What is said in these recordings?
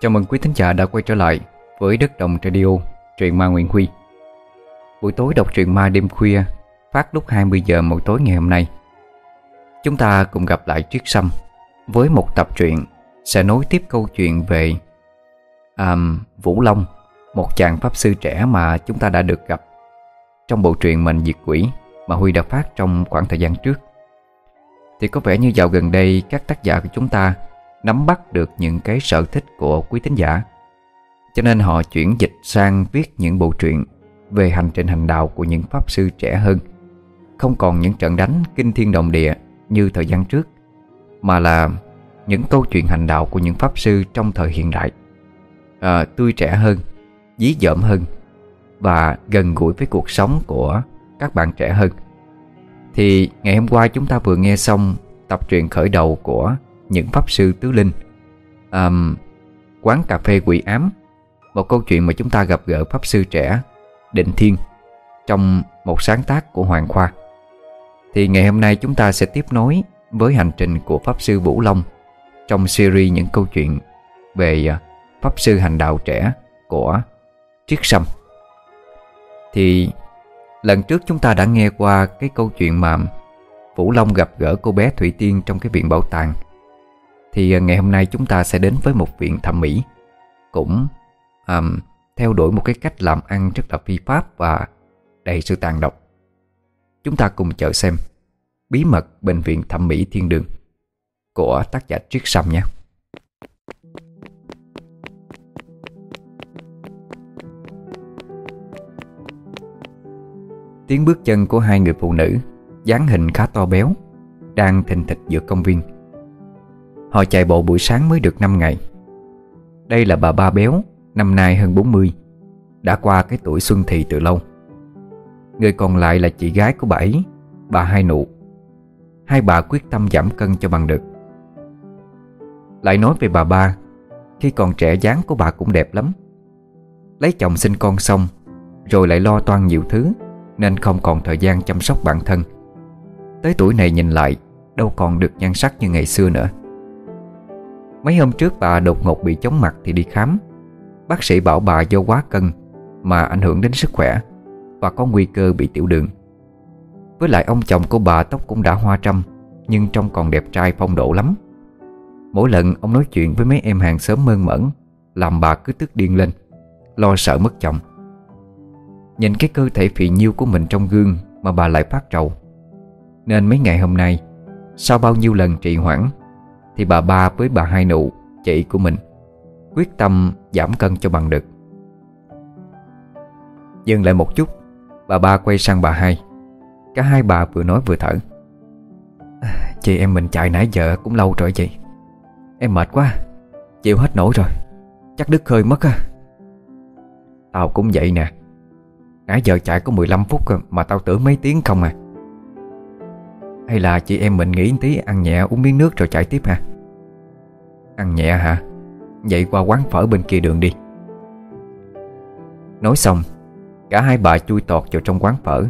Chào mừng quý thính giả đã quay trở lại với Đất Đồng Radio, truyện ma Nguyễn Huy. Buổi tối đọc truyện ma đêm khuya phát lúc 20 giờ mỗi tối ngày hôm nay. Chúng ta cùng gặp lại Triết Sâm với một tập truyện sẽ nối tiếp câu chuyện về um, Vũ Long, một chàng pháp sư trẻ mà chúng ta đã được gặp trong bộ truyện Mệnh Diệt Quỷ mà Huy đã phát trong khoảng thời gian trước. Thì có vẻ như dạo gần đây các tác giả của chúng ta nắm bắt được những cái sở thích của quý tín giả. Cho nên họ chuyển dịch sang viết những bộ truyện về hành trình hành đạo của những pháp sư trẻ hơn. Không còn những trận đánh kinh thiên động địa như thời gian trước, mà là những câu chuyện hành đạo của những pháp sư trong thời hiện đại. À, tươi trẻ hơn, dí dỏm hơn và gần gũi với cuộc sống của các bạn trẻ hơn. Thì ngày hôm qua chúng ta vừa nghe xong tập truyện khởi đầu của những pháp sư tứ linh. À, Quán cà phê quỷ ám Một câu chuyện mà chúng ta gặp gỡ pháp sư trẻ Định Thiên Trong một sáng tác của Hoàng Khoa. Thì ngày hôm nay chúng ta sẽ tiếp nối Với hành trình của Pháp Sư Vũ Long Trong series những câu chuyện Về ờ, Pháp Sư Hành Đạo Trẻ Của Triết Sâm. Thì Lần trước chúng ta đã nghe qua Cái câu chuyện mà Vũ Long gặp gỡ cô bé Thủy Tiên Trong cái viện bảo tàng thì à, ngày hôm nay chúng ta sẽ đến với một viện thẩm mỹ. Cũng um, theo đuổi một cái cách làm ăn rất là phi pháp và đầy sự tàn độc. Chúng ta cùng chờ xem Bí mật Bệnh viện Thẩm mỹ Thiên Đường Của tác giả Triết Sâm nhé. Tiếng bước chân của hai người phụ nữ dáng hình khá to béo Đang thình thịch giữa công viên. Họ chạy bộ buổi sáng mới được 5 ngày. Đây là bà ba béo, Năm nay hơn 40 Đã qua cái tuổi xuân thì từ lâu. Người còn lại là chị gái của bà ấy, Bà Hai Nụ. Hai bà quyết tâm giảm cân cho bằng được. Lại nói về bà ba, Khi còn trẻ dáng của bà cũng đẹp lắm. Lấy chồng sinh con xong, Rồi lại lo toan nhiều thứ, Nên không còn thời gian chăm sóc bản thân. Tới tuổi này nhìn lại, Đâu còn được nhan sắc như ngày xưa nữa. Mấy hôm trước bà đột ngột bị chóng mặt thì đi khám. Bác sĩ bảo bà do quá cân Mà ảnh hưởng đến sức khỏe Và có nguy cơ bị tiểu đường. Với lại ông chồng của bà tóc cũng đã hoa trăm, Nhưng trông còn đẹp trai phong độ lắm. Mỗi lần ông nói chuyện với mấy em hàng xóm mơn mởn Làm bà cứ tức điên lên, Lo sợ mất chồng. Nhìn cái cơ thể phì nhiêu của mình trong gương Mà bà lại phát trầu. Nên mấy ngày hôm nay, Sau bao nhiêu lần trì hoãn thì bà ba với bà hai nụ, Chị của mình, Quyết tâm giảm cân cho bằng được. Dừng lại một chút, Bà ba quay sang bà hai. Cả hai bà vừa nói vừa thở. Chị em mình chạy nãy giờ cũng lâu rồi chị. Em mệt quá, Chịu hết nổi rồi. Chắc đứt hơi mất á. Tao cũng vậy nè. Nãy giờ chạy có 15 phút Mà tao tưởng mấy tiếng không à hay là chị em mình nghỉ tí, ăn nhẹ, uống miếng nước rồi chạy tiếp ha Ăn nhẹ hả? Vậy qua quán phở bên kia đường đi. Nói xong, Cả hai bà chui tọt vào trong quán phở,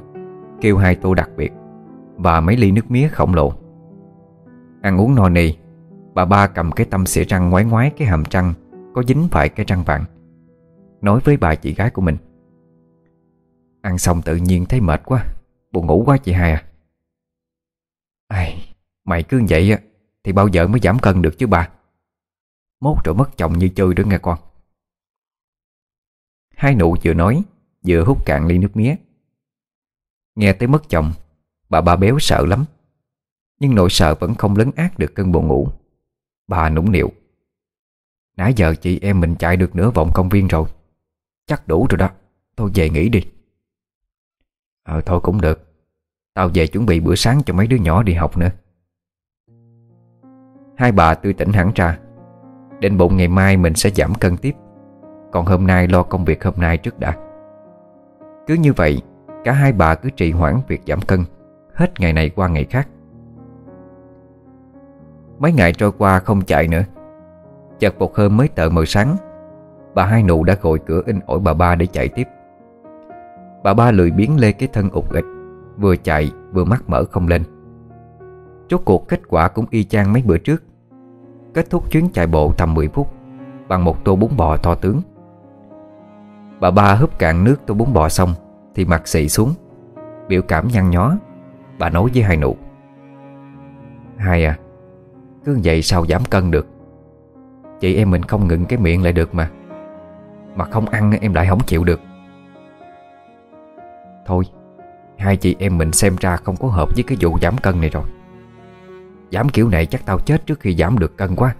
Kêu hai tô đặc biệt Và mấy ly nước mía khổng lồ. Ăn uống no nì, Bà ba cầm cái tâm xỉa răng ngoái ngoái cái hàm trăng, Có dính phải cái răng vàng, Nói với bà chị gái của mình. Ăn xong tự nhiên thấy mệt quá, Buồn ngủ quá chị hai à. Ai, Mày cứ vậy á Thì bao giờ mới giảm cân được chứ bà? Mốt rồi mất chồng như chơi đó nghe con. Hai nụ vừa nói Vừa hút cạn ly nước mía. Nghe tới mất chồng Bà ba béo sợ lắm. Nhưng nỗi sợ vẫn không lấn át được cơn buồn ngủ. Bà nũng nịu. Nãy giờ chị em mình chạy được nửa vòng công viên rồi. Chắc đủ rồi đó. Thôi về nghỉ đi. Ờ thôi cũng được. Tao về chuẩn bị bữa sáng cho mấy đứa nhỏ đi học nữa. Hai bà tươi tỉnh hẳn ra. Định bụng ngày mai mình sẽ giảm cân tiếp. Còn hôm nay lo công việc hôm nay trước đã. Cứ như vậy, Cả hai bà cứ trì hoãn việc giảm cân Hết ngày này qua ngày khác. Mấy ngày trôi qua không chạy nữa. Chợt một hôm mới tờ mờ sáng, Bà hai nụ đã gọi cửa in ỏi bà ba để chạy tiếp. Bà ba lười biến lê cái thân ụt ịch Vừa chạy vừa mắt mở không lên. Chốt cuộc kết quả cũng y chang mấy bữa trước. Kết thúc chuyến chạy bộ tầm 10 phút, Bằng một tô bún bò to tướng. Bà ba húp cạn nước tô bún bò xong, Thì mặt xị xuống, Biểu cảm nhăn nhó. Bà nói với hai nụ, Hai à Cứ vậy sao giảm cân được? Chị em mình không ngừng cái miệng lại được mà. Mà không ăn em lại không chịu được. Thôi Hai chị em mình xem ra không có hợp với cái vụ giảm cân này rồi. Giảm kiểu này chắc tao chết trước khi giảm được cân quá.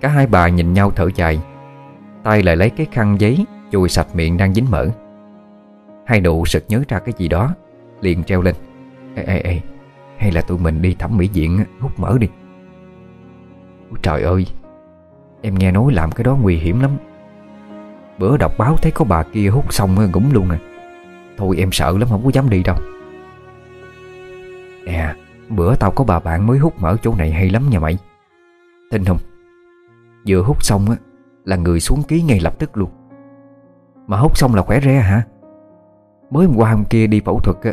Cả hai bà nhìn nhau thở dài, Tay lại lấy cái khăn giấy Chùi sạch miệng đang dính mỡ. Hai nụ sực nhớ ra cái gì đó, Liền treo lên. Ê ê ê, Hay là tụi mình đi thẩm mỹ viện hút mỡ đi. Ôi Trời ơi, Em nghe nói làm cái đó nguy hiểm lắm. Bữa đọc báo thấy có bà kia hút xong ngủm luôn à. Thôi em sợ lắm, không có dám đi đâu. Nè, Bữa tao có bà bạn mới hút mỡ chỗ này hay lắm nha mày. Tin không? Vừa hút xong á, Là người xuống ký ngay lập tức luôn. Mà hút xong là khỏe re hả? Mới hôm qua hôm kia đi phẫu thuật á,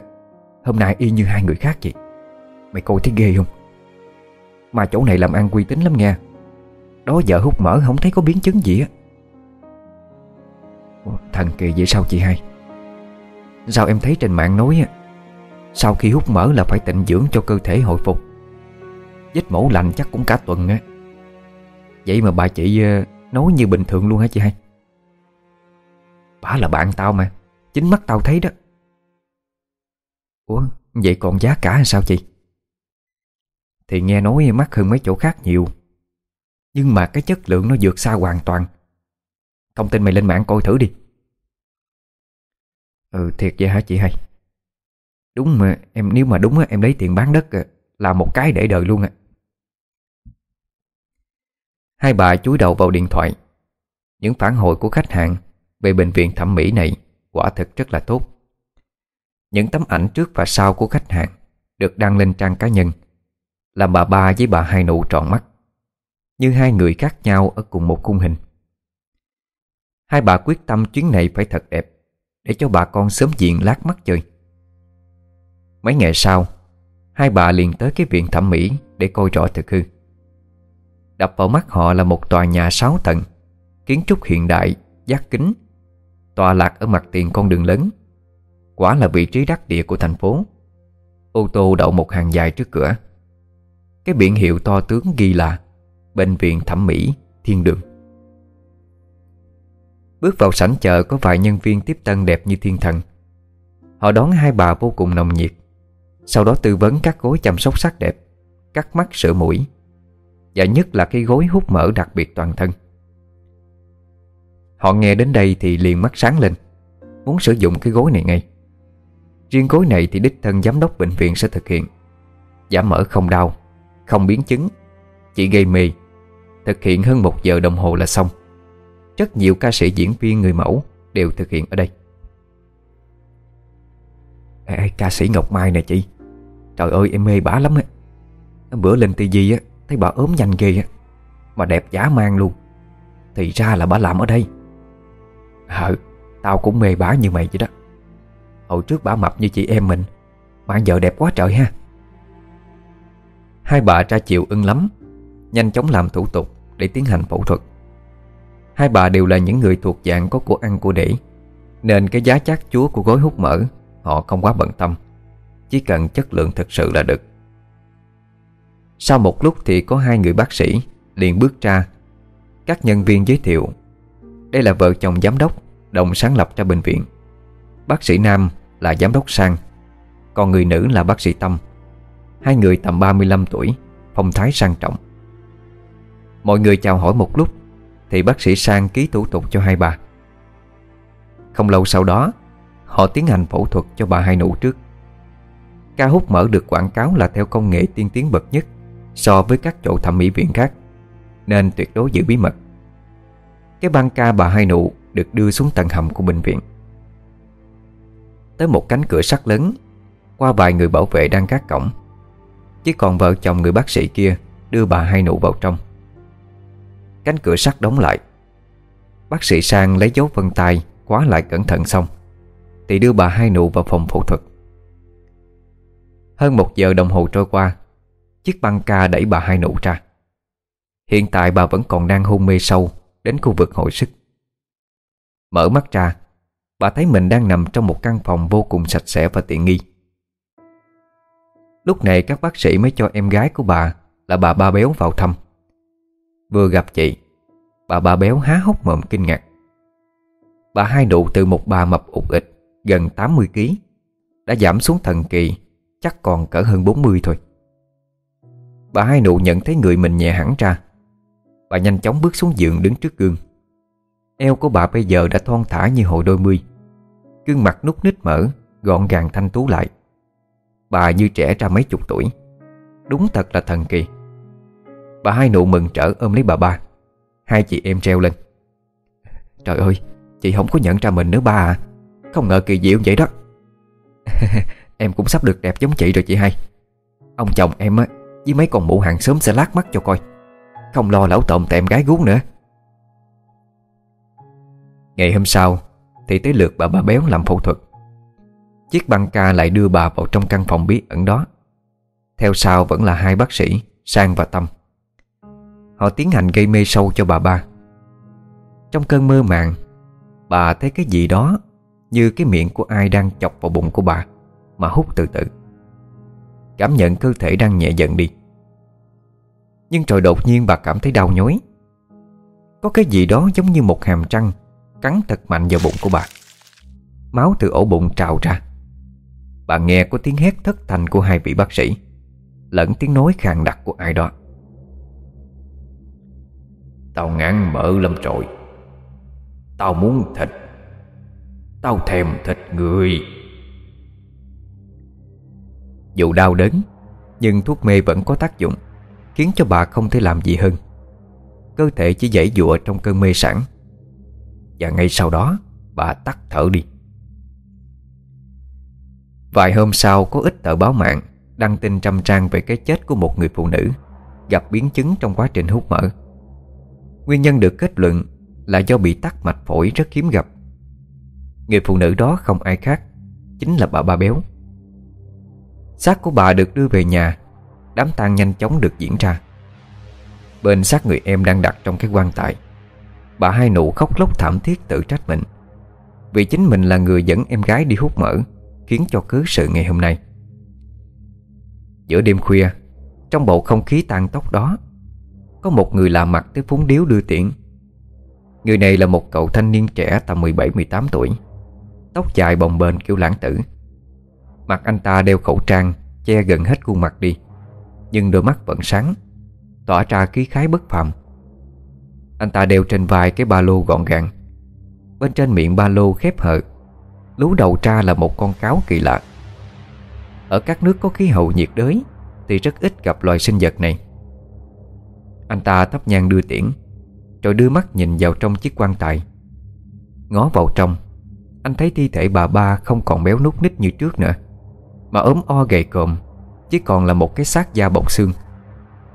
Hôm nay y như hai người khác vậy. Mày coi thấy ghê không? Mà chỗ này làm ăn uy tín lắm nha. Đó giờ hút mỡ không thấy có biến chứng gì á. Thần kỳ vậy sao chị hai? Sao em thấy trên mạng nói Sau khi hút mỡ là phải tịnh dưỡng cho cơ thể hồi phục. Vết mổ lành chắc cũng cả tuần á. Vậy mà bà chị ờ, nói như bình thường luôn hả chị hai? Bà là bạn tao mà, Chính mắt tao thấy đó. Ủa, vậy còn giá cả sao chị? Thì nghe nói mắc hơn mấy chỗ khác nhiều, Nhưng mà cái chất lượng nó vượt xa hoàn toàn. Thông tin mày lên mạng coi thử đi. Ừ thiệt vậy hả chị hay Đúng mà, em, nếu mà đúng em lấy tiền bán đất Là một cái để đời luôn ạ Hai bà chúi đầu vào điện thoại. Những phản hồi của khách hàng Về bệnh viện thẩm mỹ này Quả thực rất là tốt. Những tấm ảnh trước và sau của khách hàng Được đăng lên trang cá nhân Làm bà ba với bà hai nụ trọn mắt, Như hai người khác nhau Ở cùng một khung hình. Hai bà quyết tâm chuyến này phải thật đẹp. Để cho bà con sớm diện lát mắt chơi. Mấy ngày sau Hai bà liền tới cái viện thẩm mỹ Để coi rõ thực hư. Đập vào mắt họ là một tòa nhà 6 tầng Kiến trúc hiện đại, giác kính. Tòa lạc ở mặt tiền con đường lớn Quả là vị trí đắc địa của thành phố. Ô tô đậu một hàng dài trước cửa. Cái biển hiệu to tướng ghi là Bệnh viện thẩm mỹ Thiên Đường. Bước vào sảnh chợ có vài nhân viên tiếp tân đẹp như thiên thần. Họ đón hai bà vô cùng nồng nhiệt. Sau đó tư vấn các gối chăm sóc sắc đẹp, Cắt mắt sửa mũi, Và nhất là cái gối hút mỡ đặc biệt toàn thân. Họ nghe đến đây thì liền mắt sáng lên, Muốn sử dụng cái gối này ngay. Riêng gối này thì đích thân giám đốc bệnh viện sẽ thực hiện. Giảm mỡ không đau, Không biến chứng, Chỉ gây mì Thực hiện hơn một giờ đồng hồ là xong. Rất nhiều ca sĩ diễn viên người mẫu Đều thực hiện ở đây. Ê, Ca sĩ Ngọc Mai nè chị. Trời ơi em mê bả lắm á. Bữa lên tivi á Thấy bà ốm nhanh ghê á. Mà đẹp giả mang luôn. Thì ra là bà làm ở đây. Ờ Tao cũng mê bả như mày vậy đó. Hồi trước bả mập như chị em mình Mà giờ đẹp quá trời ha. Hai bà ra chịu ưng lắm Nhanh chóng làm thủ tục Để tiến hành phẫu thuật. Hai bà đều là những người thuộc dạng có của ăn của để. Nên cái giá chát chúa của gói hút mỡ, Họ không quá bận tâm. Chỉ cần chất lượng thực sự là được. Sau một lúc thì có hai người bác sĩ liền bước ra. Các nhân viên giới thiệu, Đây là vợ chồng giám đốc, Đồng sáng lập ra bệnh viện. Bác sĩ Nam là giám đốc Sang, Còn người nữ là bác sĩ Tâm. Hai người tầm 35 tuổi, Phong thái sang trọng. Mọi người chào hỏi một lúc thì bác sĩ Sang ký thủ tục cho hai bà. Không lâu sau đó, Họ tiến hành phẫu thuật cho bà hai nụ trước. Ca hút mỡ được quảng cáo là theo công nghệ tiên tiến bậc nhất So với các chỗ thẩm mỹ viện khác, Nên tuyệt đối giữ bí mật. Cái băng ca bà hai nụ Được đưa xuống tầng hầm của bệnh viện. Tới một cánh cửa sắt lớn, Qua vài người bảo vệ đang gác cổng, Chỉ còn vợ chồng người bác sĩ kia Đưa bà hai nụ vào trong. Cánh cửa sắt đóng lại. Bác sĩ sang lấy dấu vân tay, Khóa lại cẩn thận xong, Thì đưa bà hai nụ vào phòng phẫu thuật. Hơn một giờ đồng hồ trôi qua, Chiếc băng ca đẩy bà hai nụ ra. Hiện tại bà vẫn còn đang hôn mê sâu Đến khu vực hồi sức. Mở mắt ra, Bà thấy mình đang nằm trong một căn phòng vô cùng sạch sẽ và tiện nghi. Lúc này các bác sĩ mới cho em gái của bà Là bà Ba Béo vào thăm. Vừa gặp chị. Bà Ba Béo há hốc mồm kinh ngạc. Bà hai nụ từ một bà mập ụt ịch, Gần 80kg Đã giảm xuống thần kỳ, Chắc còn cỡ hơn 40 thôi. Bà hai nụ nhận thấy người mình nhẹ hẳn ra. Bà nhanh chóng bước xuống giường đứng trước gương. Eo của bà bây giờ đã thon thả như hồi đôi mươi. Gương mặt nút nít mở, Gọn gàng thanh tú lại. Bà như trẻ ra mấy chục tuổi. Đúng thật là thần kỳ. Bà hai nụ mừng trở ôm lấy bà ba. Hai chị em treo lên. Trời ơi, Chị không có nhận ra mình nữa ba à. Không ngờ kỳ diệu vậy đó. Em cũng sắp được đẹp giống chị rồi chị hai. Ông chồng em á, Với mấy con mụ hàng sớm sẽ lát mắt cho coi. Không lo lão tộm tẹm gái gú nữa. Ngày hôm sau, Thì tới lượt bà bà béo làm phẫu thuật. Chiếc băng ca lại đưa bà vào trong căn phòng bí ẩn đó. Theo sau vẫn là hai bác sĩ, Sang và Tâm. Họ tiến hành gây mê sâu cho bà ba. Trong cơn mơ màng, Bà thấy cái gì đó Như cái miệng của ai đang chọc vào bụng của bà, Mà hút từ từ. Cảm nhận cơ thể đang nhẹ dần đi. Nhưng rồi đột nhiên bà cảm thấy đau nhói. Có cái gì đó giống như một hàm trăng Cắn thật mạnh vào bụng của bà. Máu từ ổ bụng trào ra. Bà nghe có tiếng hét thất thanh của hai vị bác sĩ, Lẫn tiếng nói khàn đặc của ai đó. Tao ngán mỡ lắm rồi. Tao muốn thịt. Tao thèm thịt người. Dù đau đớn, Nhưng thuốc mê vẫn có tác dụng, Khiến cho bà không thể làm gì hơn. Cơ thể chỉ dãy dụa trong cơn mê sẵn Và ngay sau đó, Bà tắt thở đi. Vài hôm sau, có ít tờ báo mạng Đăng tin trăm trang về cái chết của một người phụ nữ, Gặp biến chứng trong quá trình hút mỡ. Nguyên nhân được kết luận là do bị tắc mạch phổi rất hiếm gặp. Người phụ nữ đó không ai khác, Chính là bà Ba Béo. Xác của bà được đưa về nhà, Đám tang nhanh chóng được diễn ra. Bên xác người em đang đặt trong cái quan tài, Bà hai nụ khóc lóc thảm thiết tự trách mình. Vì chính mình là người dẫn em gái đi hút mỡ, Khiến cho cứ sự ngày hôm nay. Giữa đêm khuya, Trong bầu không khí tan tóc đó có một người lạ mặt tới phúng điếu đưa tiễn. Người này là một cậu thanh niên trẻ tầm 17-18 tuổi. Tóc dài bồng bềnh kiểu lãng tử. Mặt anh ta đeo khẩu trang, Che gần hết khuôn mặt đi, Nhưng đôi mắt vẫn sáng, Tỏa ra khí khái bất phàm. Anh ta đeo trên vai cái ba lô gọn gàng. Bên trên miệng ba lô khép hờ, Lú đầu ra là một con cáo kỳ lạ. Ở các nước có khí hậu nhiệt đới, Thì rất ít gặp loài sinh vật này. Anh ta thắp nhang đưa tiễn, Rồi đưa mắt nhìn vào trong chiếc quan tài. Ngó vào trong, Anh thấy thi thể bà ba không còn béo nút nít như trước nữa, Mà ốm o gầy cộm, Chỉ còn là một cái xác da bọc xương.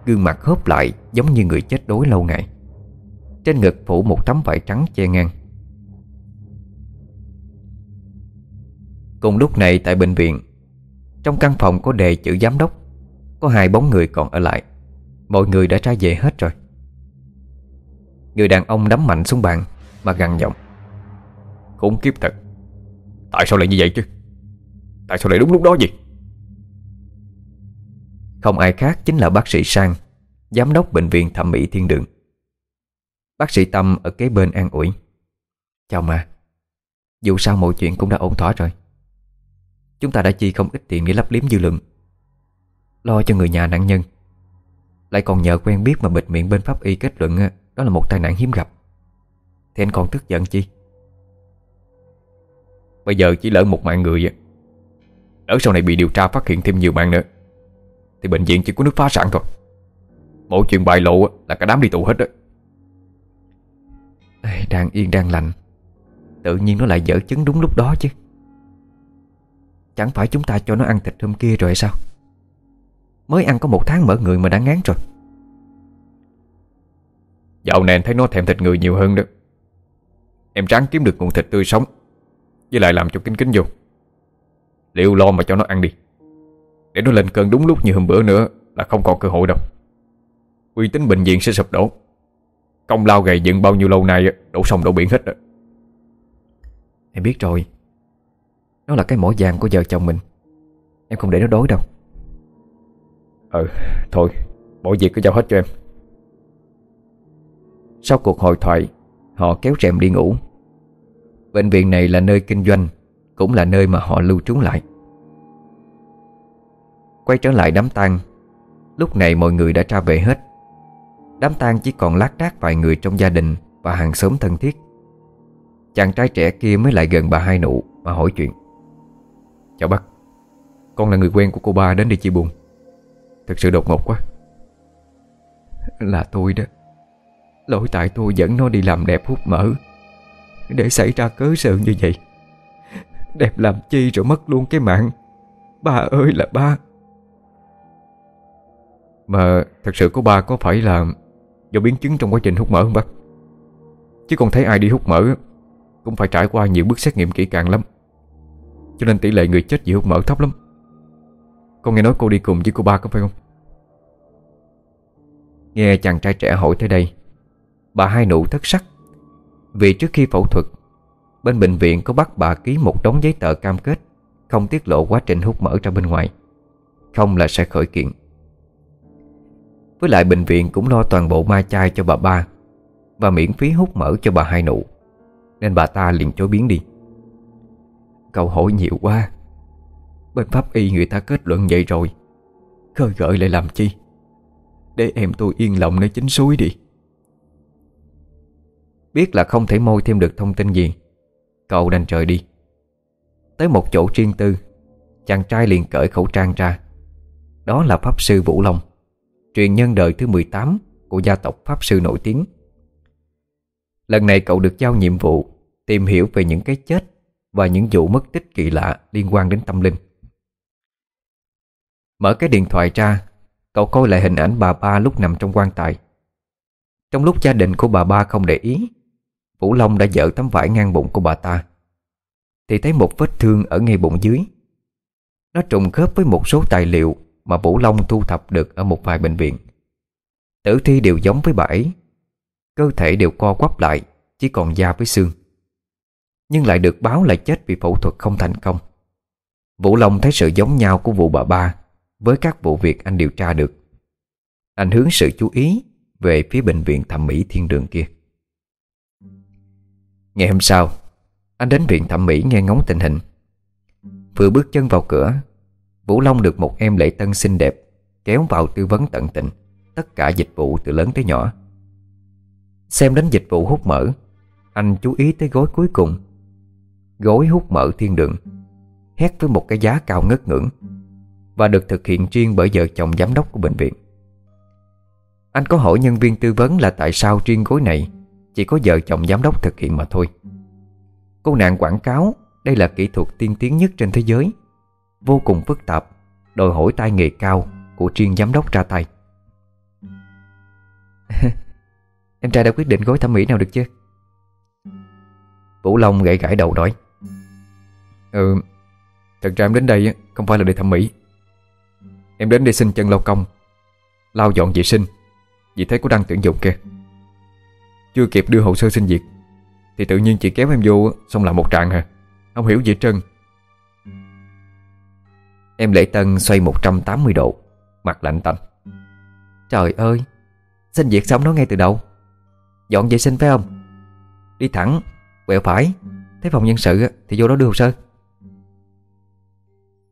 Gương mặt hớp lại giống như người chết đói lâu ngày. Trên ngực phủ một tấm vải trắng che ngang. Cùng lúc này tại bệnh viện, Trong căn phòng có đề chữ giám đốc, Có hai bóng người còn ở lại. Mọi người đã ra về hết rồi. Người đàn ông đấm mạnh xuống bàn Mà gằn giọng. Khốn kiếp thật. Tại sao lại như vậy chứ? Tại sao lại đúng lúc đó gì Không ai khác chính là bác sĩ Sang, Giám đốc bệnh viện thẩm mỹ thiên đường. Bác sĩ Tâm ở kế bên an ủi. Chào mà. Dù sao mọi chuyện cũng đã ổn thỏa rồi. Chúng ta đã chi không ít tiền để lấp liếm dư luận. Lo cho người nhà nạn nhân. Lại còn nhờ quen biết mà bịt miệng bên pháp y kết luận Đó là một tai nạn hiếm gặp. Thì anh còn tức giận chi? Bây giờ chỉ lỡ một mạng người Ở sau này bị điều tra phát hiện thêm nhiều mạng nữa, Thì bệnh viện chỉ có nước phá sản thôi. Mỗi chuyện bại lộ là cả đám đi tù hết đó. Đang yên, đang lành. Tự nhiên nó lại dở chứng đúng lúc đó chứ. Chẳng phải chúng ta cho nó ăn thịt hôm kia rồi hay sao? Mới ăn có một tháng mở người mà đã ngán rồi. Dạo này thấy nó thèm thịt người nhiều hơn đó. Em ráng kiếm được nguồn thịt tươi sống Với lại làm cho kính kính vô. Liệu lo mà cho nó ăn đi. Để nó lên cơn đúng lúc như hôm bữa nữa Là không còn cơ hội đâu. Uy tín bệnh viện sẽ sụp đổ. Công lao gầy dựng bao nhiêu lâu nay Đổ sông đổ biển hết rồi Em biết rồi. Nó là cái mỏ vàng của vợ chồng mình. Em không để nó đối đâu Ừ thôi Mọi việc cứ giao hết cho em. Sau cuộc hội thoại, Họ kéo rèm đi ngủ. Bệnh viện này là nơi kinh doanh, Cũng là nơi mà họ lưu trú lại. Quay trở lại đám tang, Lúc này mọi người đã tra về hết. Đám tang chỉ còn lác đác vài người trong gia đình Và hàng xóm thân thiết. Chàng trai trẻ kia mới lại gần bà hai nụ Mà hỏi chuyện. Chào bác, Con là người quen của cô ba đến đi chia buồn. Thật sự đột ngột quá. Là tôi đó. Lỗi tại tôi dẫn nó đi làm đẹp hút mỡ. Để xảy ra cớ sự như vậy. Đẹp làm chi rồi mất luôn cái mạng. Ba ơi là ba. Mà thật sự của ba có phải là Do biến chứng trong quá trình hút mỡ không bác? Chứ còn thấy ai đi hút mỡ, Cũng phải trải qua nhiều bước xét nghiệm kỹ càng lắm. Cho nên tỷ lệ người chết vì hút mỡ thấp lắm. Con nghe nói cô đi cùng với cô ba có phải không? Nghe chàng trai trẻ hỏi tới đây, Bà hai nụ thất sắc. Vì trước khi phẫu thuật, Bên bệnh viện có bắt bà ký một đống giấy tờ cam kết Không tiết lộ quá trình hút mỡ ra bên ngoài, Không là sẽ khởi kiện. Với lại bệnh viện cũng lo toàn bộ ma chai cho bà ba Và miễn phí hút mỡ cho bà hai nụ Nên bà ta liền chối biến đi. Câu hỏi nhiều quá. Bên pháp y người ta kết luận vậy rồi. Khơi gợi lại làm chi? Để em tôi yên lòng nơi chính suối đi. Biết là không thể môi thêm được thông tin gì. Cậu đành trời đi. Tới một chỗ riêng tư, Chàng trai liền cởi khẩu trang ra. Đó là Pháp Sư Vũ Long, Truyền nhân đời thứ 18 Của gia tộc Pháp Sư nổi tiếng. Lần này cậu được giao nhiệm vụ Tìm hiểu về những cái chết Và những vụ mất tích kỳ lạ Liên quan đến tâm linh. Mở cái điện thoại ra, Cậu coi lại hình ảnh bà ba lúc nằm trong quan tài. Trong lúc gia đình của bà ba không để ý, Vũ Long đã dỡ tấm vải ngang bụng của bà ta. Thì thấy một vết thương ở ngay bụng dưới. Nó trùng khớp với một số tài liệu Mà Vũ Long thu thập được ở một vài bệnh viện. Tử thi đều giống với bà ấy. Cơ thể đều co quắp lại, Chỉ còn da với xương. Nhưng lại được báo là chết vì phẫu thuật không thành công. Vũ Long thấy sự giống nhau của vụ bà ba. Với các vụ việc anh điều tra được. Anh hướng sự chú ý Về phía bệnh viện thẩm mỹ thiên đường kia. Ngày hôm sau, Anh đến viện thẩm mỹ nghe ngóng tình hình. Vừa bước chân vào cửa, Vũ Long được một em lễ tân xinh đẹp Kéo vào tư vấn tận tình Tất cả dịch vụ từ lớn tới nhỏ. Xem đến dịch vụ hút mỡ, Anh chú ý tới gối cuối cùng. Gối hút mỡ thiên đường, Hét với một cái giá cao ngất ngưỡng. Và được thực hiện riêng bởi vợ chồng giám đốc của bệnh viện. Anh có hỏi nhân viên tư vấn là tại sao riêng gối này chỉ có vợ chồng giám đốc thực hiện mà thôi. Cô nàng quảng cáo Đây là kỹ thuật tiên tiến nhất trên thế giới, Vô cùng phức tạp, Đòi hỏi tay nghề cao Của riêng giám đốc ra tay. Em trai đã quyết định gói thẩm mỹ nào được chưa? Vũ Long gãy gãi đầu nói Ừ Thật ra em đến đây không phải là để thẩm mỹ. Em đến để xin chân lao công. Lau dọn vệ sinh. Vì thấy có đăng tuyển dụng kìa. Chưa kịp đưa hồ sơ xin việc, Thì tự nhiên chị kéo em vô, Xong làm một trạng hả? Không hiểu gì trơn. Em Lễ Tân xoay 180 độ, Mặt lạnh tạnh. Trời ơi, Xin việc xong nó ngay từ đầu. Dọn vệ sinh phải không? Đi thẳng, Quẹo phải. Thấy phòng nhân sự thì vô đó đưa hồ sơ.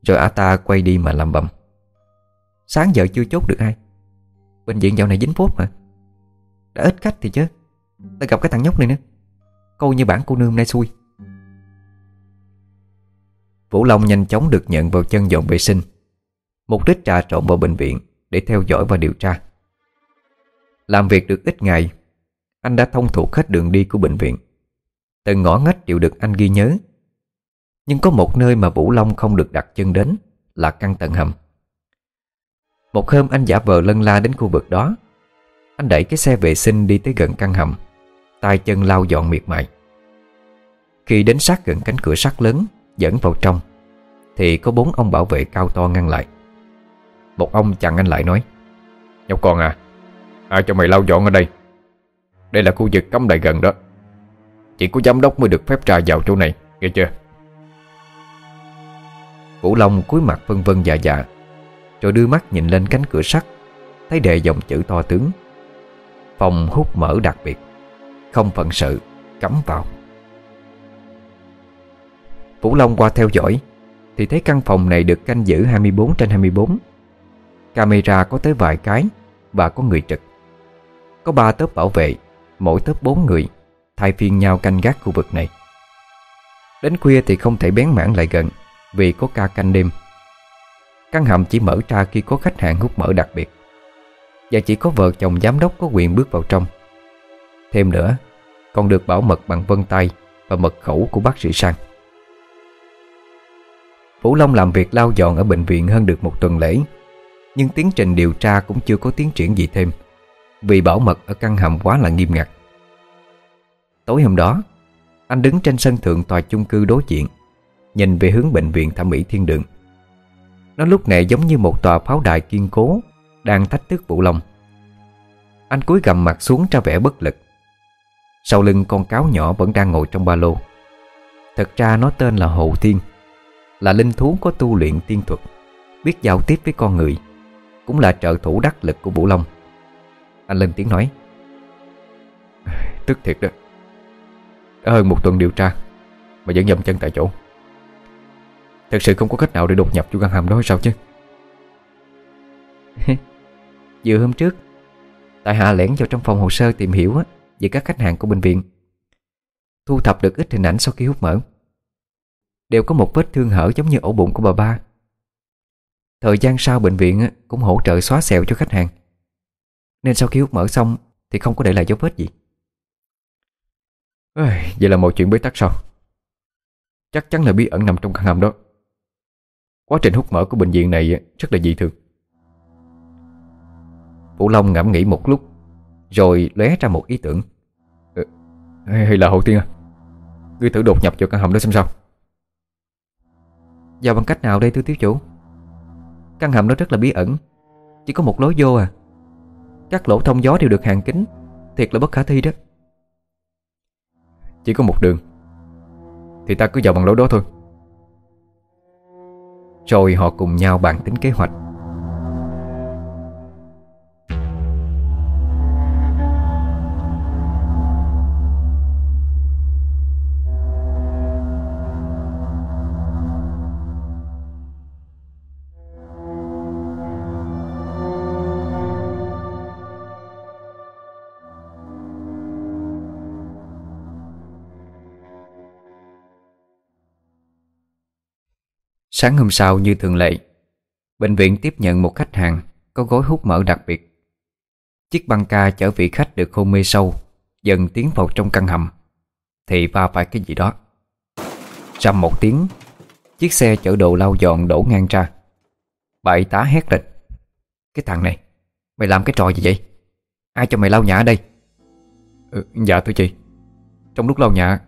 Rồi A ta quay đi mà làm bầm. Sáng giờ chưa chốt được ai. Bệnh viện dạo này dính phốt mà. Đã ít khách thì chứ. Ta gặp cái thằng nhóc này nữa Câu như bản cô nương nay xui. Vũ Long nhanh chóng được nhận vào chân dọn vệ sinh. Mục đích trà trộn vào bệnh viện Để theo dõi và điều tra. Làm việc được ít ngày, Anh đã thông thuộc hết đường đi của bệnh viện. Từng ngõ ngách đều được anh ghi nhớ. Nhưng có một nơi mà Vũ Long không được đặt chân đến Là căn tầng hầm. Một hôm anh giả vờ lân la đến khu vực đó. Anh đẩy cái xe vệ sinh đi tới gần căn hầm, tay chân lau dọn miệt mài. Khi đến sát gần cánh cửa sắt lớn Dẫn vào trong, Thì có bốn ông bảo vệ cao to ngăn lại. Một ông chặn anh lại nói, Nhóc con à Ai cho mày lau dọn ở đây? Đây là khu vực cấm lại gần đó. Chỉ có giám đốc mới được phép trà vào chỗ này, Nghe chưa? Vũ Long cúi mặt vân vân dạ dạ rồi đưa mắt nhìn lên cánh cửa sắt, Thấy đề dòng chữ to tướng. Phòng hút mỡ đặc biệt, Không phận sự Cấm vào. Vũ Long qua theo dõi, Thì thấy căn phòng này được canh giữ 24 trên 24 Camera có tới vài cái, Và có người trực. Có ba tớp bảo vệ, Mỗi tớp bốn người, Thay phiên nhau canh gác khu vực này. Đến khuya thì không thể bén mảng lại gần, Vì có ca canh đêm. Căn hầm chỉ mở ra khi có khách hàng hút mỡ đặc biệt. Và chỉ có vợ chồng giám đốc có quyền bước vào trong. Thêm nữa, Còn được bảo mật bằng vân tay Và mật khẩu của bác sĩ Sang. Vũ Long làm việc lau dọn ở bệnh viện hơn được một tuần lễ, Nhưng tiến trình điều tra cũng chưa có tiến triển gì thêm, Vì bảo mật ở căn hầm quá là nghiêm ngặt. Tối hôm đó, Anh đứng trên sân thượng tòa chung cư đối diện, Nhìn về hướng bệnh viện thẩm mỹ thiên đường. Nó lúc này giống như một tòa pháo đài kiên cố, Đang thách thức Vũ Long. Anh cúi gầm mặt xuống ra vẻ bất lực. Sau lưng con cáo nhỏ vẫn đang ngồi trong ba lô. Thật ra nó tên là Hồ Thiên, Là linh thú có tu luyện tiên thuật, Biết giao tiếp với con người, Cũng là trợ thủ đắc lực của Vũ Long. Anh lên tiếng nói, Tức thiệt đó. Đã hơn một tuần điều tra, Mà vẫn dậm chân tại chỗ. Thật sự không có cách nào để đột nhập vô căn hầm đó sao chứ? Vừa hôm trước Tại Hạ lẻn vào trong phòng hồ sơ tìm hiểu á, Về các khách hàng của bệnh viện Thu thập được ít hình ảnh sau khi hút mỡ. Đều có một vết thương hở giống như ổ bụng của bà ba. Thời gian sau bệnh viện á, cũng hỗ trợ xóa sẹo cho khách hàng. Nên sau khi hút mỡ xong Thì không có để lại dấu vết gì. Vậy là mọi chuyện bế tắc sao? Chắc chắn là bí ẩn nằm trong căn hầm đó Quá trình hút mỡ của bệnh viện này rất là dị thường. Vũ Long ngẫm nghĩ một lúc Rồi lóe ra một ý tưởng. Ừ, Hay là Hậu Tiên à? Ngươi thử đột nhập vào căn hầm đó xem sao. Vào bằng cách nào đây thưa thiếu chủ? Căn hầm đó rất là bí ẩn Chỉ có một lối vô à. Các lỗ thông gió đều được hàng kính Thiệt là bất khả thi đó. Chỉ có một đường Thì ta cứ vào bằng lối đó thôi. Rồi họ cùng nhau bàn tính kế hoạch. Sáng hôm sau như thường lệ Bệnh viện tiếp nhận một khách hàng Có gói hút mỡ đặc biệt. Chiếc băng ca chở vị khách được hôn mê sâu Dần tiến vào trong căn hầm. Thì va phải cái gì đó. Rầm một tiếng Chiếc xe chở đồ lau dọn đổ ngang ra. Bảy tá hét lên. Cái thằng này Mày làm cái trò gì vậy? Ai cho mày lau nhà ở đây? Ừ, Dạ thưa chị. Trong lúc lau nhà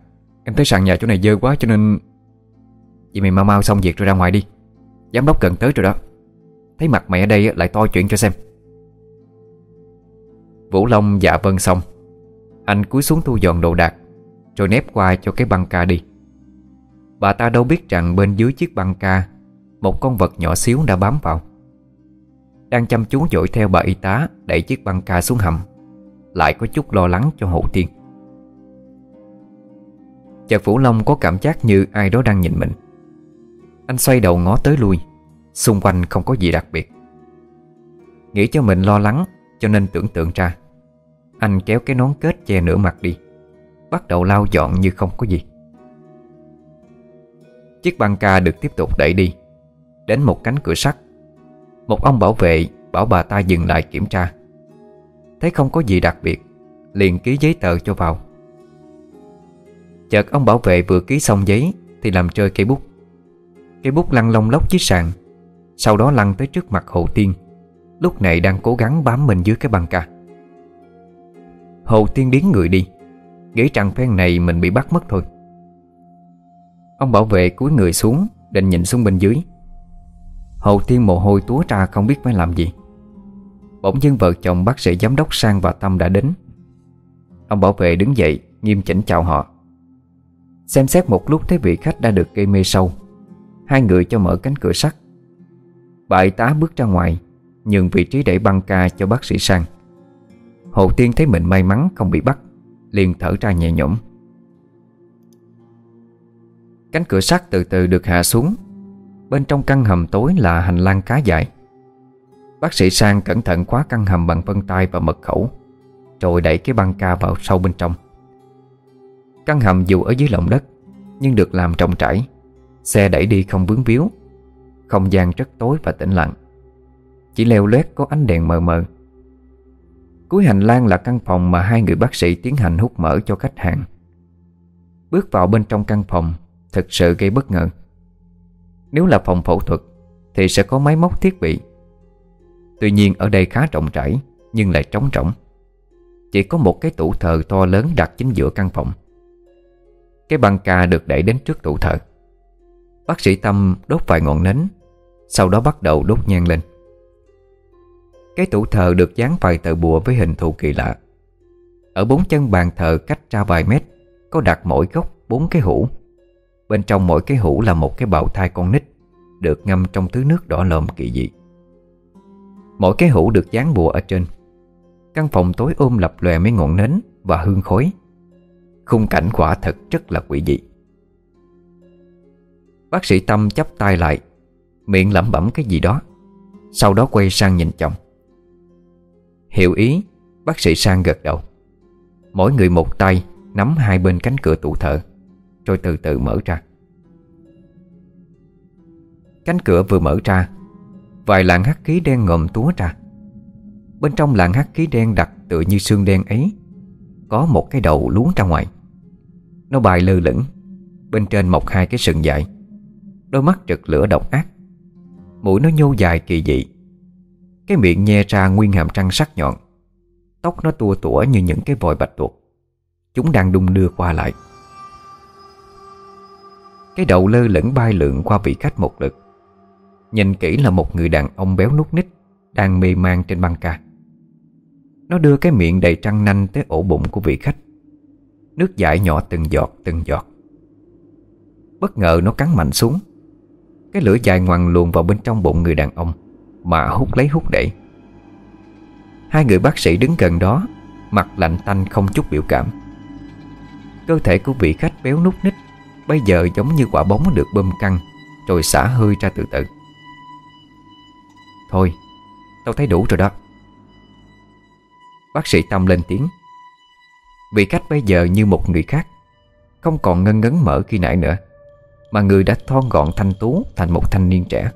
Em thấy sàn nhà chỗ này dơ quá cho nên Vậy mày mau mau xong việc rồi ra ngoài đi. Giám đốc cần tới rồi đó. Thấy mặt mày ở đây lại to chuyện cho xem. Vũ Long dạ vâng xong. Anh cúi xuống thu dọn đồ đạc, Rồi nép qua cho cái băng ca đi. Bà ta đâu biết rằng bên dưới chiếc băng ca, Một con vật nhỏ xíu đã bám vào. Đang chăm chú dội theo bà y tá, Đẩy chiếc băng ca xuống hầm. Lại có chút lo lắng cho hậu tiên Chợt Vũ Long có cảm giác như ai đó đang nhìn mình anh xoay đầu ngó tới lui. Xung quanh không có gì đặc biệt. Nghĩ cho mình lo lắng, Cho nên tưởng tượng ra. Anh kéo cái nón kết che nửa mặt đi. Bắt đầu lau dọn như không có gì. Chiếc băng ca được tiếp tục đẩy đi. Đến một cánh cửa sắt. Một ông bảo vệ bảo bà ta dừng lại kiểm tra. Thấy không có gì đặc biệt, Liền ký giấy tờ cho vào. Chợt ông bảo vệ vừa ký xong giấy Thì làm rơi cây bút. Cây bút lăn lông lóc chiếc sàn. Sau đó lăn tới trước mặt Hồ Tiên. Lúc này đang cố gắng bám mình dưới cái băng ca. Hồ Tiên điến người đi. Nghĩ rằng phen này mình bị bắt mất thôi. Ông bảo vệ cúi người xuống, Định nhìn xuống bên dưới. Hồ Tiên mồ hôi túa ra không biết phải làm gì. Bỗng dưng vợ chồng bác sĩ giám đốc Sang và Tâm đã đến. Ông bảo vệ đứng dậy, Nghiêm chỉnh chào họ. Xem xét một lúc thấy vị khách đã được gây mê sâu. Hai người cho mở cánh cửa sắt. Bà y tá bước ra ngoài, Nhường vị trí để băng ca cho bác sĩ Sang. Hồ Tiên thấy mình may mắn không bị bắt, liền thở ra nhẹ nhõm. Cánh cửa sắt từ từ được hạ xuống. Bên trong căn hầm tối là hành lang cá dài. Bác sĩ Sang cẩn thận khóa căn hầm bằng vân tay và mật khẩu, Rồi đẩy cái băng ca vào sâu bên trong. Căn hầm dù ở dưới lòng đất, Nhưng được làm rộng trải Xe đẩy đi không vướng víu. Không gian rất tối và tĩnh lặng. Chỉ leo lét có ánh đèn mờ mờ. Cuối hành lang là căn phòng mà hai người bác sĩ tiến hành hút mỡ cho khách hàng. Bước vào bên trong căn phòng, Thực sự gây bất ngờ. Nếu là phòng phẫu thuật, Thì sẽ có máy móc thiết bị. Tuy nhiên ở đây khá rộng rãi, Nhưng lại trống rỗng. Chỉ có một cái tủ thờ to lớn đặt chính giữa căn phòng. Cái băng ca được đẩy đến trước tủ thờ. Bác sĩ Tâm đốt vài ngọn nến, Sau đó bắt đầu đốt nhang lên. Cái tủ thờ được dán vài tờ bùa với hình thù kỳ lạ. Ở bốn chân bàn thờ cách ra vài mét, Có đặt mỗi góc bốn cái hũ. Bên trong mỗi cái hũ là một cái bào thai con nít, Được ngâm trong thứ nước đỏ lòm kỳ dị. Mỗi cái hũ được dán bùa ở trên. Căn phòng tối ôm lập lòe mấy ngọn nến Và hương khói. Khung cảnh quả thật rất là quỷ dị. Bác sĩ Tâm chắp tay lại, Miệng lẩm bẩm cái gì đó. Sau đó quay sang nhìn chồng. Hiểu ý, Bác sĩ sang gật đầu. Mỗi người một tay, Nắm hai bên cánh cửa tủ thở Rồi từ từ mở ra. Cánh cửa vừa mở ra, Vài làn hắc khí đen ngòm túa ra. Bên trong làn hắc khí đen đặc tựa như xương đen ấy, Có một cái đầu lún ra ngoài. Nó bài lơ lửng, Bên trên mọc hai cái sừng dài. Đôi mắt rực lửa độc ác. Mũi nó nhô dài kỳ dị. Cái miệng nhe ra nguyên hàm trăng sắc nhọn. Tóc nó tua tủa như những cái vòi bạch tuộc. Chúng đang đung đưa qua lại. Cái đầu lơ lửng bay lượn qua vị khách một lượt. Nhìn kỹ là một người đàn ông béo nút nít, Đang mê man trên băng ca. Nó đưa cái miệng đầy trăng nanh Tới ổ bụng của vị khách. Nước dãi nhỏ từng giọt từng giọt. Bất ngờ nó cắn mạnh xuống. Cái lửa dài ngoằn luồn vào bên trong bụng người đàn ông, Mà hút lấy hút để. Hai người bác sĩ đứng gần đó, Mặt lạnh tanh không chút biểu cảm. Cơ thể của vị khách béo nút nít Bây giờ giống như quả bóng được bơm căng, Rồi xả hơi ra từ từ. Thôi, Tao thấy đủ rồi đó. Bác sĩ Tâm lên tiếng. Vị khách bây giờ như một người khác, Không còn ngân ngấn mở khi nãy nữa. Mà người đã thon gọn thanh tú Thành một thanh niên trẻ.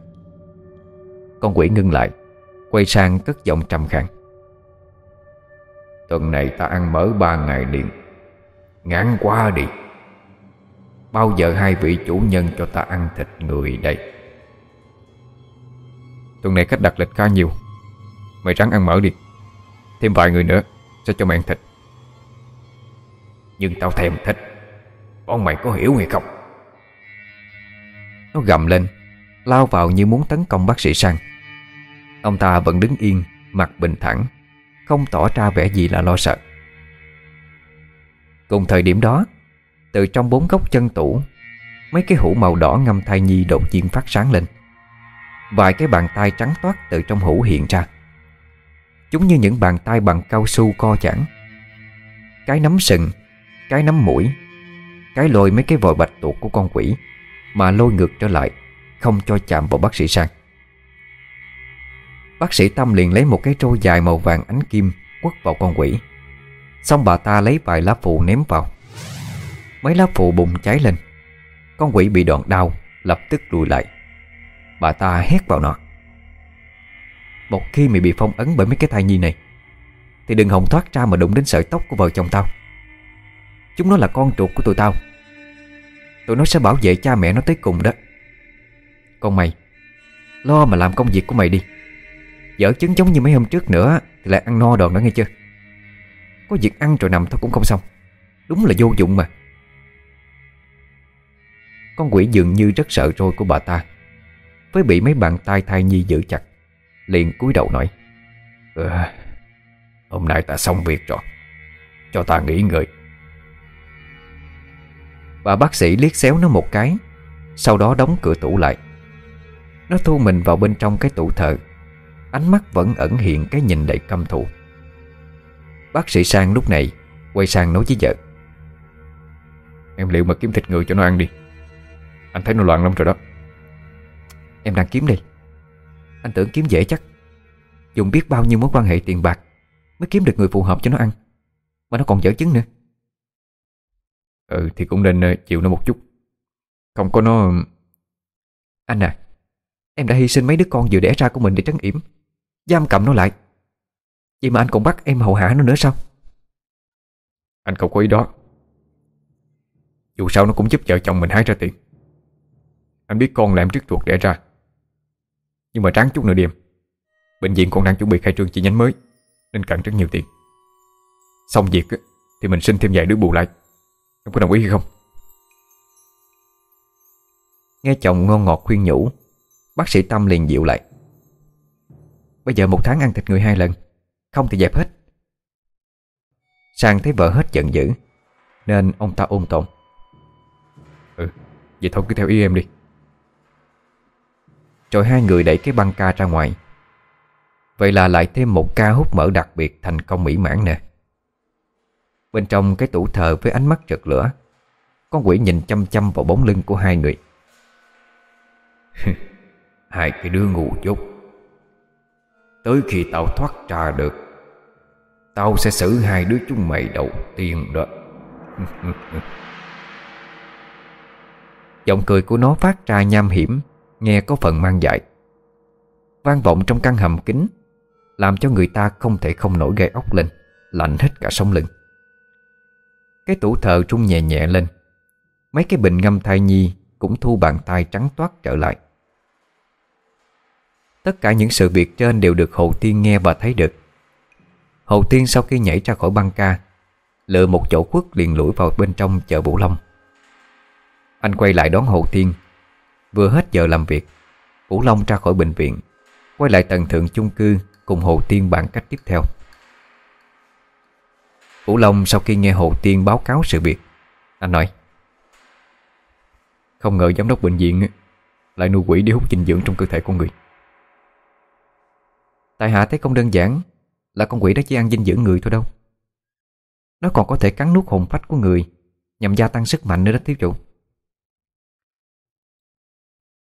Con quỷ ngưng lại, Quay sang cất giọng trầm khàn Tuần này ta ăn mỡ ba ngày liền, Ngán quá đi. Bao giờ hai vị chủ nhân cho ta ăn thịt người đây? Tuần này khách đặt lịch khá nhiều. Mày ráng ăn mỡ đi, Thêm vài người nữa Sẽ cho mày ăn thịt. Nhưng tao thèm thịt, Bọn mày có hiểu hay không? Nó gầm lên, Lao vào như muốn tấn công bác sĩ sang. Ông ta vẫn đứng yên, Mặt bình thản, Không tỏ ra vẻ gì là lo sợ. Cùng thời điểm đó, Từ trong bốn góc chân tủ, Mấy cái hũ màu đỏ ngâm thai nhi đột nhiên phát sáng lên. Vài cái bàn tay trắng toát từ trong hũ hiện ra. Chúng như những bàn tay bằng cao su co giãn. Cái nắm sừng, Cái nắm mũi, Cái lôi mấy cái vòi bạch tuộc của con quỷ. Mà lôi ngược trở lại, Không cho chạm vào bác sĩ sang. Bác sĩ Tâm liền lấy một cái trôi dài màu vàng ánh kim Quất vào con quỷ. Xong bà ta lấy vài lá phụ ném vào. Mấy lá phụ bùng cháy lên. Con quỷ bị đoạn đau, Lập tức lùi lại. Bà ta hét vào nó. Một khi mày bị phong ấn bởi mấy cái thai nhi này, Thì đừng hòng thoát ra mà đụng đến sợi tóc của vợ chồng tao. Chúng nó là con ruột của tụi tao. Tụi nó sẽ bảo vệ cha mẹ nó tới cùng đó. Còn mày Lo mà làm công việc của mày đi. Dở chứng giống như mấy hôm trước nữa Thì lại ăn no đòn đó nghe chưa? Có việc ăn rồi nằm thôi cũng không xong. Đúng là vô dụng mà. Con quỷ dường như rất sợ rôi của bà ta. Với bị mấy bàn tay thai nhi giữ chặt Liền cúi đầu nói ừ, Hôm nay ta xong việc rồi. Cho ta nghỉ ngơi. Bà bác sĩ liếc xéo nó một cái, Sau đó đóng cửa tủ lại. Nó thu mình vào bên trong cái tủ thờ. Ánh mắt vẫn ẩn hiện cái nhìn đầy căm thù. Bác sĩ Sang lúc này Quay sang nói với vợ. Em liệu mà kiếm thịt người cho nó ăn đi. Anh thấy nó loạn lắm rồi đó. Em đang kiếm đi Anh tưởng kiếm dễ chắc. Dùng biết bao nhiêu mối quan hệ tiền bạc Mới kiếm được người phù hợp cho nó ăn. Mà nó còn dở chứng nữa. Ừ thì cũng nên ờ, chịu nó một chút. Không có nó, Anh à Em đã hy sinh mấy đứa con vừa đẻ ra của mình để trấn yểm. Giam cầm nó lại. Vậy mà anh còn bắt em hậu hạ nó nữa sao? Anh không có ý đó. Dù sao nó cũng giúp vợ chồng mình hái ra tiền. Anh biết con là em trước ruột đẻ ra. Nhưng mà tráng chút nữa điểm Bệnh viện còn đang chuẩn bị khai trương chi nhánh mới, Nên cần rất nhiều tiền. Xong việc thì mình xin thêm vài đứa bù lại. Em có đồng ý hay không? Nghe chồng ngon ngọt khuyên nhủ, Bác sĩ Tâm liền dịu lại. Bây giờ một tháng ăn thịt người hai lần, Không thì dẹp hết. Sang thấy vợ hết giận dữ, Nên ông ta ôn tồn Ừ Vậy thôi cứ theo ý em đi. Rồi hai người đẩy cái băng ca ra ngoài. Vậy là lại thêm một ca hút mỡ đặc biệt thành công mỹ mãn nè. Bên trong cái tủ thờ với ánh mắt rực lửa. Con quỷ nhìn chăm chăm vào bóng lưng của hai người. Hai cái đứa ngu dốt. Tới khi tao thoát ra được, Tao sẽ xử hai đứa chúng mày đầu tiên đó. Giọng cười của nó phát ra nham hiểm, Nghe có phần mang dại. Vang vọng trong căn hầm kính Làm cho người ta không thể không nổi gai ốc lên, Lạnh hết cả sống lưng. Cái tủ thờ trung nhẹ nhẹ lên. Mấy cái bình ngâm thai nhi Cũng thu bàn tay trắng toát trở lại. Tất cả những sự việc trên đều được Hồ Tiên nghe và thấy được. Hồ Tiên sau khi nhảy ra khỏi băng ca Lựa một chỗ khuất liền lủi vào bên trong chợ Vũ Long. Anh quay lại đón Hồ Tiên. Vừa hết giờ làm việc Vũ Long ra khỏi bệnh viện, Quay lại tầng thượng chung cư Cùng Hồ Tiên bản cách tiếp theo. Vũ Long sau khi nghe Hồ Tiên báo cáo sự việc Anh nói Không ngờ giám đốc bệnh viện Lại nuôi quỷ để hút dinh dưỡng trong cơ thể con người. Tại hạ thấy không đơn giản Là con quỷ đó chỉ ăn dinh dưỡng người thôi đâu. Nó còn có thể cắn nuốt hồn phách của người Nhằm gia tăng sức mạnh nữa đó thiếu chủ.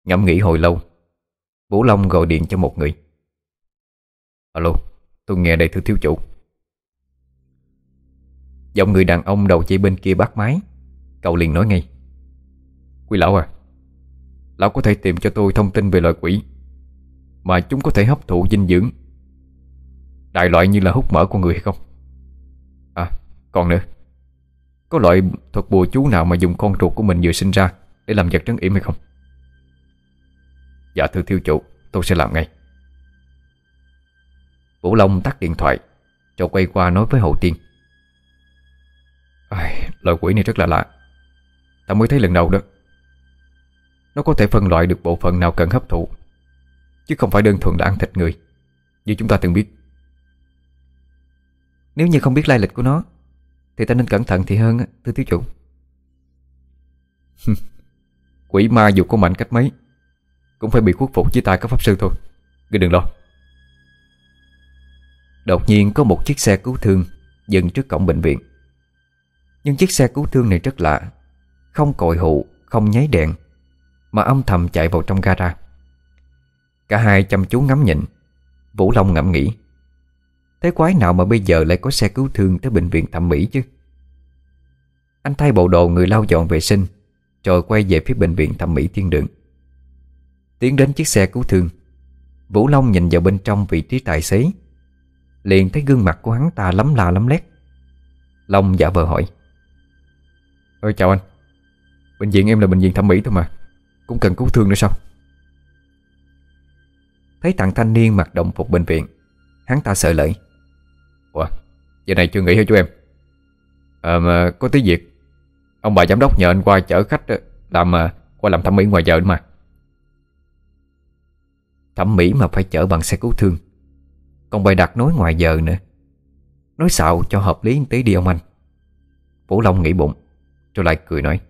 Ngẫm nghĩ hồi lâu Vũ Long gọi điện cho một người Alo, tôi nghe đây thưa thiếu chủ. Giọng người đàn ông đầu dây bên kia bắt máy Cậu liền nói ngay. Quý lão à Lão có thể tìm cho tôi thông tin về loài quỷ Mà chúng có thể hấp thụ dinh dưỡng Đại loại như là hút mỡ con người hay không? À còn nữa. Có loại thuật bùa chú nào mà dùng con ruột của mình vừa sinh ra Để làm vật trấn yểm hay không? Dạ thưa thiếu chủ, Tôi sẽ làm ngay. Vũ Long tắt điện thoại Rồi quay qua nói với Hậu Tiên. Ai, Loại quỷ này rất là lạ. Ta mới thấy lần đầu đó. Nó có thể phân loại được bộ phận nào cần hấp thụ Chứ không phải đơn thuần là ăn thịt người Như chúng ta từng biết. Nếu như không biết lai lịch của nó Thì ta nên cẩn thận thì hơn Thưa thiếu chủ. Quỷ ma dù có mạnh cách mấy Cũng phải bị khuất phục với tay các pháp sư thôi. Ngươi đừng lo. Đột nhiên có một chiếc xe cứu thương Dừng trước cổng bệnh viện. Nhưng chiếc xe cứu thương này rất lạ. Không còi hụ, không nháy đèn Mà âm thầm chạy vào trong gara. Cả hai chăm chú ngắm nhìn. Vũ Long ngẫm nghĩ Thế quái nào mà bây giờ lại có xe cứu thương Tới bệnh viện thẩm mỹ chứ? Anh thay bộ đồ người lau dọn vệ sinh Rồi quay về phía bệnh viện thẩm mỹ thiên đường. Tiến đến chiếc xe cứu thương. Vũ Long nhìn vào bên trong vị trí tài xế Liền thấy gương mặt của hắn ta lắm la lắm lét. Long giả vờ hỏi Ơi chào anh. Bệnh viện em là bệnh viện thẩm mỹ thôi mà. Cũng cần cứu thương nữa sao? Thấy thằng thanh niên mặc đồng phục bệnh viện, Hắn ta sợ lợi Ủa, Giờ này chưa nghỉ hả chú em? À mà có tí việc. Ông bà giám đốc nhờ anh qua chở khách Làm à, qua làm thẩm mỹ ngoài giờ nữa mà. Thẩm mỹ mà phải chở bằng xe cứu thương. Còn bài đặt nói ngoài giờ nữa. Nói xạo cho hợp lý tí đi ông anh. Vũ Long nghĩ bụng. Rồi lại cười nói.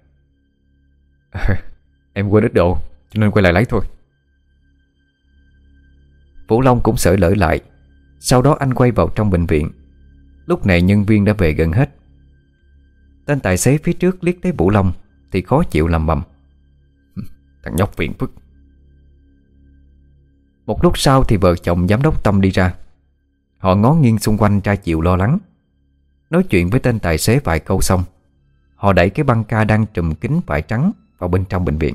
Em quên ít đồ, Cho nên quay lại lấy thôi. Vũ Long cũng sợ lỡ lại. Sau đó anh quay vào trong bệnh viện. Lúc này nhân viên đã về gần hết. Tên tài xế phía trước liếc thấy Vũ Long Thì khó chịu làm bầm. Thằng nhóc viện phức. Một lúc sau thì vợ chồng giám đốc Tâm đi ra. Họ ngó nghiêng xung quanh tra chịu lo lắng. Nói chuyện với tên tài xế vài câu xong Họ đẩy cái băng ca đang trùm kính vải trắng Vào bên trong bệnh viện.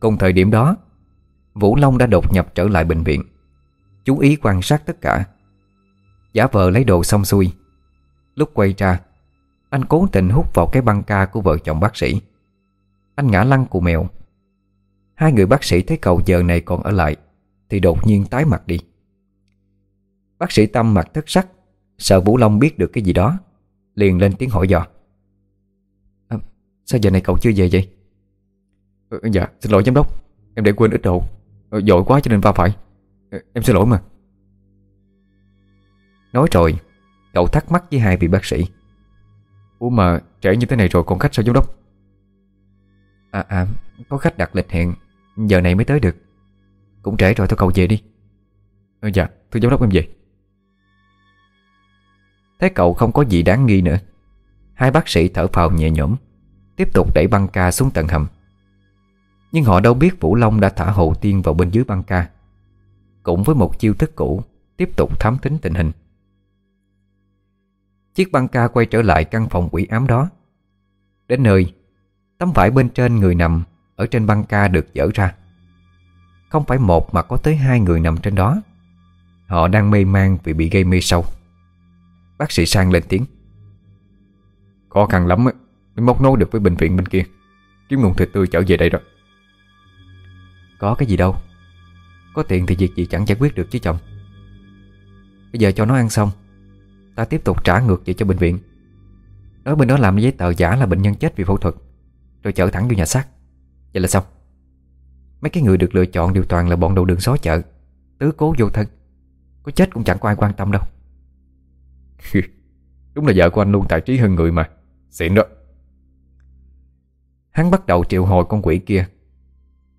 Cùng thời điểm đó, Vũ Long đã đột nhập trở lại bệnh viện, Chú ý quan sát tất cả. Giả vờ lấy đồ xong xuôi, Lúc quay ra, Anh cố tình hút vào cái băng ca của vợ chồng bác sĩ. Anh ngã lăn cù mèo. Hai người bác sĩ thấy cậu giờ này còn ở lại, Thì đột nhiên tái mặt đi. Bác sĩ Tâm mặt thất sắc, Sợ Vũ Long biết được cái gì đó. Liền lên tiếng hỏi dò. À, Sao giờ này cậu chưa về vậy? Ừ, Dạ xin lỗi giám đốc. Em để quên ít đồ. Ừ, dội quá cho nên va phải. Ừ, em xin lỗi mà. Nói rồi Cậu thắc mắc với hai vị bác sĩ. Ủa mà trễ như thế này rồi còn khách sao giám đốc? À à Có khách đặt lịch hẹn Giờ này mới tới được. Cũng trễ rồi thôi cậu về đi. Ừ, Dạ thưa giám đốc em về. Thấy cậu không có gì đáng nghi nữa. Hai bác sĩ thở phào nhẹ nhõm, Tiếp tục đẩy băng ca xuống tầng hầm. Nhưng họ đâu biết Vũ Long đã thả hậu tiên vào bên dưới băng ca. Cũng với một chiêu thức cũ, Tiếp tục thám tính tình hình. Chiếc băng ca quay trở lại căn phòng quỷ ám đó. Đến nơi, Tấm vải bên trên người nằm Ở trên băng ca được dỡ ra. Không phải một mà có tới hai người nằm trên đó. Họ đang mê man vì bị gây mê sâu. Bác sĩ sang lên tiếng. Khó khăn lắm mới móc nối được với bệnh viện bên kia. Kiếm nguồn thịt tươi trở về đây rồi. Có cái gì đâu. Có tiền thì việc gì chẳng giải quyết được chứ chồng. Bây giờ cho nó ăn xong, Ta tiếp tục trả ngược về cho bệnh viện. Nói bên đó làm giấy tờ giả là bệnh nhân chết vì phẫu thuật, Rồi chở thẳng vô nhà xác. Vậy là xong. Mấy cái người được lựa chọn đều toàn là bọn đầu đường xó chợ, Tứ cố vô thân. Có chết cũng chẳng có ai quan tâm đâu. Đúng là vợ của anh luôn tài trí hơn người mà. Xịn đó. Hắn bắt đầu triệu hồi con quỷ kia.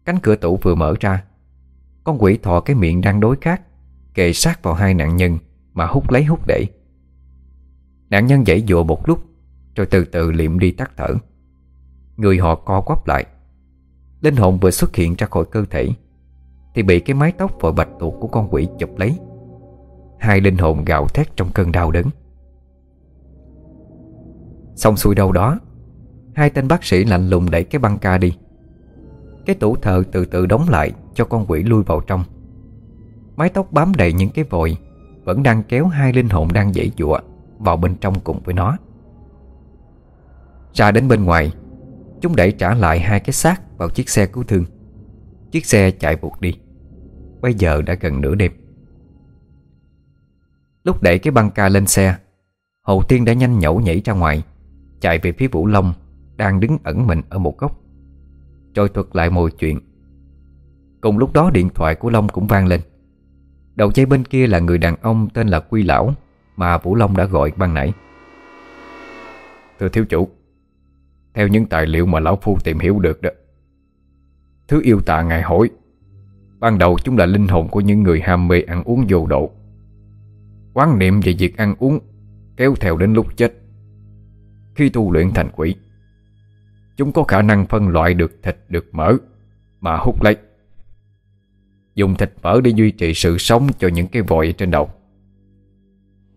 Cánh cửa tủ vừa mở ra, Con quỷ thò cái miệng đang đối khác Kề sát vào hai nạn nhân Mà hút lấy hút để. Nạn nhân dãy dụa một lúc, Rồi từ từ liệm đi tắt thở. Người họ co quắp lại. Linh hồn vừa xuất hiện ra khỏi cơ thể, Thì bị cái mái tóc vội bạch tuộc của con quỷ chụp lấy. Hai linh hồn gào thét trong cơn đau đớn. Xong xuôi đâu đó, Hai tên bác sĩ lạnh lùng đẩy cái băng ca đi. Cái tủ thờ từ từ đóng lại Cho con quỷ lui vào trong. Mái tóc bám đầy những cái vội Vẫn đang kéo hai linh hồn đang dãy dụa Vào bên trong cùng với nó. Ra đến bên ngoài, Chúng đẩy trả lại hai cái xác Vào chiếc xe cứu thương. Chiếc xe chạy vụt đi. Bây giờ đã gần nửa đêm. Lúc đẩy cái băng ca lên xe Hậu Tiên đã nhanh nhẩu nhảy ra ngoài, Chạy về phía Vũ Long, Đang đứng ẩn mình ở một góc. Rồi thuật lại mọi chuyện. Cùng lúc đó điện thoại của Long cũng vang lên. Đầu dây bên kia là người đàn ông tên là Quy Lão Mà Vũ Long đã gọi ban nãy. Thưa thiếu chủ, Theo những tài liệu mà Lão Phu tìm hiểu được đó, Thứ yêu tà ngài hỏi, Ban đầu chúng là linh hồn của những người ham mê ăn uống vô độ Quán niệm về việc ăn uống Kéo theo đến lúc chết. Khi tu luyện thành quỷ, Chúng có khả năng phân loại được thịt được mỡ Mà hút lấy. Dùng thịt mỡ để duy trì sự sống cho những cái vội trên đầu.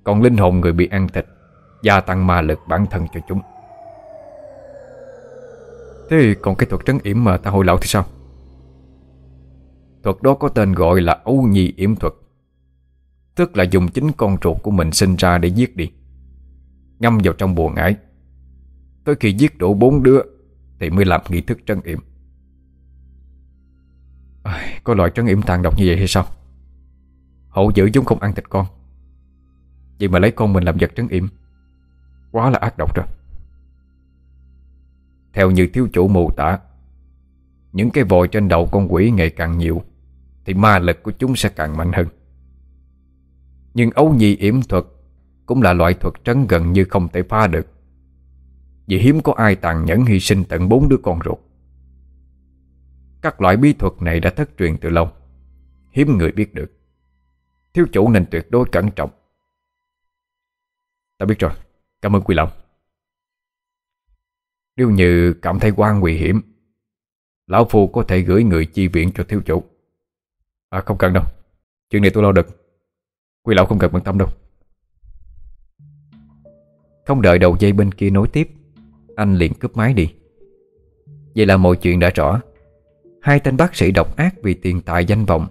Còn linh hồn người bị ăn thịt, Gia tăng ma lực bản thân cho chúng. Thế còn cái thuật trấn yểm mà ta hồi lão thì sao? Thuật đó có tên gọi là Âu Nhi yểm thuật. Tức là dùng chính con ruột của mình sinh ra để giết đi. Ngâm vào trong buồn ải Tới khi giết đủ bốn đứa Thì mới làm nghi thức trấn yểm. À, Có loại trấn yểm tàn độc như vậy hay sao? Hậu giữ chúng không ăn thịt con. Vậy mà lấy con mình làm vật trấn yểm. Quá là ác độc rồi. Theo như thiếu chủ mù tả Những cái vòi trên đầu con quỷ ngày càng nhiều Thì ma lực của chúng sẽ càng mạnh hơn. Nhưng ấu nhi yểm thuật Cũng là loại thuật trấn gần như không thể phá được. Vì hiếm có ai tàn nhẫn hy sinh tận bốn đứa con ruột. Các loại bí thuật này đã thất truyền từ lâu. Hiếm người biết được. Thiếu chủ nên tuyệt đối cẩn trọng. Ta biết rồi. Cảm ơn Quy Long. Nếu như cảm thấy quan nguy hiểm, Lão Phu có thể gửi người chi viện cho thiếu chủ. À không cần đâu. Chuyện này tôi lo được. Quy Lão không cần bận tâm đâu. Không đợi đầu dây bên kia nối tiếp, Anh liền cướp máy đi. Vậy là mọi chuyện đã rõ. Hai tên bác sĩ độc ác vì tiền tài danh vọng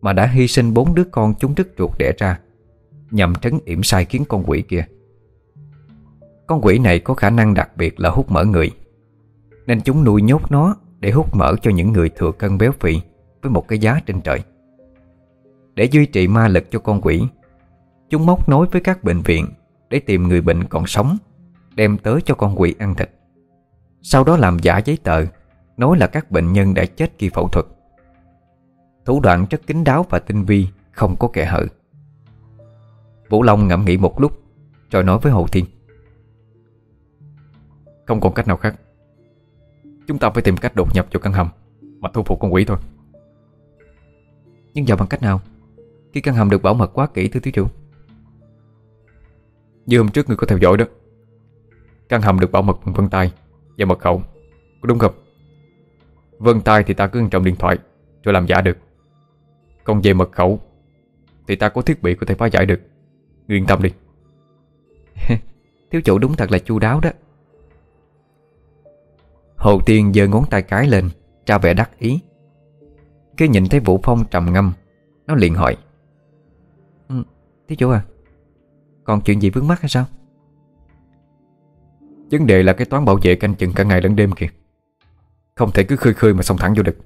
Mà đã hy sinh bốn đứa con chúng đứt ruột đẻ ra, Nhằm trấn yểm sai khiến con quỷ kia. Con quỷ này có khả năng đặc biệt là hút mỡ người, Nên chúng nuôi nhốt nó Để hút mỡ cho những người thừa cân béo phì Với một cái giá trên trời. Để duy trì ma lực cho con quỷ. Chúng móc nối với các bệnh viện Để tìm người bệnh còn sống, Đem tới cho con quỷ ăn thịt. Sau đó làm giả giấy tờ, Nói là các bệnh nhân đã chết khi phẫu thuật. Thủ đoạn rất kín đáo và tinh vi, Không có kẻ hở. Vũ Long ngẫm nghĩ một lúc, Rồi nói với Hồ Thiên. Không còn cách nào khác. Chúng ta phải tìm cách đột nhập vào căn hầm Mà thu phục con quỷ thôi. Nhưng giờ bằng cách nào? Khi căn hầm được bảo mật quá kỹ thưa thiếu chủ. Như hôm trước người có theo dõi đó. Căn hầm được bảo mật bằng vân tay Và mật khẩu. Có đúng không? Vân tay thì ta cứ trong điện thoại Rồi làm giả được. Còn về mật khẩu Thì ta có thiết bị có thể phá giải được. Người yên tâm đi. Thiếu chủ đúng thật là chu đáo đó. Hồ Tiên giơ ngón tay cái lên Ra vẻ đắc ý. Khi nhìn thấy Vũ Phong trầm ngâm Nó liền hỏi Thiếu chủ à Còn chuyện gì vướng mắt hay sao? Vấn đề là cái toán bảo vệ canh chừng cả ngày lẫn đêm kìa. Không thể cứ khơi khơi mà xông thẳng vô được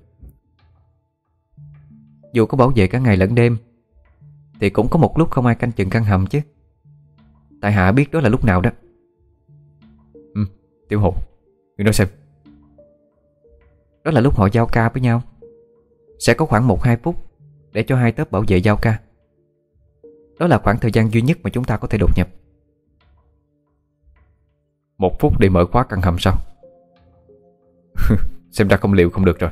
Dù có bảo vệ cả ngày lẫn đêm Thì cũng có một lúc không ai canh chừng căn hầm chứ. Tại hạ biết đó là lúc nào đó. Ừ, tiểu hồn Ngươi nói xem. Đó là lúc họ giao ca với nhau. Sẽ có khoảng 1-2 phút Để cho hai tớp bảo vệ giao ca đó là khoảng thời gian duy nhất mà chúng ta có thể đột nhập. Một phút để mở khóa căn hầm sao Xem ra không liệu không được rồi.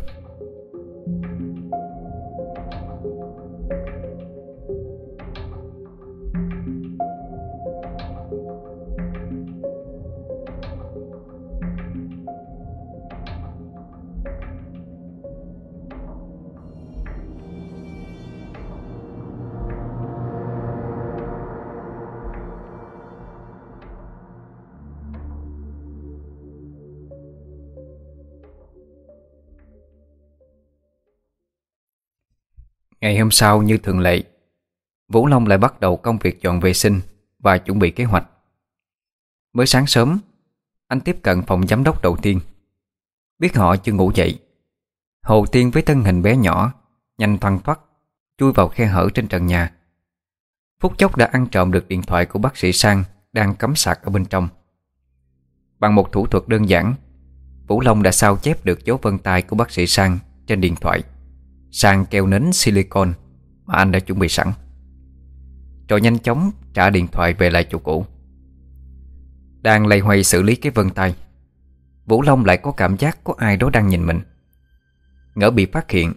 Hôm sau như thường lệ, Vũ Long lại bắt đầu công việc dọn vệ sinh Và chuẩn bị kế hoạch. Mới sáng sớm, Anh tiếp cận phòng giám đốc đầu tiên. Biết họ chưa ngủ dậy, Hồ Tiên với thân hình bé nhỏ, Nhanh thoăn thoắt, Chui vào khe hở trên trần nhà. Phút chốc đã ăn trộm được điện thoại của bác sĩ Sang Đang cắm sạc ở bên trong. Bằng một thủ thuật đơn giản, Vũ Long đã sao chép được dấu vân tay của bác sĩ Sang trên điện thoại. Sang keo nến silicon Mà anh đã chuẩn bị sẵn. Rồi nhanh chóng trả điện thoại về lại chỗ cũ. Đang lây hoay xử lý cái vân tay, Vũ Long lại có cảm giác có ai đó đang nhìn mình. Ngỡ bị phát hiện,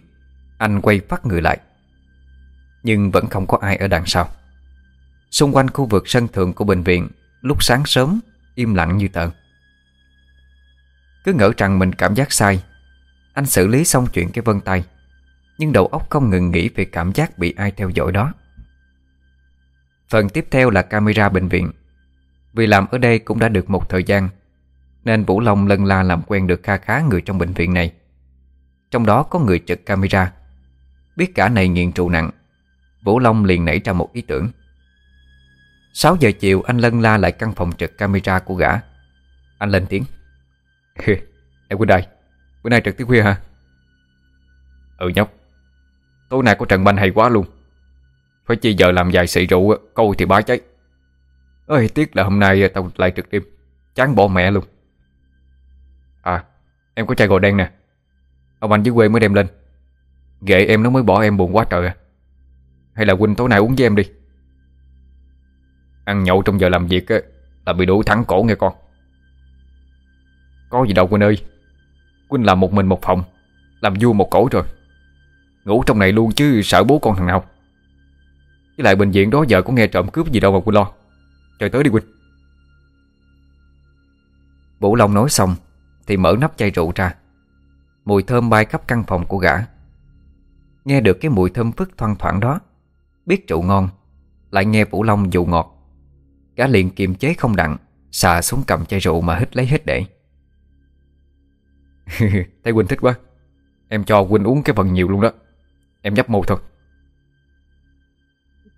Anh quay phát người lại. Nhưng vẫn không có ai ở đằng sau. Xung quanh khu vực sân thượng của bệnh viện, Lúc sáng sớm, Im lặng như tờ. Cứ ngỡ rằng mình cảm giác sai, Anh xử lý xong chuyện cái vân tay nhưng đầu óc không ngừng nghĩ về cảm giác bị ai theo dõi đó. Phần tiếp theo là camera bệnh viện. Vì làm ở đây cũng đã được một thời gian, Nên Vũ Long lân la làm quen được kha khá người trong bệnh viện này. Trong đó có người trực camera. Biết cả này nghiện trụ nặng, Vũ Long liền nảy ra một ý tưởng. 6 giờ chiều anh lân la lại căn phòng trực camera của gã. Anh lên tiếng. Em quên đây Bữa nay trực tới khuya hả? Ừ nhóc. Tối nay có trận banh hay quá luôn. Phải chi giờ làm vài xị rượu Câu thì bá cháy. Ơi tiếc là hôm nay à, tao lại trực đêm. Chán bỏ mẹ luôn. À em có chai gò đen nè. Ông anh dưới quê mới đem lên. Ghệ em nó mới bỏ em buồn quá trời à. Hay là Huynh tối nay uống với em đi. Ăn nhậu trong giờ làm việc á, Là bị đuổi thẳng cổ nghe con. Có gì đâu Quynh ơi. Quynh làm một mình một phòng Làm vua một cổ rồi. Ngủ trong này luôn chứ sợ bố con thằng nào. Với lại bệnh viện đó giờ có nghe trộm cướp gì đâu mà Quynh lo. Trời tới đi Quynh Vũ Long nói xong Thì mở nắp chai rượu ra. Mùi thơm bay khắp căn phòng của gã. Nghe được cái mùi thơm phức thoang thoảng đó, Biết rượu ngon, Lại nghe Vũ Long dụ ngọt. Gã liền kiềm chế không đặng, Xà xuống cầm chai rượu mà hít lấy hết để. Thấy quỳnh thích quá, Em cho quỳnh uống cái phần nhiều luôn đó. Em nhấp một thôi.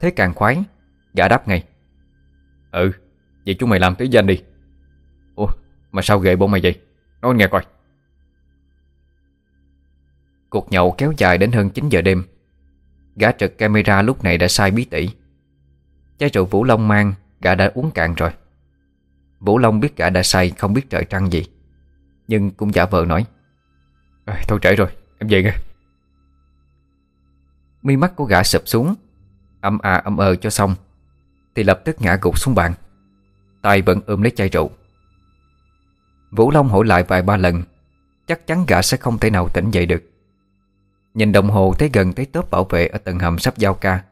Thế càng khoái Gã đáp ngay. Ừ Vậy chúng mày làm tới danh đi. Ủa mà sao ghệ bọn mày vậy? Nói nghe coi. Cuộc nhậu kéo dài đến hơn 9 giờ đêm. Gã trực camera lúc này đã sai bí tỉ. Chai rượu Vũ Long mang Gã đã uống cạn rồi. Vũ Long biết gã đã say không biết trời trăng gì. Nhưng cũng giả vờ nói. À, Thôi trễ rồi em về nghe. Mi mắt của gã sụp xuống. Âm à âm ờ cho xong, Thì lập tức ngã gục xuống bàn. Tay vẫn ôm lấy chai rượu. Vũ Long hỏi lại vài ba lần, Chắc chắn gã sẽ không thể nào tỉnh dậy được. Nhìn đồng hồ thấy gần tới tớp bảo vệ Ở tầng hầm sắp giao ca.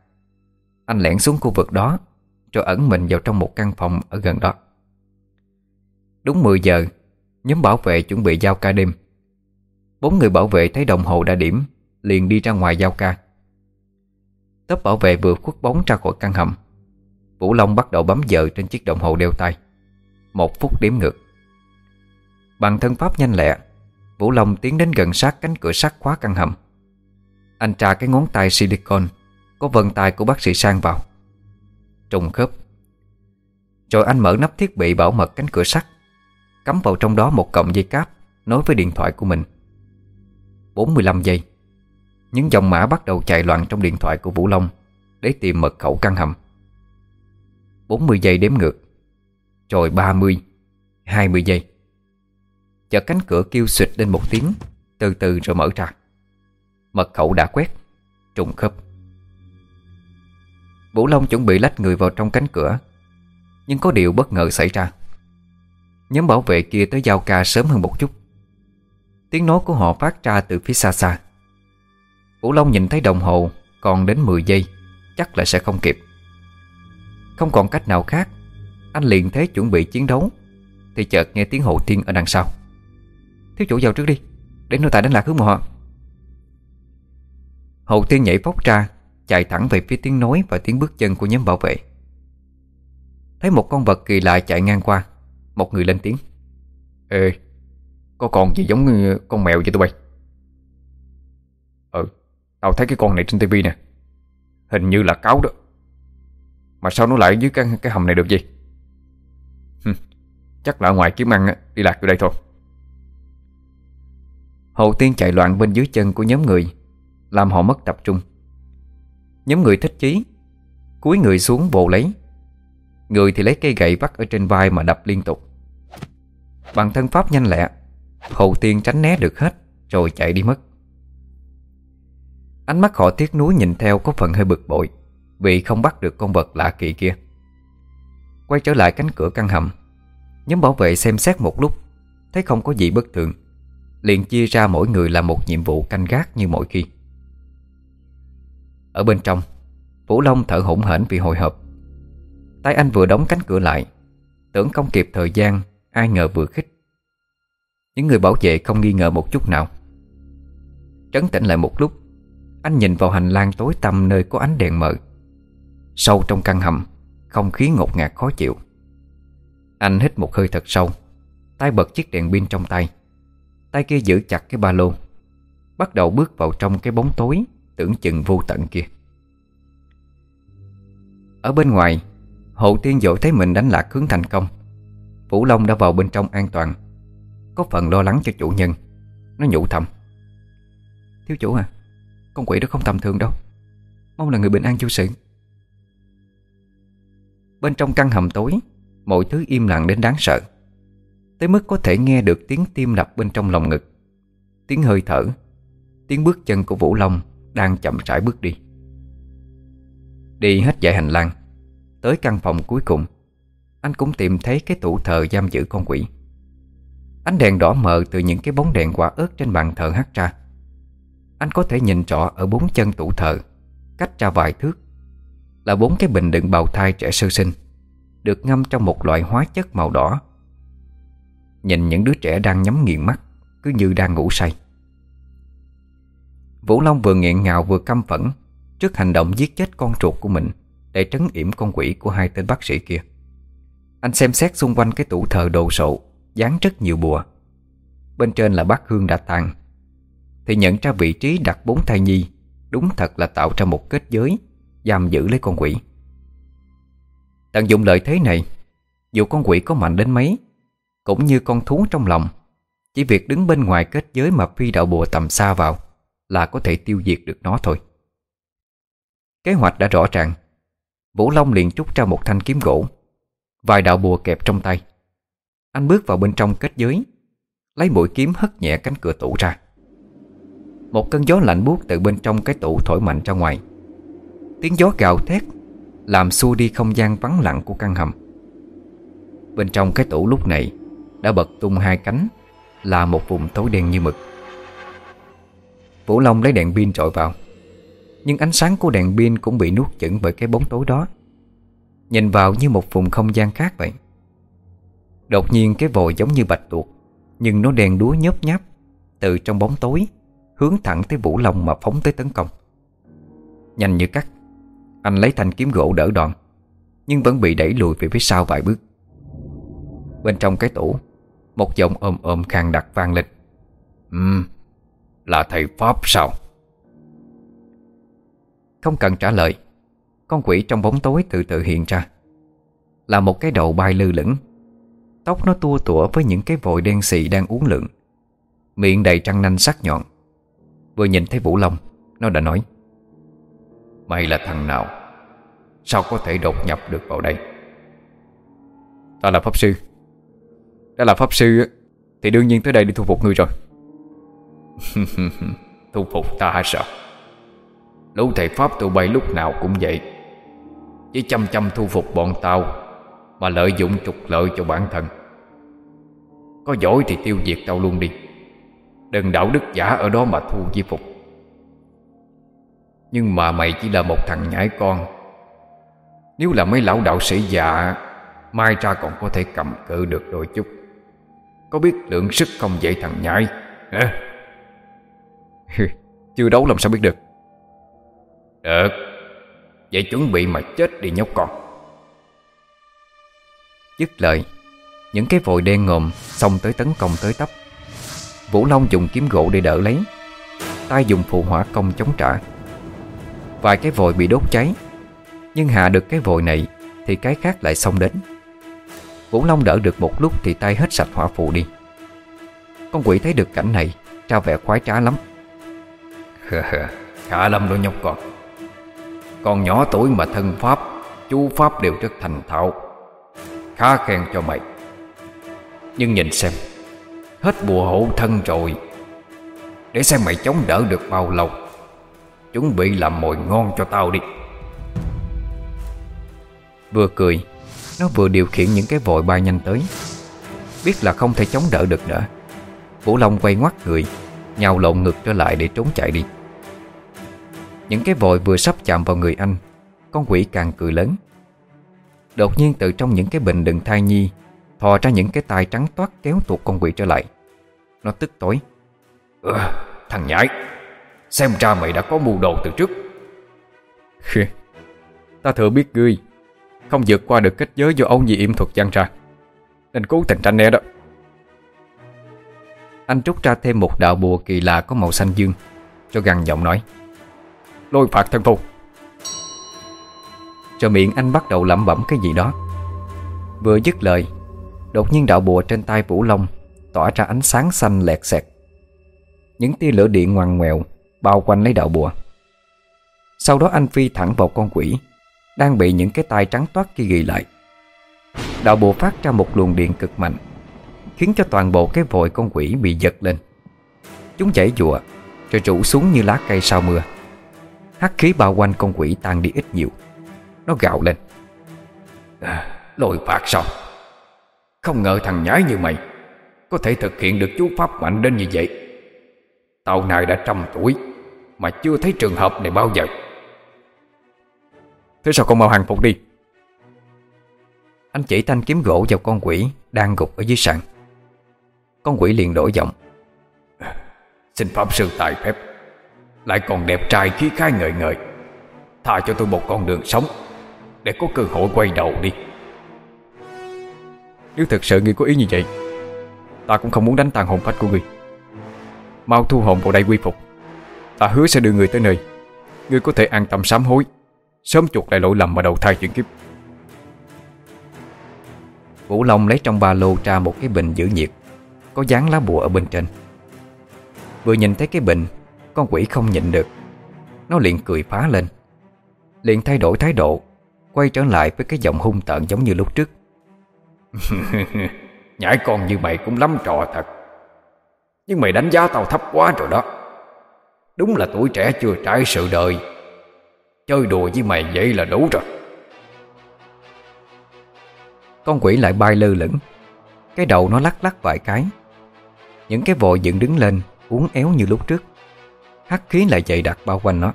Anh lẻn xuống khu vực đó Rồi ẩn mình vào trong một căn phòng ở gần đó. Đúng 10 giờ, Nhóm bảo vệ chuẩn bị giao ca đêm. Bốn người bảo vệ thấy đồng hồ đã điểm, Liền đi ra ngoài giao ca. Tớp bảo vệ vừa khuất bóng ra khỏi căn hầm. Vũ Long bắt đầu bấm giờ trên chiếc đồng hồ đeo tay. Một phút đếm ngược. Bằng thân pháp nhanh lẹ, Vũ Long tiến đến gần sát cánh cửa sắt khóa căn hầm. Anh tra cái ngón tay silicon Có vân tay của bác sĩ sang vào. Trùng khớp. Rồi anh mở nắp thiết bị bảo mật cánh cửa sắt, Cắm vào trong đó một cọng dây cáp Nối với điện thoại của mình. 45 giây. Những dòng mã bắt đầu chạy loạn trong điện thoại của Vũ Long Để tìm mật khẩu căn hầm. 40 giây đếm ngược, Rồi 30 20 giây. Chợt cánh cửa kêu xịt lên một tiếng, Từ từ rồi mở ra. Mật khẩu đã quét, Trùng khớp. Vũ Long chuẩn bị lách người vào trong cánh cửa, Nhưng có điều bất ngờ xảy ra. Nhóm bảo vệ kia tới giao ca sớm hơn một chút. Tiếng nói của họ phát ra từ phía xa xa. Vũ Long nhìn thấy đồng hồ, Còn đến 10 giây, Chắc là sẽ không kịp. Không còn cách nào khác, Anh liền thế chuẩn bị chiến đấu, Thì chợt nghe tiếng hồ thiên ở đằng sau. Thiếu chủ vào trước đi, Để nô tài đánh lạc hướng mộ họ. Hậu tiên nhảy phóc ra, Chạy thẳng về phía tiếng nói và tiếng bước chân của nhóm bảo vệ. Thấy một con vật kỳ lạ chạy ngang qua, Một người lên tiếng. Ê, Có còn gì giống con mèo vậy tụi bay? Tao thấy cái con này trên tivi nè. Hình như là cáo đó. Mà sao nó lại dưới cái, cái hầm này được gì Chắc là ngoài kiếm ăn đi lạc vô đây thôi. Hậu tiên chạy loạn bên dưới chân của nhóm người Làm họ mất tập trung. Nhóm người thích chí Cúi người xuống vồ lấy. Người thì lấy cây gậy bắt ở trên vai mà đập liên tục. Bằng thân pháp nhanh lẹ Hậu tiên tránh né được hết Rồi chạy đi mất. Ánh mắt họ tiếc nuối nhìn theo Có phần hơi bực bội, Vì không bắt được con vật lạ kỳ kia. Quay trở lại cánh cửa căn hầm, Nhóm bảo vệ xem xét một lúc, Thấy không có gì bất thường, Liền chia ra mỗi người làm một nhiệm vụ canh gác như mỗi khi. Ở bên trong Vũ Long thở hổn hển vì hồi hộp. Tay anh vừa đóng cánh cửa lại, Tưởng không kịp thời gian, Ai ngờ vừa khích. Những người bảo vệ không nghi ngờ một chút nào. Trấn tĩnh lại một lúc anh nhìn vào hành lang tối tăm Nơi có ánh đèn mờ. Sâu trong căn hầm, Không khí ngột ngạt khó chịu. Anh hít một hơi thật sâu, Tay bật chiếc đèn pin trong tay. Tay kia giữ chặt cái ba lô, Bắt đầu bước vào trong cái bóng tối, Tưởng chừng vô tận kia. Ở bên ngoài Hậu tiên dội thấy mình đánh lạc hướng thành công. Vũ Long đã vào bên trong an toàn. Có phần lo lắng cho chủ nhân. Nó nhủ thầm. Thiếu chủ à con quỷ đó không tầm thường đâu. Mong là người bình an vô sự. Bên trong căn hầm tối, Mọi thứ im lặng đến đáng sợ. Tới mức có thể nghe được tiếng tim đập bên trong lòng ngực, Tiếng hơi thở, Tiếng bước chân của Vũ Long Đang chậm rãi bước đi. Đi hết dãy hành lang, Tới căn phòng cuối cùng, Anh cũng tìm thấy cái tủ thờ giam giữ con quỷ. Ánh đèn đỏ mờ từ những cái bóng đèn quả ớt trên bàn thờ hắt ra. Anh có thể nhìn rõ ở bốn chân tủ thờ, Cách ra vài thước, Là bốn cái bình đựng bào thai trẻ sơ sinh, Được ngâm trong một loại hóa chất màu đỏ. Nhìn những đứa trẻ đang nhắm nghiền mắt, Cứ như đang ngủ say. Vũ Long vừa nghẹn ngào vừa căm phẫn Trước hành động giết chết con ruột của mình Để trấn yểm con quỷ của hai tên bác sĩ kia. Anh xem xét xung quanh cái tủ thờ đồ sộ, Dán rất nhiều bùa. Bên trên là bát hương đã tàn thì nhận ra vị trí đặt bốn thai nhi Đúng thật là tạo ra một kết giới, Giam giữ lấy con quỷ. Tận dụng lợi thế này, Dù con quỷ có mạnh đến mấy, Cũng như con thú trong lòng, Chỉ việc đứng bên ngoài kết giới mà phi đạo bùa tầm xa vào Là có thể tiêu diệt được nó thôi. Kế hoạch đã rõ ràng, Vũ Long liền trút ra một thanh kiếm gỗ, Vài đạo bùa kẹp trong tay. Anh bước vào bên trong kết giới, Lấy mũi kiếm hất nhẹ cánh cửa tủ ra. Một cơn gió lạnh buốt từ bên trong cái tủ thổi mạnh ra ngoài. Tiếng gió gào thét Làm xua đi không gian vắng lặng của căn hầm. Bên trong cái tủ lúc này Đã bật tung hai cánh, Là một vùng tối đen như mực. Vũ Long lấy đèn pin trội vào, Nhưng ánh sáng của đèn pin cũng bị nuốt chửng bởi cái bóng tối đó. Nhìn vào như một vùng không gian khác vậy. Đột nhiên cái vòi giống như bạch tuộc, Nhưng nó đèn đúa nhớp nháp Từ trong bóng tối. Hướng thẳng tới Vũ Long mà phóng tới tấn công. Nhanh như cắt, Anh lấy thanh kiếm gỗ đỡ đòn, Nhưng vẫn bị đẩy lùi về phía sau vài bước. Bên trong cái tủ, Một giọng ôm ôm khang đặc vang lên. Ừm, Là thầy Pháp sao? Không cần trả lời, Con quỷ trong bóng tối từ từ hiện ra. Là một cái đầu bay lư lửng, Tóc nó tua tủa với những cái vội đen xì đang uống lượng Miệng đầy trăng nanh sắc nhọn Vừa nhìn thấy Vũ Long, Nó đã nói, Mày là thằng nào? Sao có thể đột nhập được vào đây? Ta là Pháp Sư. Đã là Pháp Sư Thì đương nhiên tới đây để thu phục ngươi rồi. Thu phục ta sao Lũ thầy Pháp tụi bay lúc nào cũng vậy. Chỉ chăm chăm thu phục bọn tao Mà lợi dụng trục lợi cho bản thân. Có giỏi thì tiêu diệt tao luôn đi. Đừng đạo đức giả ở đó mà thu di phục. Nhưng mà mày chỉ là một thằng nhãi con. Nếu là mấy lão đạo sĩ già, Mai ra còn có thể cầm cự được đôi chút. Có biết lượng sức không vậy thằng nhãi? Hả? Chưa đấu làm sao biết được. Được. Vậy chuẩn bị mà chết đi nhóc con. Dứt lời, Những cái vội đen ngồm Xong tới tấn công tới tấp. Vũ Long dùng kiếm gỗ để đỡ lấy. Tay dùng phụ hỏa công chống trả. Vài cái vội bị đốt cháy. Nhưng hạ được cái vội này Thì cái khác lại xông đến. Vũ Long đỡ được một lúc Thì tay hết sạch hỏa phụ đi. Con quỷ thấy được cảnh này trao vẻ khoái trá lắm. Khả lâm đôi nhóc con. Con nhỏ tuổi mà thân pháp, Chú pháp đều rất thành thạo. Khá khen cho mày. Nhưng nhìn xem Hết bùa hộ thân rồi. Để xem mày chống đỡ được bao lâu. Chuẩn bị làm mồi ngon cho tao đi. Vừa cười, Nó vừa điều khiển những cái vội bay nhanh tới. Biết là không thể chống đỡ được nữa. Vũ Long quay ngoắt người, Nhào lộn ngực trở lại để trốn chạy đi. Những cái vội vừa sắp chạm vào người anh, Con quỷ càng cười lớn. Đột nhiên từ trong những cái bình đựng thai nhi Thò ra những cái tay trắng toát kéo tuột con quỷ trở lại. Nó tức tối. Ừ, Thằng nhãi Xem ra mày đã có mưu đồ từ trước. Ta thừa biết ngươi Không vượt qua được kết giới do ông gì yểm thuật gian ra Nên cố tình tranh né đó. Anh trút ra thêm một đạo bùa kỳ lạ có màu xanh dương Cho gằn giọng nói Lôi phạt thân phu Rồi miệng anh bắt đầu lẩm bẩm cái gì đó. Vừa dứt lời Đột nhiên đạo bùa trên tay Vũ Long Tỏa ra ánh sáng xanh lẹt xẹt. Những tia lửa điện ngoằn ngoèo Bao quanh lấy đạo bùa. Sau đó anh phi thẳng vào con quỷ Đang bị những cái tay trắng toát kia ghi lại. Đạo bùa phát ra một luồng điện cực mạnh Khiến cho toàn bộ cái vội con quỷ bị giật lên. Chúng chảy dụa Rồi rủ xuống như lá cây sau mưa. Hắc khí bao quanh con quỷ tan đi ít nhiều. Nó gạo lên. À, Lôi phạt xong. Không ngờ thằng nhái như mày Có thể thực hiện được chú pháp mạnh đến như vậy. Tao này đã trăm tuổi Mà chưa thấy trường hợp này bao giờ. Thế sao không mau hàng phục đi? Anh chỉ thanh kiếm gỗ vào con quỷ Đang gục ở dưới sàn. Con quỷ liền đổi giọng. Xin Pháp Sư tài phép, Lại còn đẹp trai khí khai ngời ngời, Tha cho tôi một con đường sống Để có cơ hội quay đầu đi. Nếu thật sự ngươi có ý như vậy, Ta cũng không muốn đánh tàn hồn phách của ngươi. Mau thu hồn vào đây quy phục. Ta hứa sẽ đưa người tới nơi. Ngươi có thể an tâm sám hối. Sớm chuộc lại lỗi lầm mà đầu thai chuyển kiếp. Vũ Long lấy trong ba lô ra một cái bình giữ nhiệt. Có dán lá bùa ở bên trên. Vừa nhìn thấy cái bình, Con quỷ không nhịn được. Nó liền cười phá lên. Liền thay đổi thái độ, Quay trở lại với cái giọng hung tợn giống như lúc trước. Nhãi con như mày cũng lắm trò thật. Nhưng mày đánh giá tao thấp quá rồi đó. Đúng là tuổi trẻ chưa trải sự đời. Chơi đùa với mày vậy là đủ rồi. Con quỷ lại bay lơ lửng. Cái đầu nó lắc lắc vài cái. Những cái vội dựng đứng lên, Uốn éo như lúc trước. Hắc khí lại dày đặc bao quanh nó.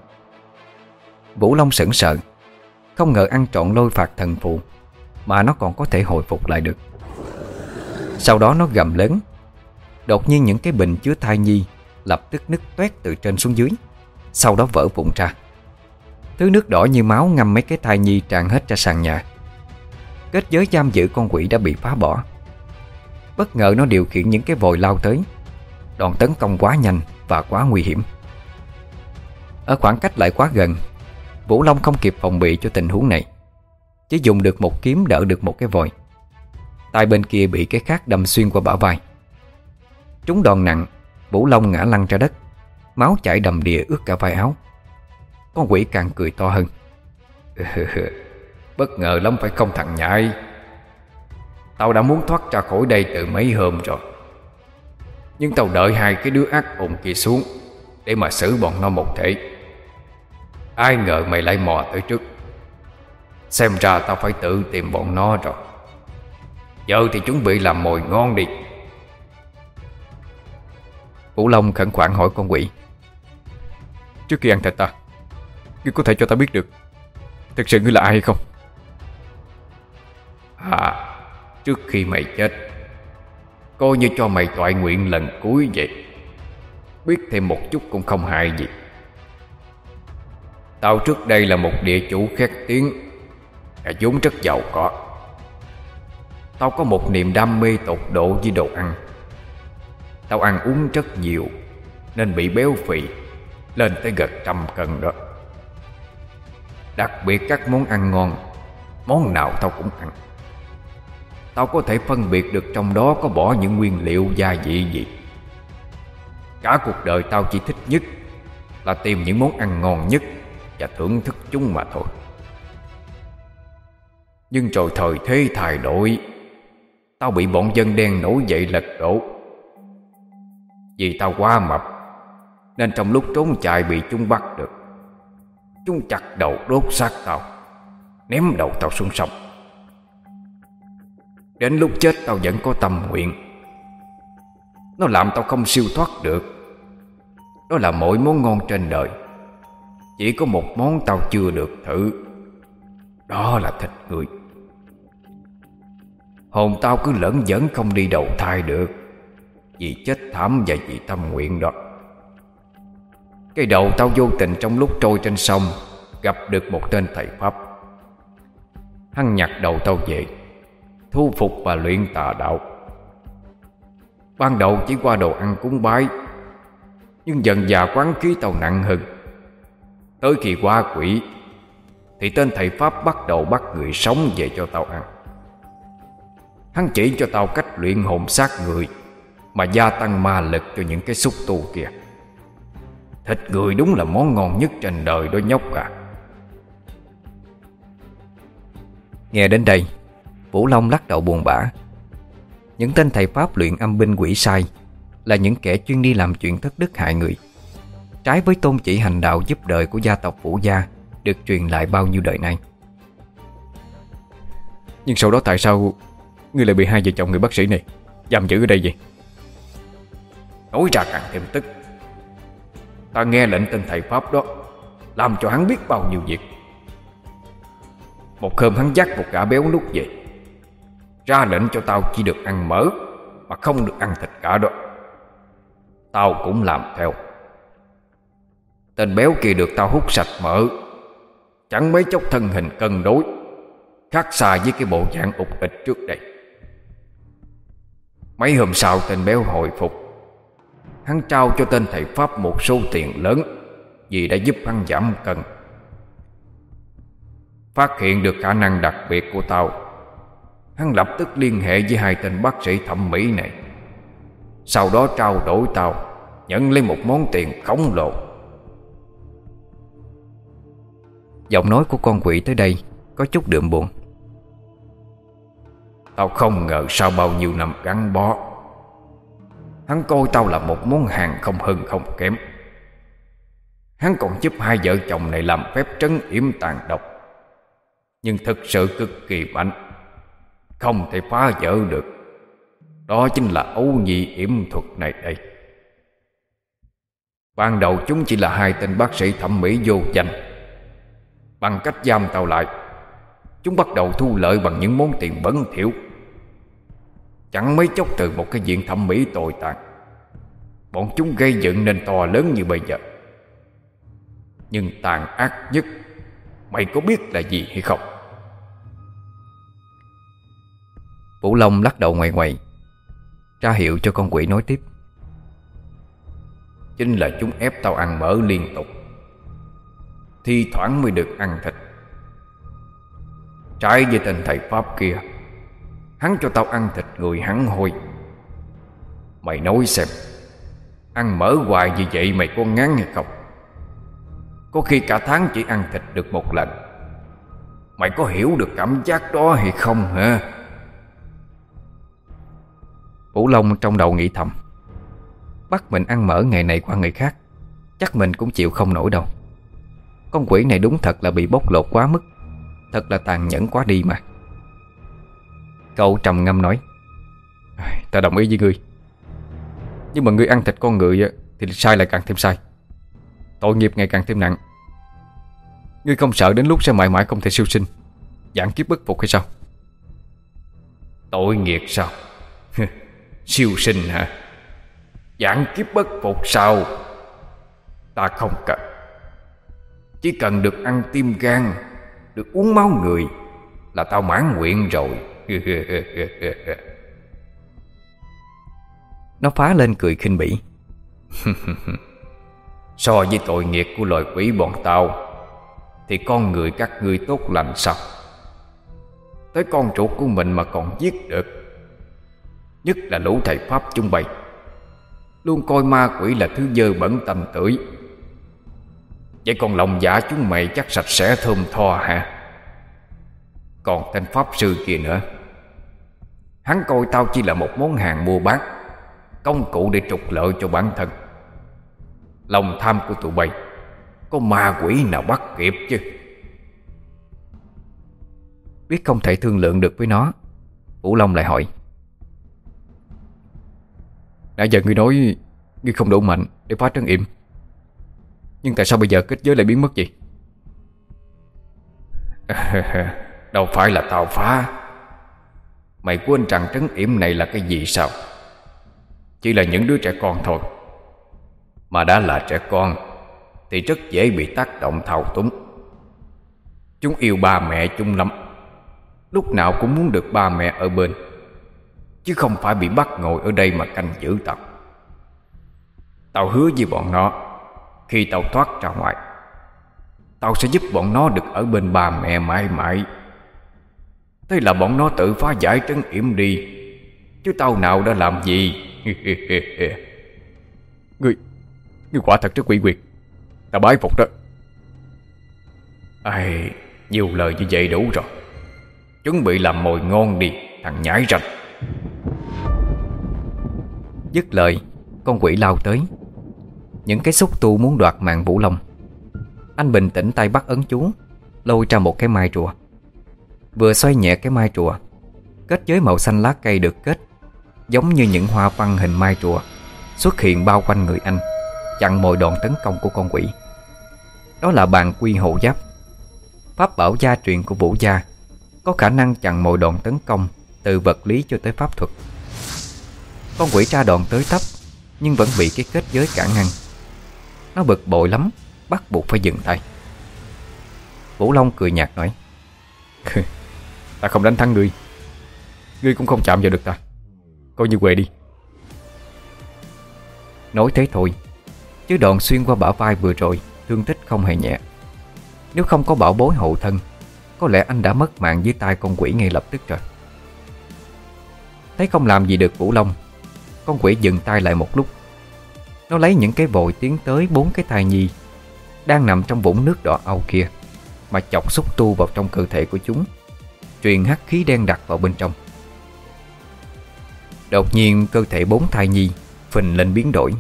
Vũ Long sững sờ, Không ngờ ăn trọn lôi phạt thần phụ mà nó còn có thể hồi phục lại được. Sau đó nó gầm lớn. Đột nhiên những cái bình chứa thai nhi Lập tức nứt toét từ trên xuống dưới, Sau đó vỡ vụn ra. Thứ nước đỏ như máu ngâm mấy cái thai nhi tràn hết ra sàn nhà. Kết giới giam giữ con quỷ đã bị phá bỏ. Bất ngờ nó điều khiển những cái vòi lao tới. Đòn tấn công quá nhanh và quá nguy hiểm. Ở khoảng cách lại quá gần, Vũ Long không kịp phòng bị cho tình huống này. Chỉ dùng được một kiếm đỡ được một cái vòi. Tay bên kia bị cái khác đâm xuyên qua bả vai. Trúng đòn nặng Vũ Long ngã lăn ra đất. Máu chảy đầm đìa ướt cả vai áo. Con quỷ càng cười to hơn. Bất ngờ lắm phải không thằng nhãi? Tao đã muốn thoát ra khỏi đây từ mấy hôm rồi. Nhưng tao đợi hai cái đứa ác ủng kia xuống Để mà xử bọn nó một thể. Ai ngờ mày lại mò tới trước. Xem ra tao phải tự tìm bọn nó rồi. Giờ thì chuẩn bị làm mồi ngon đi. Vũ Long khẩn khoản hỏi con quỷ. Trước khi ăn thịt ta, Ngươi có thể cho ta biết được Thực sự ngươi là ai hay không? À Trước khi mày chết, Coi như cho mày toại nguyện lần cuối vậy. Biết thêm một chút cũng không hại gì. Tao trước đây là một địa chủ khét tiếng. Là vốn rất giàu có. Tao có một niềm đam mê tột độ với đồ ăn. Tao ăn uống rất nhiều, Nên bị béo phì, Lên tới gần trăm cân đó. Đặc biệt các món ăn ngon, Món nào tao cũng ăn. Tao có thể phân biệt được trong đó có bỏ những nguyên liệu gia vị gì. Cả cuộc đời tao chỉ thích nhất Là tìm những món ăn ngon nhất Và thưởng thức chúng mà thôi. Nhưng rồi thời thế thay đổi. Tao bị bọn dân đen nổi dậy lật đổ. Vì tao quá mập, Nên trong lúc trốn chạy bị chúng bắt được. Chúng chặt đầu đốt xác tao, Ném đầu tao xuống sông. Đến lúc chết tao vẫn có tâm nguyện. Nó làm tao không siêu thoát được. Đó là mỗi món ngon trên đời. Chỉ có một món tao chưa được thử. Đó là thịt người. Hồn tao cứ lẫn dẫn không đi đầu thai được. Vì chết thảm và vì tâm nguyện đó. Cái đầu tao vô tình trong lúc trôi trên sông, Gặp được một tên thầy Pháp. Hắn nhặt đầu tao về, Thu phục và luyện tà đạo. Ban đầu chỉ qua đồ ăn cúng bái, Nhưng dần già quán khí tao nặng hơn. Tới khi qua quỷ, Thì tên thầy Pháp bắt đầu bắt người sống về cho tao ăn. Hắn chỉ cho tao cách luyện hồn xác người Mà gia tăng ma lực cho những cái xúc tu kia. Thịt người đúng là món ngon nhất trên đời đó nhóc à. Nghe đến đây, Vũ Long lắc đầu buồn bã. Những tên thầy Pháp luyện âm binh quỷ sai Là những kẻ chuyên đi làm chuyện thất đức hại người. Trái với tôn chỉ hành đạo giúp đời của gia tộc Vũ Gia Được truyền lại bao nhiêu đời nay. Nhưng sau đó tại sao Ngươi lại bị hai vợ chồng người bác sĩ này Giam giữ ở đây vậy? Nói ra càng thêm tức. Ta nghe lệnh tên thầy Pháp đó, Làm cho hắn biết bao nhiêu việc. Một hôm hắn dắt một gã béo lúc về. Ra lệnh cho tao chỉ được ăn mỡ Mà không được ăn thịt cả đó. Tao cũng làm theo. Tên béo kia được tao hút sạch mỡ. Chẳng mấy chốc thân hình cân đối, Khác xa với cái bộ dạng ục ịch trước đây. Mấy hôm sau tên béo hồi phục. Hắn trao cho tên thầy Pháp một số tiền lớn, Vì đã giúp hắn giảm cân. Phát hiện được khả năng đặc biệt của tao, Hắn lập tức liên hệ với hai tên bác sĩ thẩm mỹ này. Sau đó trao đổi tao, Nhận lấy một món tiền khổng lồ. Giọng nói của con quỷ tới đây Có chút đượm buồn. Tao không ngờ sau bao nhiêu năm gắn bó, Hắn coi tao là một món hàng không hơn không kém. Hắn còn giúp hai vợ chồng này làm phép trấn yểm tàn độc. Nhưng thực sự cực kỳ mạnh, Không thể phá vỡ được. Đó chính là ấu nhị yểm thuật này đây. Ban đầu chúng chỉ là hai tên bác sĩ thẩm mỹ vô danh. Bằng cách giam tao lại, Chúng bắt đầu thu lợi bằng những món tiền bẩn thiểu Chẳng mấy chốc từ một cái diện thẩm mỹ tồi tàn. Bọn chúng gây dựng nên to lớn như bây giờ. Nhưng tàn ác nhất, Mày có biết là gì hay không? Vũ Long lắc đầu ngoài ngoài, Ra hiệu cho con quỷ nói tiếp. Chính là chúng ép tao ăn mỡ liên tục. Thi thoảng mới được ăn thịt. Trái với tên thầy Pháp kia Hắn cho tao ăn thịt người hắn hôi. Mày nói xem, Ăn mỡ hoài như vậy mày có ngán hay không? Có khi cả tháng chỉ ăn thịt được một lần. Mày có hiểu được cảm giác đó hay không hả? Vũ Long trong đầu nghĩ thầm, Bắt mình ăn mỡ ngày này qua ngày khác, Chắc mình cũng chịu không nổi đâu. Con quỷ này đúng thật là bị bóc lột quá mức, Thật là tàn nhẫn quá đi mà. Cậu trầm ngâm nói Ta đồng ý với ngươi. Nhưng mà ngươi ăn thịt con người Thì sai lại càng thêm sai. Tội nghiệp ngày càng thêm nặng. Ngươi không sợ đến lúc sẽ mãi mãi không thể siêu sinh, Giảng kiếp bất phục hay sao? Tội nghiệp sao? Siêu sinh hả? Giảng kiếp bất phục sao? Ta không cần. Chỉ cần được ăn tim gan, Được uống máu người Là tao mãn nguyện rồi. Nó phá lên cười khinh bỉ. So với tội nghiệp của loài quỷ bọn tao, Thì con người các ngươi tốt lành sao? Tới con ruột của mình mà còn giết được, Nhất là lũ thầy Pháp chung bày Luôn coi ma quỷ là thứ dơ bẩn tầm tưởi Vậy còn lòng giả chúng mày chắc sạch sẽ thơm tho hả? Còn tên Pháp sư kia nữa. Hắn coi tao chỉ là một món hàng mua bán, Công cụ để trục lợi cho bản thân. Lòng tham của tụi bay, Có ma quỷ nào bắt kịp chứ? Biết không thể thương lượng được với nó, Vũ Long lại hỏi. Nãy giờ ngươi nói Ngươi không đủ mạnh để phá trấn yểm, Nhưng tại sao bây giờ kết giới lại biến mất vậy? Đâu phải là tao phá Mày quên rằng trấn yểm này là cái gì sao? Chỉ là những đứa trẻ con thôi. Mà đã là trẻ con, Thì rất dễ bị tác động thao túng. Chúng yêu ba mẹ chung lắm. Lúc nào cũng muốn được ba mẹ ở bên, Chứ không phải bị bắt ngồi ở đây mà canh giữ tao. Tao hứa với bọn nó, Khi tao thoát ra ngoài, Tao sẽ giúp bọn nó được ở bên ba mẹ mãi mãi. Thế là bọn nó tự phá giải trấn yểm đi. Chứ tao nào đã làm gì? Ngươi Ngươi quả thật rất quỷ quyệt. Ta bái phục đó. Ai, Nhiều lời như vậy đủ rồi. Chuẩn bị làm mồi ngon đi Thằng nhãi rành. Dứt lời Con quỷ lao tới. Những cái xúc tu muốn đoạt mạng Vũ Long. Anh bình tĩnh tay bắt ấn chú Lôi ra một cái mai rùa. Vừa xoay nhẹ cái mai trùa Kết giới màu xanh lá cây được kết, Giống như những hoa văn hình mai trùa Xuất hiện bao quanh người anh, Chặn mọi đòn tấn công của con quỷ. Đó là bàn quy hộ giáp. Pháp bảo gia truyền của vũ gia Có khả năng chặn mọi đòn tấn công Từ vật lý cho tới pháp thuật. Con quỷ tra đòn tới tấp, Nhưng vẫn bị cái kết giới cản ngăn Nó bực bội lắm, Bắt buộc phải dừng tay. Vũ Long cười nhạt nói Ta không đánh thắng ngươi. Ngươi cũng không chạm vào được ta. Coi như quệ đi. Nói thế thôi. Chứ đòn xuyên qua bả vai vừa rồi, Thương tích không hề nhẹ. Nếu không có bảo bối hậu thân, Có lẽ anh đã mất mạng dưới tay con quỷ ngay lập tức rồi. Thấy không làm gì được Vũ Long, Con quỷ dừng tay lại một lúc. Nó lấy những cái vội tiến tới bốn cái thai nhi Đang nằm trong vũng nước đỏ âu kia, Mà chọc xúc tu vào trong cơ thể của chúng. Truyền hắc khí đen đặc vào bên trong. Đột nhiên, cơ thể bốn thai nhi Phình lên biến đổi.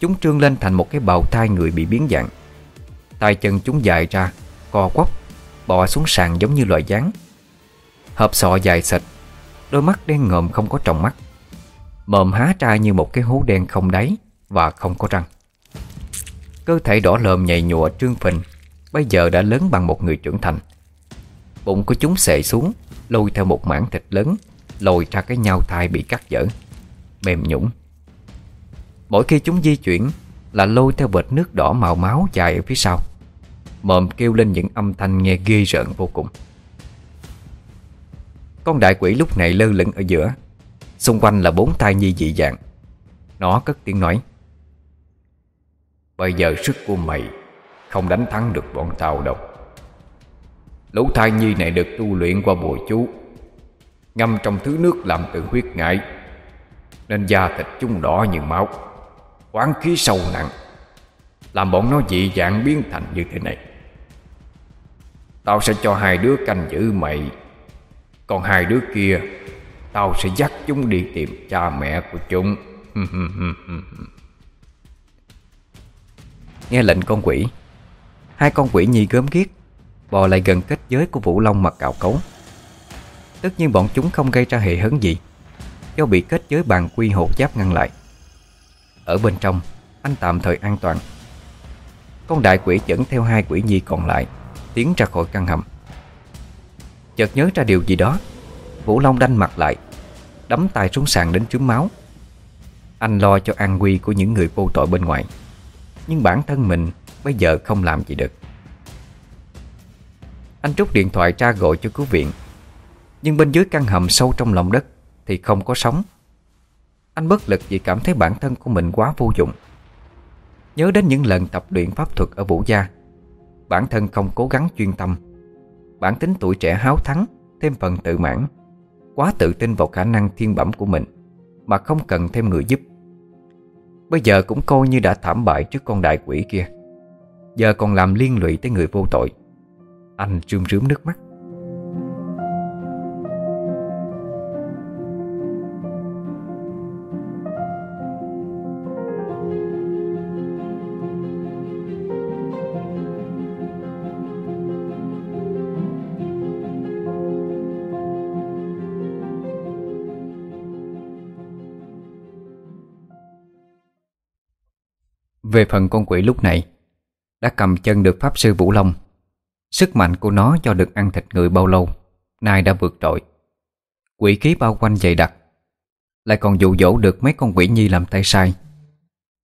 Chúng trương lên thành một cái bào thai người bị biến dạng. Tay chân chúng dài ra, Co quắp, Bò xuống sàn giống như loài gián. Hợp sọ dài sạch, Đôi mắt đen ngòm không có tròng mắt. Mồm há ra như một cái hố đen không đáy Và không có răng. Cơ thể đỏ lợm nhầy nhụa, trương phình, Bây giờ đã lớn bằng một người trưởng thành. Bụng của chúng xệ xuống, Lôi theo một mảng thịt lớn, Lồi ra cái nhau thai bị cắt dở. Mềm nhũng Mỗi khi chúng di chuyển Là lôi theo vệt nước đỏ màu máu dài ở phía sau. Mồm kêu lên những âm thanh nghe ghê rợn vô cùng. Con đại quỷ lúc này lơ lửng ở giữa. Xung quanh là bốn thai nhi dị dạng. Nó cất tiếng nói. Bây giờ sức của mày Không đánh thắng được bọn tao đâu. Lũ thai nhi này được tu luyện qua bùa chú, Ngâm trong thứ nước làm từ huyết ngại Nên da thịt chúng đỏ như máu, Quán khí sâu nặng, Làm bọn nó dị dạng biến thành như thế này. Tao sẽ cho hai đứa canh giữ mày, Còn hai đứa kia, Tao sẽ dắt chúng đi tìm cha mẹ của chúng. Nghe lệnh con quỷ. Hai con quỷ nhi gớm ghiếc. Bò lại gần kết giới của Vũ Long mà cạo cấu. Tất nhiên bọn chúng không gây ra hệ hấn gì, Do bị kết giới bàn quy hộ giáp ngăn lại. Ở bên trong, Anh tạm thời an toàn. Con đại quỷ dẫn theo hai quỷ nhi còn lại, Tiến ra khỏi căn hầm. Chợt nhớ ra điều gì đó, Vũ Long đanh mặt lại, Đấm tay xuống sàn đến trướng máu. Anh lo cho an nguy của những người vô tội bên ngoài, Nhưng bản thân mình Bây giờ không làm gì được. Anh rút điện thoại ra gọi cho cứu viện. Nhưng bên dưới căn hầm sâu trong lòng đất Thì không có sóng. Anh bất lực vì cảm thấy bản thân của mình quá vô dụng. Nhớ đến những lần tập luyện pháp thuật ở Vũ Gia, Bản thân không cố gắng chuyên tâm. Bản tính tuổi trẻ háo thắng, Thêm phần tự mãn, Quá tự tin vào khả năng thiên bẩm của mình Mà không cần thêm người giúp. Bây giờ cũng coi như đã thảm bại trước con đại quỷ kia. Giờ còn làm liên lụy tới người vô tội. Anh rơm rướm nước mắt. Về phần con quỷ lúc này, Đã cầm chân được Pháp Sư Vũ Long. Sức mạnh của nó cho được ăn thịt người bao lâu, Nay đã vượt trội. Quỷ khí bao quanh dày đặc, Lại còn dụ dỗ được mấy con quỷ nhi làm tay sai.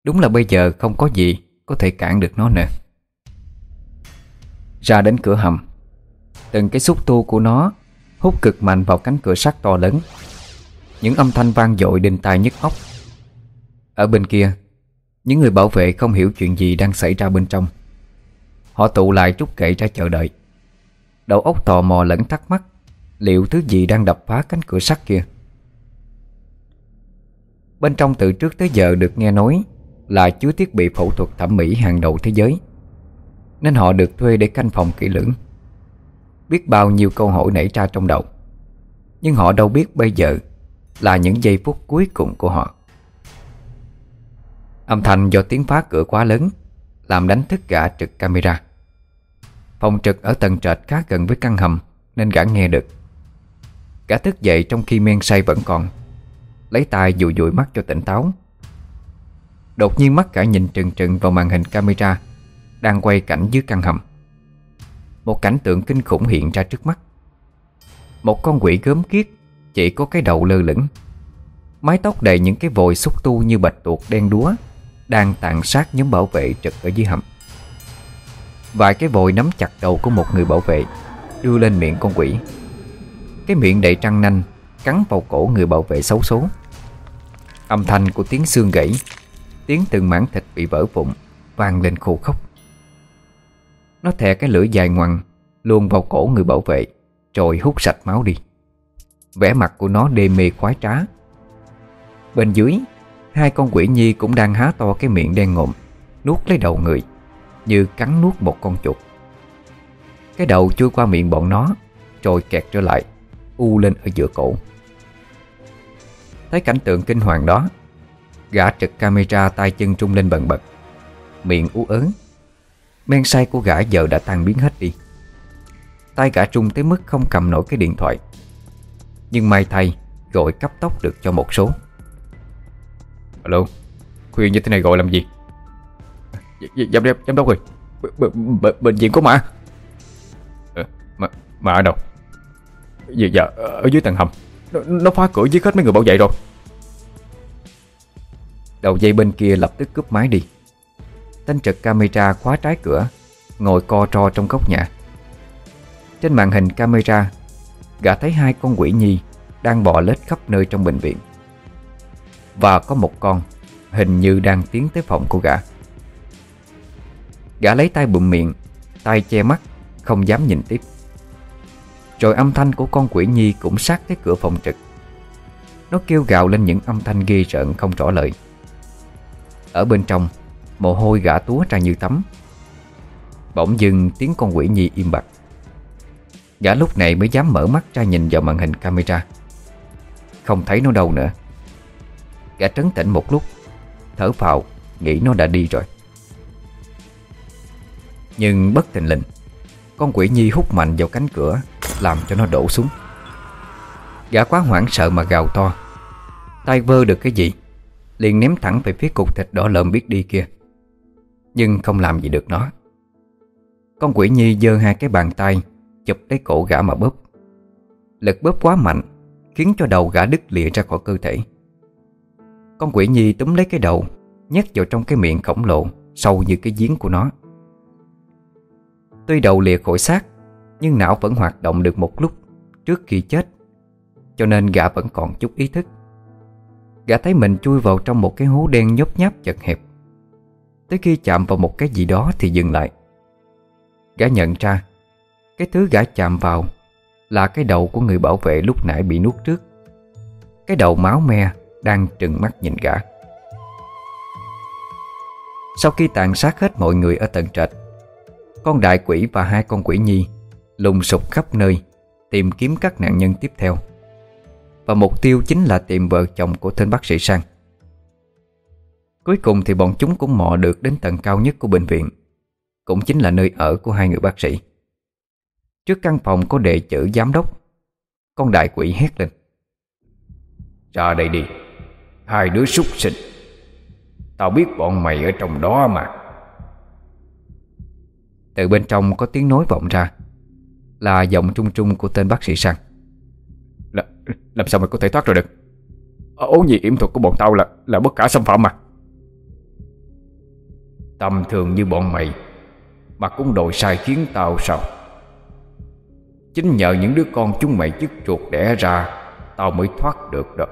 Đúng là bây giờ không có gì Có thể cản được nó nữa. Ra đến cửa hầm, Từng cái xúc tu của nó Hút cực mạnh vào cánh cửa sắt to lớn. Những âm thanh vang dội đinh tai nhức óc. Ở bên kia, những người bảo vệ không hiểu chuyện gì đang xảy ra bên trong. Họ tụ lại chút kệ ra chờ đợi. Đầu óc tò mò lẫn thắc mắc, Liệu thứ gì đang đập phá cánh cửa sắt kia? Bên trong từ trước tới giờ được nghe nói Là chứa thiết bị phẫu thuật thẩm mỹ hàng đầu thế giới, Nên họ được thuê để canh phòng kỹ lưỡng. Biết bao nhiêu câu hỏi nảy ra trong đầu, Nhưng họ đâu biết bây giờ Là những giây phút cuối cùng của họ. Âm thanh do tiếng phá cửa quá lớn, Làm đánh thức cả trực camera. Phòng trực ở tầng trệt khá gần với căn hầm, Nên gã nghe được. Gã thức dậy trong khi men say vẫn còn, Lấy tay dụi dụi mắt cho tỉnh táo. Đột nhiên mắt gã nhìn trừng trừng vào màn hình camera Đang quay cảnh dưới căn hầm. Một cảnh tượng kinh khủng hiện ra trước mắt. Một con quỷ gớm kiết Chỉ có cái đầu lơ lửng, Mái tóc đầy những cái vội xúc tu như bạch tuộc đen đúa Đang tàn sát nhóm bảo vệ trực ở dưới hầm. Vài cái vội nắm chặt đầu của một người bảo vệ, Đưa lên miệng con quỷ. Cái miệng đầy trăng nanh, Cắn vào cổ người bảo vệ xấu số Âm thanh của tiếng xương gãy, Tiếng từng mảng thịt bị vỡ vụn, Vang lên khô khóc Nó thè cái lưỡi dài ngoằn Luôn vào cổ người bảo vệ Rồi hút sạch máu đi. Vẻ mặt của nó đê mê khoái trá. Bên dưới, Hai con quỷ nhi cũng đang há to cái miệng đen ngộm Nuốt lấy đầu người. Như cắn nuốt một con chuột. Cái đầu chui qua miệng bọn nó, Rồi kẹt trở lại, U lên ở giữa cổ. Thấy cảnh tượng kinh hoàng đó, Gã trực camera tay chân trung lên bần bật, Miệng ú ớn Men say của gã giờ đã tan biến hết đi. Tay gã trung tới mức không cầm nổi cái điện thoại. Nhưng may thay, Gọi cấp tốc được cho một số. Alo, Khuya như thế này gọi làm gì? Giám đốc, giám đốc ơi. Bệnh viện có mã ờ, Mà, mà ở đâu? Dạ, dạ ở dưới tầng hầm. Nó, nó phá cửa giết hết mấy người bảo vệ rồi. Đầu dây bên kia lập tức cúp máy đi. Tên trực camera khóa trái cửa Ngồi co tro trong góc nhà. Trên màn hình camera Gã thấy hai con quỷ nhi Đang bò lết khắp nơi trong bệnh viện. Và có một con Hình như đang tiến tới phòng của gã Gã lấy tay bụm miệng, Tay che mắt, Không dám nhìn tiếp. Rồi âm thanh của con quỷ nhi cũng sát tới cửa phòng trực. Nó kêu gào lên những âm thanh ghê rợn không rõ lời. Ở bên trong, Mồ hôi gã túa ra như tắm. Bỗng dưng tiếng con quỷ nhi im bặt. Gã lúc này mới dám mở mắt ra nhìn vào màn hình camera. Không thấy nó đâu nữa. Gã trấn tĩnh một lúc, Thở phào, Nghĩ nó đã đi rồi. Nhưng bất tình lình. Con quỷ nhi hút mạnh vào cánh cửa, Làm cho nó đổ xuống. Gã quá hoảng sợ mà gào to. Tay vơ được cái gì? Liền ném thẳng về phía cục thịt đỏ lợm biết đi kia. Nhưng không làm gì được nó. Con quỷ nhi giơ hai cái bàn tay, Chụp lấy cổ gã mà bóp. Lực bóp quá mạnh, Khiến cho đầu gã đứt lìa ra khỏi cơ thể. Con quỷ nhi túm lấy cái đầu, Nhét vào trong cái miệng khổng lồ, Sâu như cái giếng của nó. Tuy đầu lìa khỏi xác, Nhưng não vẫn hoạt động được một lúc Trước khi chết, Cho nên gã vẫn còn chút ý thức. Gã thấy mình chui vào trong một cái hố đen nhấp nháp chật hẹp. Tới khi chạm vào một cái gì đó thì dừng lại. Gã nhận ra, Cái thứ gã chạm vào Là cái đầu của người bảo vệ lúc nãy bị nuốt trước. Cái đầu máu me Đang trừng mắt nhìn gã. Sau khi tàn sát hết mọi người ở tầng trệt con đại quỷ và hai con quỷ nhi Lùng sục khắp nơi, Tìm kiếm các nạn nhân tiếp theo. Và mục tiêu chính là tìm vợ chồng của tên bác sĩ Sang. Cuối cùng thì bọn chúng cũng mò được đến tầng cao nhất của bệnh viện, Cũng chính là nơi ở của hai người bác sĩ. Trước căn phòng có đề chữ giám đốc, Con đại quỷ hét lên. Ra đây đi, Hai đứa súc sinh. Tao biết bọn mày ở trong đó mà. Từ bên trong có tiếng nói vọng ra. Là giọng trung trung của tên bác sĩ Sang. Là, Làm sao mày có thể thoát ra được? Ố nhị yểm thuật của bọn tao là là bất cả xâm phạm mà. Tầm thường như bọn mày Mà cũng đòi sai khiến tao sao? Chính nhờ những đứa con chúng mày dứt chuột đẻ ra Tao mới thoát được đó.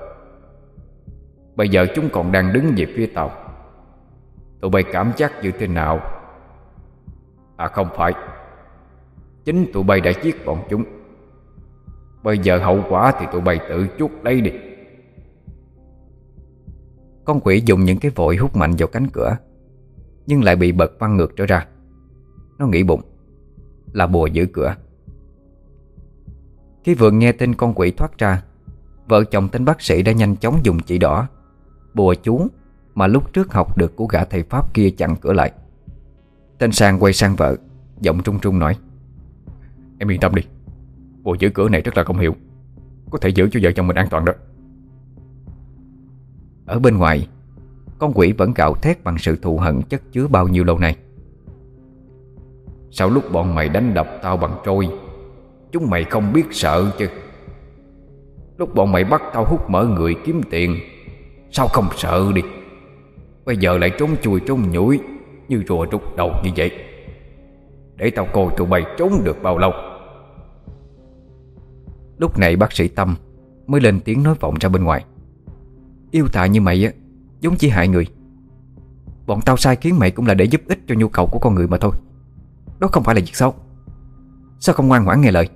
Bây giờ chúng còn đang đứng về phía tao. Tụi bay cảm giác như thế nào À không phải. Chính tụi bay đã giết bọn chúng. Bây giờ hậu quả thì tụi bay tự chuốc lấy đi. Con quỷ dùng những cái vội hút mạnh vào cánh cửa, Nhưng lại bị bật văng ngược trở ra. Nó nghĩ bụng, Là bùa giữ cửa. Khi vừa nghe tin con quỷ thoát ra, Vợ chồng tên bác sĩ đã nhanh chóng dùng chỉ đỏ, Bùa chú Mà lúc trước học được của gã thầy Pháp kia chặn cửa lại. Tên Sang quay sang vợ, Giọng trung trung nói. Em yên tâm đi, Bộ giữ cửa này rất là công hiệu, Có thể giữ cho vợ chồng mình an toàn đó. Ở bên ngoài, Con quỷ vẫn gạo thét bằng sự thù hận chất chứa bao nhiêu lâu nay. Sau lúc bọn mày đánh đập tao bằng trôi, Chúng mày không biết sợ chứ. Lúc bọn mày bắt tao hút mở người kiếm tiền, Sao không sợ đi? Bây giờ lại trốn chui trốn nhủi như rùa rút đầu như vậy. Để tao coi tụi bay trốn được bao lâu. Lúc này bác sĩ Tâm Mới lên tiếng nói vọng ra bên ngoài. Yêu tạ như mày á, Giống chỉ hại người. Bọn tao sai khiến mày cũng là để giúp ích cho nhu cầu của con người mà thôi. Đó không phải là việc xấu. Sao không ngoan ngoãn nghe lời?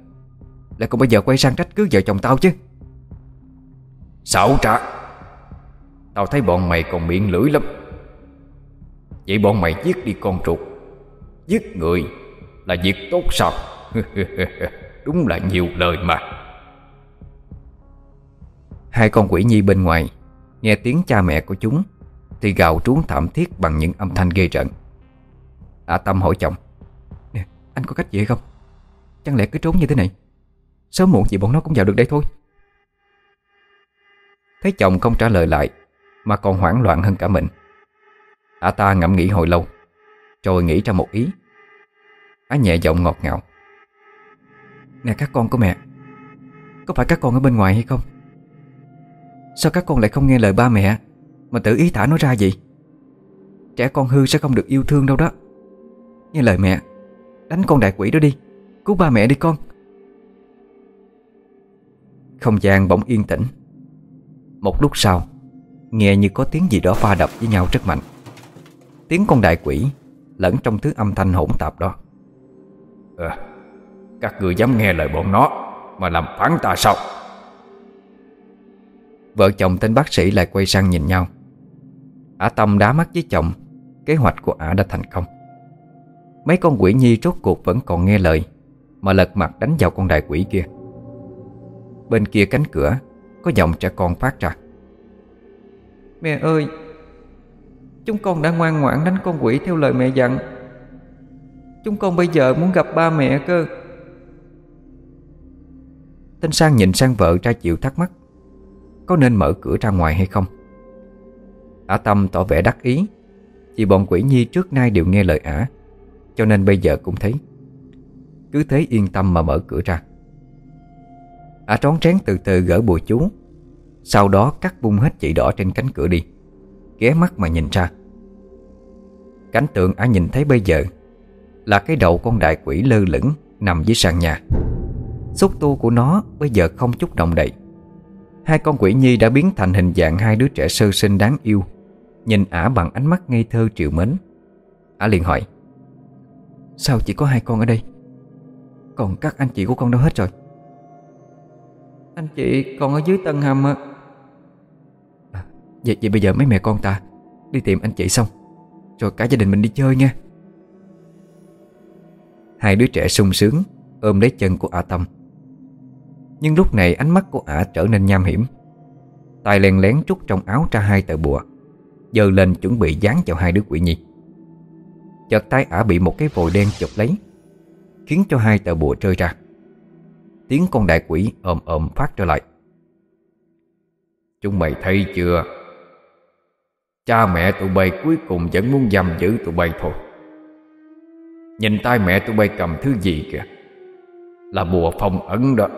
Lại còn bây giờ quay sang trách cứ vợ chồng tao chứ? Xảo trá. Tao thấy bọn mày còn miệng lưỡi lắm. Vậy bọn mày giết đi con ruột. Giết người là việc tốt sao? Đúng là nhiều lời mà. Hai con quỷ nhi bên ngoài Nghe tiếng cha mẹ của chúng Thì gào trốn thảm thiết bằng những âm thanh ghê rợn. Ả Tâm hỏi chồng, Nè, anh có cách gì hay không? Chẳng lẽ cứ trốn như thế này? Sớm muộn gì bọn nó cũng vào được đây thôi. Thấy chồng không trả lời lại Mà còn hoảng loạn hơn cả mình. Ả ta ngẫm nghĩ hồi lâu, Rồi nghĩ ra một ý. Á nhẹ giọng ngọt ngào. Nè các con của mẹ, Có phải các con ở bên ngoài hay không? Sao các con lại không nghe lời ba mẹ Mà tự ý thả nó ra vậy? Trẻ con hư sẽ không được yêu thương đâu đó. Nghe lời mẹ, Đánh con đại quỷ đó đi, Cứu ba mẹ đi con. Không gian bỗng yên tĩnh. Một lúc sau, Nghe như có tiếng gì đó pha đập với nhau rất mạnh. Tiếng con đại quỷ Lẫn trong thứ âm thanh hỗn tạp đó. À, Các người dám nghe lời bọn nó Mà làm phản ta sao? Vợ chồng tên bác sĩ lại quay sang nhìn nhau. Ả Tâm đá mắt với chồng Kế hoạch của Ả đã thành công. Mấy con quỷ nhi rốt cuộc vẫn còn nghe lời Mà lật mặt đánh vào con đại quỷ kia. Bên kia cánh cửa Có giọng trẻ con phát ra. Mẹ ơi Chúng con đã ngoan ngoãn đánh con quỷ theo lời mẹ dặn. Chúng con bây giờ muốn gặp ba mẹ cơ. Tên Sang nhìn sang vợ ra chịu thắc mắc, Có nên mở cửa ra ngoài hay không? Ả Tâm tỏ vẻ đắc ý, Vì bọn quỷ nhi trước nay đều nghe lời ả, Cho nên bây giờ cũng thấy. Cứ thế yên tâm mà mở cửa ra. Ả trón trén từ từ gỡ bùa chú, Sau đó cắt bung hết chỉ đỏ trên cánh cửa đi. Ghé mắt mà nhìn ra. Cảnh tượng Ả nhìn thấy bây giờ Là cái đầu con đại quỷ lơ lửng Nằm dưới sàn nhà. Xúc tu của nó bây giờ không chút động đậy. Hai con quỷ nhi đã biến thành hình dạng hai đứa trẻ sơ sinh đáng yêu. Nhìn ả bằng ánh mắt ngây thơ triệu mến. Ả liền hỏi Sao chỉ có hai con ở đây? Còn các anh chị của con đâu hết rồi? Anh chị còn ở dưới tầng hầm à, vậy, vậy bây giờ mấy mẹ con ta Đi tìm anh chị xong Rồi cả gia đình mình đi chơi nha Hai đứa trẻ sung sướng Ôm lấy chân của ả Tâm. Nhưng lúc này ánh mắt của ả trở nên nham hiểm. Tay len lén trút trong áo ra hai tờ bùa Giờ lên chuẩn bị dán vào hai đứa quỷ nhi. Chợt tay ả bị một cái vòi đen chụp lấy Khiến cho hai tờ bùa rơi ra. Tiếng con đại quỷ ồm ồm phát trở lại. Chúng mày thấy chưa? Cha mẹ tụi bay cuối cùng vẫn muốn giam giữ tụi bay thôi. Nhìn tay mẹ tụi bay cầm thứ gì kìa? Là bùa phong ấn đó.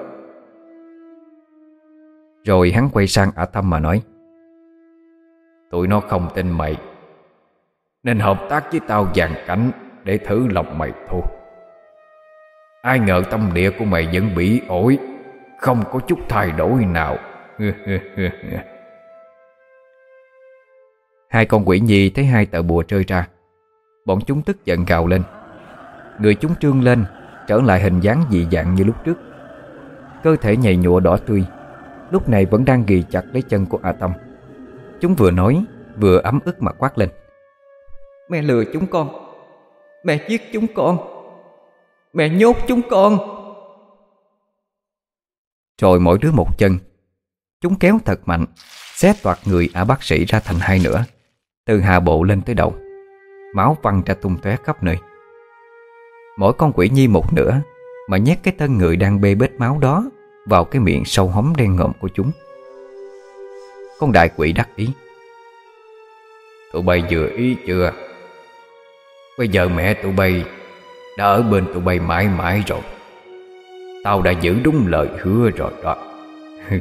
Rồi hắn quay sang ả thăm mà nói, Tụi nó không tin mày, Nên hợp tác với tao dàn cảnh Để thử lòng mày thôi. Ai ngờ tâm địa của mày vẫn bị ổi, Không có chút thay đổi nào. Hai con quỷ nhi thấy hai tờ bùa rơi ra. Bọn chúng tức giận gào lên. Người chúng trương lên Trở lại hình dáng dị dạng như lúc trước. Cơ thể nhầy nhụa đỏ tươi Lúc này vẫn đang ghi chặt lấy chân của A Tâm Chúng vừa nói Vừa ấm ức mà quát lên. Mẹ lừa chúng con. Mẹ giết chúng con. Mẹ nhốt chúng con. Rồi mỗi đứa một chân. Chúng kéo thật mạnh Xé toạt người ả bác sĩ ra thành hai nửa từ hạ bộ lên tới đầu, Máu văng ra tung tóe khắp nơi. Mỗi con quỷ nhi một nửa Mà nhét cái thân người đang bê bết máu đó Vào cái miệng sâu hóm đen ngộm của chúng. Con đại quỷ đắc ý, Tụi bay vừa ý chưa? Bây giờ mẹ tụi bay Đã ở bên tụi bay mãi mãi rồi. Tao đã giữ đúng lời hứa rồi đó.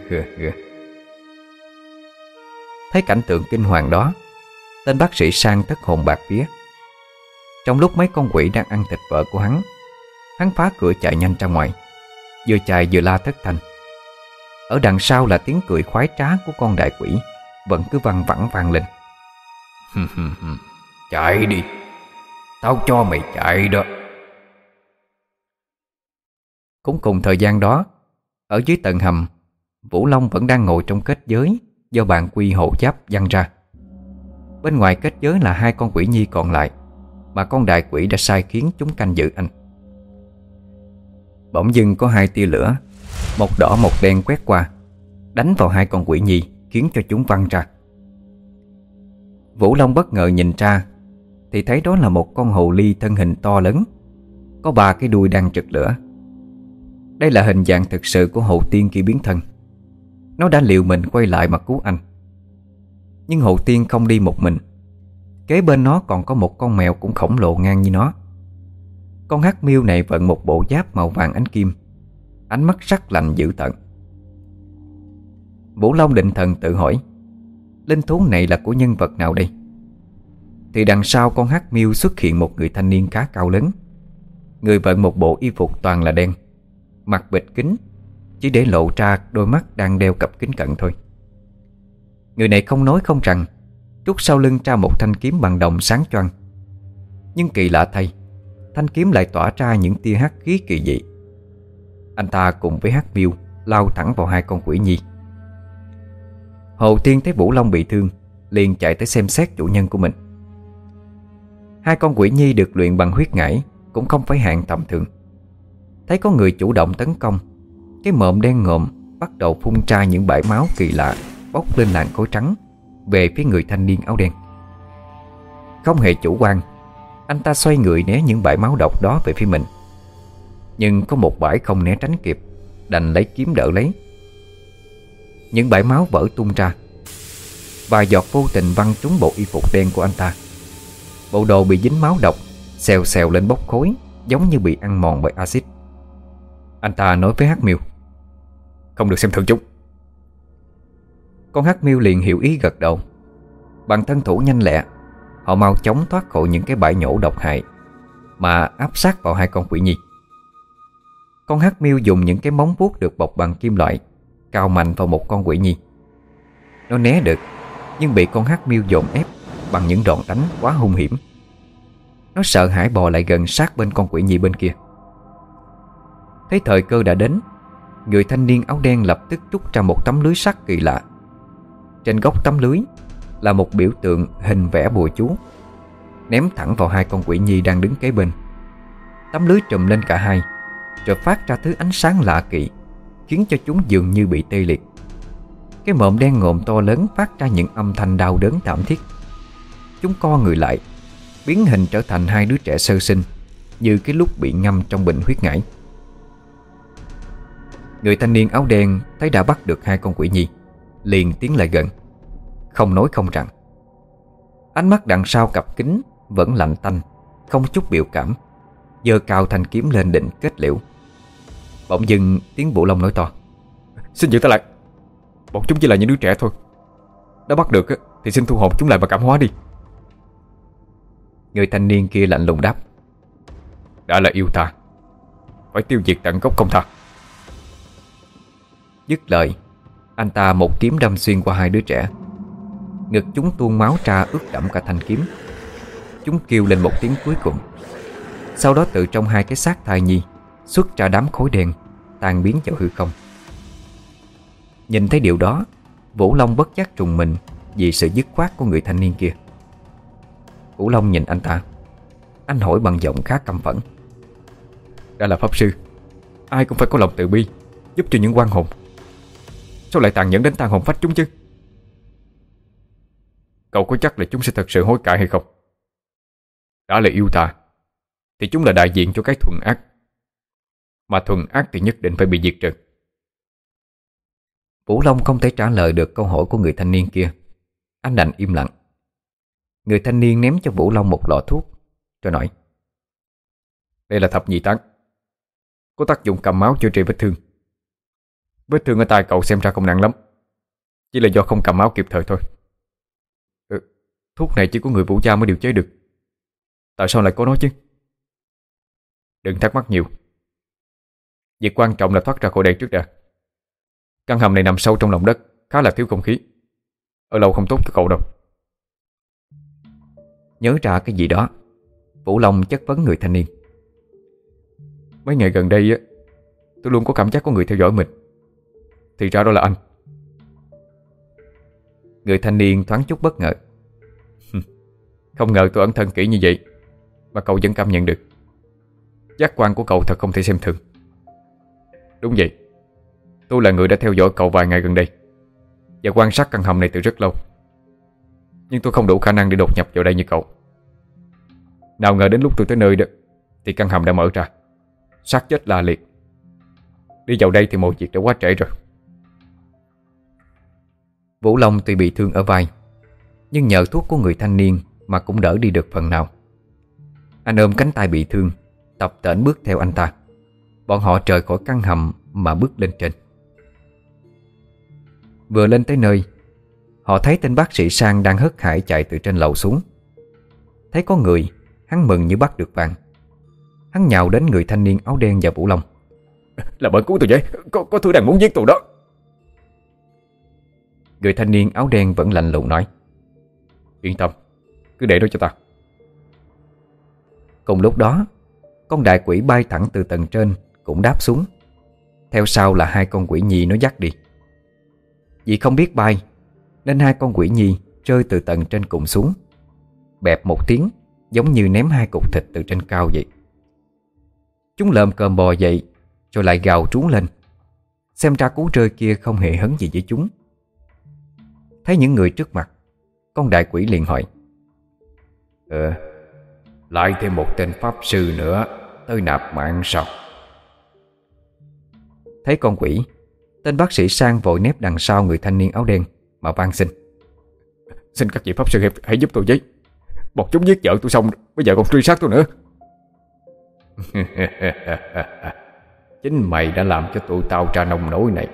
Thấy cảnh tượng kinh hoàng đó Tên bác sĩ sang tất hồn bạc vía. Trong lúc mấy con quỷ đang ăn thịt vợ của hắn Hắn phá cửa chạy nhanh ra ngoài Vừa chạy vừa la thất thanh. Ở đằng sau là tiếng cười khoái trá của con đại quỷ Vẫn cứ văng vẳng vang lên. Chạy đi Tao cho mày chạy đó. Cũng cùng thời gian đó Ở dưới tầng hầm Vũ Long vẫn đang ngồi trong kết giới Do bạn quy hộ giáp văng ra Bên ngoài kết giới là hai con quỷ nhi còn lại, Mà con đại quỷ đã sai khiến chúng canh giữ anh. Bỗng dưng có hai tia lửa, Một đỏ một đen quét qua, Đánh vào hai con quỷ nhi, Khiến cho chúng văng ra. Vũ Long bất ngờ nhìn ra, Thì thấy đó là một con hồ ly thân hình to lớn, Có ba cái đuôi đang trực lửa. Đây là hình dạng thực sự của hồ tiên khi biến thân. Nó đã liệu mình quay lại mà cứu anh. Nhưng hồ tiên không đi một mình. Kế bên nó còn có một con mèo cũng khổng lồ ngang như nó. Con hắc miêu này vận một bộ giáp màu vàng ánh kim. Ánh mắt sắc lạnh dữ tợn. Vũ Long định thần tự hỏi, Linh thú này là của nhân vật nào đây? Thì đằng sau con hắc miêu xuất hiện một người thanh niên khá cao lớn. Người vận một bộ y phục toàn là đen, Mặt bịt kính, Chỉ để lộ ra đôi mắt đang đeo cặp kính cận thôi. Người này không nói không rằng Rút sau lưng ra một thanh kiếm bằng đồng sáng choang. Nhưng kỳ lạ thay, Thanh kiếm lại tỏa ra những tia hắc khí kỳ dị. Anh ta cùng với hắc miêu Lao thẳng vào hai con quỷ nhi. Hồ Tiên thấy Vũ Long bị thương, Liền chạy tới xem xét chủ nhân của mình. Hai con quỷ nhi được luyện bằng huyết ngải Cũng không phải hạng tầm thường. Thấy có người chủ động tấn công, Cái mộm đen ngộm Bắt đầu phun ra những bãi máu kỳ lạ. Bốc lên làn khối trắng Về phía người thanh niên áo đen. Không hề chủ quan, Anh ta xoay người né những bãi máu độc đó về phía mình. Nhưng có một bãi không né tránh kịp, Đành lấy kiếm đỡ lấy. Những bãi máu vỡ tung ra. Vài giọt vô tình văng trúng bộ y phục đen của anh ta. Bộ đồ bị dính máu độc, Xèo xèo lên bốc khối Giống như bị ăn mòn bởi axit. Anh ta nói với Hắc Miêu, Không được xem thường chúng. Con Hắc Miêu liền hiểu ý gật đầu. Bằng thân thủ nhanh lẹ, Họ mau chóng thoát khỏi những cái bãi nhổ độc hại, Mà áp sát vào hai con quỷ nhi. Con Hắc Miêu dùng những cái móng vuốt được bọc bằng kim loại, Cao mạnh vào một con quỷ nhi. Nó né được, Nhưng bị con hắc miêu dồn ép Bằng những đòn đánh quá hung hiểm. Nó sợ hãi bò lại gần sát bên con quỷ nhi bên kia. Thấy thời cơ đã đến, Người thanh niên áo đen lập tức rút ra một tấm lưới sắt kỳ lạ trên góc tấm lưới, Là một biểu tượng hình vẽ bùa chú, Ném thẳng vào hai con quỷ nhi đang đứng kế bên. Tấm lưới trùm lên cả hai, Rồi phát ra thứ ánh sáng lạ kỳ, Khiến cho chúng dường như bị tê liệt. Cái mộm đen ngộm to lớn phát ra những âm thanh đau đớn thảm thiết. Chúng co người lại, Biến hình trở thành hai đứa trẻ sơ sinh, Như cái lúc bị ngâm trong bình huyết ngải. Người thanh niên áo đen thấy đã bắt được hai con quỷ nhi. Liền tiến lại gần. Không nói không rằng Ánh mắt đằng sau cặp kính Vẫn lạnh tanh Không chút biểu cảm Giờ cao thanh kiếm lên định kết liễu. Bỗng dưng tiếng Vũ Long nói to Xin giữ ta lại. Bọn chúng chỉ là những đứa trẻ thôi. Đã bắt được thì xin thu hồn chúng lại và cảm hóa đi. Người thanh niên kia lạnh lùng đáp Đã là yêu ta. Phải tiêu diệt tận gốc không tha. Dứt lời anh ta một kiếm đâm xuyên qua hai đứa trẻ. Ngực chúng tuôn máu ra ướt đẫm cả thanh kiếm. Chúng kêu lên một tiếng cuối cùng. Sau đó từ trong hai cái xác thai nhi Xuất ra đám khối đen, Tan biến vào hư không. Nhìn thấy điều đó, Vũ Long bất giác trùng mình Vì sự dứt khoát của người thanh niên kia. Vũ Long nhìn anh ta. Anh hỏi bằng giọng khá căm phẫn. Đã là pháp sư. Ai cũng phải có lòng từ bi, Giúp cho những quan hồn. Sao lại tàn nhẫn đến tàn hồn phách chúng chứ? Cậu có chắc là chúng sẽ thật sự hối cải hay không? Đã là yêu ta, Thì chúng là đại diện cho cái thuần ác. Mà thuần ác thì nhất định phải bị diệt trừ. Vũ Long không thể trả lời được câu hỏi của người thanh niên kia. Anh đành im lặng. Người thanh niên ném cho Vũ Long một lọ thuốc Rồi nói, Đây là thập nhị tán. Có tác dụng cầm máu chữa trị vết thương. Vết thương ở tay cậu xem ra không nặng lắm. Chỉ là do không cầm máu kịp thời thôi. Ừ, Thuốc này chỉ có người vũ gia mới điều chế được. Tại sao lại có nó chứ? Đừng thắc mắc nhiều. Việc quan trọng là thoát ra khỏi đây trước đã. Căn hầm này nằm sâu trong lòng đất Khá là thiếu không khí. Ở lâu không tốt cho cậu đâu. Nhớ ra cái gì đó Vũ Long chất vấn người thanh niên. Mấy ngày gần đây á Tôi luôn có cảm giác có người theo dõi mình. Thì ra đó là anh. Người thanh niên thoáng chút bất ngờ. Không ngờ tôi ẩn thân kỹ như vậy, Mà cậu vẫn cảm nhận được. Giác quan của cậu thật không thể xem thường. Đúng vậy, Tôi là người đã theo dõi cậu vài ngày gần đây, Và quan sát căn hầm này từ rất lâu. Nhưng tôi không đủ khả năng để đột nhập vào đây như cậu. Nào ngờ đến lúc tôi tới nơi đó, Thì căn hầm đã mở ra. Xác chết la liệt. Đi vào đây thì mọi việc đã quá trễ rồi. Vũ Long tuy bị thương ở vai Nhưng nhờ thuốc của người thanh niên Mà cũng đỡ đi được phần nào. Anh ôm cánh tay bị thương Tập tễnh bước theo anh ta. Bọn họ rời khỏi căn hầm Mà bước lên trên. Vừa lên tới nơi Họ thấy tên bác sĩ Sang đang hất hải chạy từ trên lầu xuống. Thấy có người Hắn mừng như bắt được vàng. Hắn nhào đến người thanh niên áo đen và Vũ Long. Là bởi cứu tôi vậy Có, có thứ đang muốn giết tôi đó. Người thanh niên áo đen vẫn lạnh lùng nói. Yên tâm, Cứ để đó cho ta. Cùng lúc đó, Con đại quỷ bay thẳng từ tầng trên Cũng đáp xuống. Theo sau là hai con quỷ nhi nó dắt đi. Vì không biết bay, Nên hai con quỷ nhi rơi từ tầng trên cùng xuống. Bẹp một tiếng, Giống như ném hai cục thịt từ trên cao vậy. Chúng lợm cơm bò dậy, Rồi lại gào trú lên. Xem ra cú rơi kia không hề hấn gì với chúng. Thấy những người trước mặt Con đại quỷ liền hỏi. Ờ Lại thêm một tên pháp sư nữa Tới nạp mạng sao? Thấy con quỷ Tên bác sĩ sang vội nép đằng sau người thanh niên áo đen Mà van xin. Xin các vị pháp sư hãy giúp tôi với. Bọn chúng giết vợ tôi xong Bây giờ còn truy sát tôi nữa. Chính mày đã làm cho tụi tao ra nông nổi này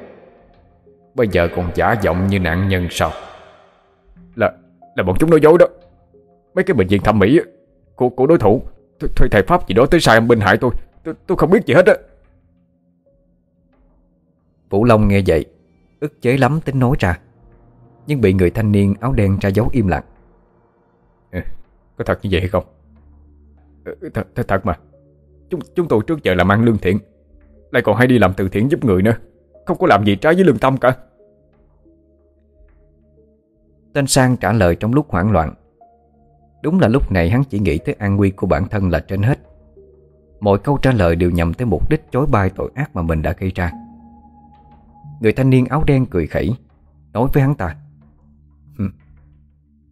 Bây giờ còn giả giọng như nạn nhân sao? Là Là bọn chúng nói dối đó. Mấy cái bệnh viện thẩm mỹ Của, của đối thủ Thuê thầy Pháp gì đó tới sai âm binh hại tôi. Tôi, tôi không biết gì hết á. Vũ Long nghe vậy ức chế lắm tính nói ra Nhưng bị người thanh niên áo đen ra dấu im lặng. Có thật như vậy hay không? Thật, thật, thật mà. Chúng, chúng tôi trước giờ làm ăn lương thiện Lại còn hay đi làm từ thiện giúp người nữa. Không có làm gì trái với lương tâm cả Tên Sang trả lời trong lúc hoảng loạn. Đúng là lúc này hắn chỉ nghĩ tới an nguy của bản thân là trên hết. Mọi câu trả lời đều nhằm tới mục đích chối bai tội ác mà mình đã gây ra. Người thanh niên áo đen cười khẩy, Nói với hắn ta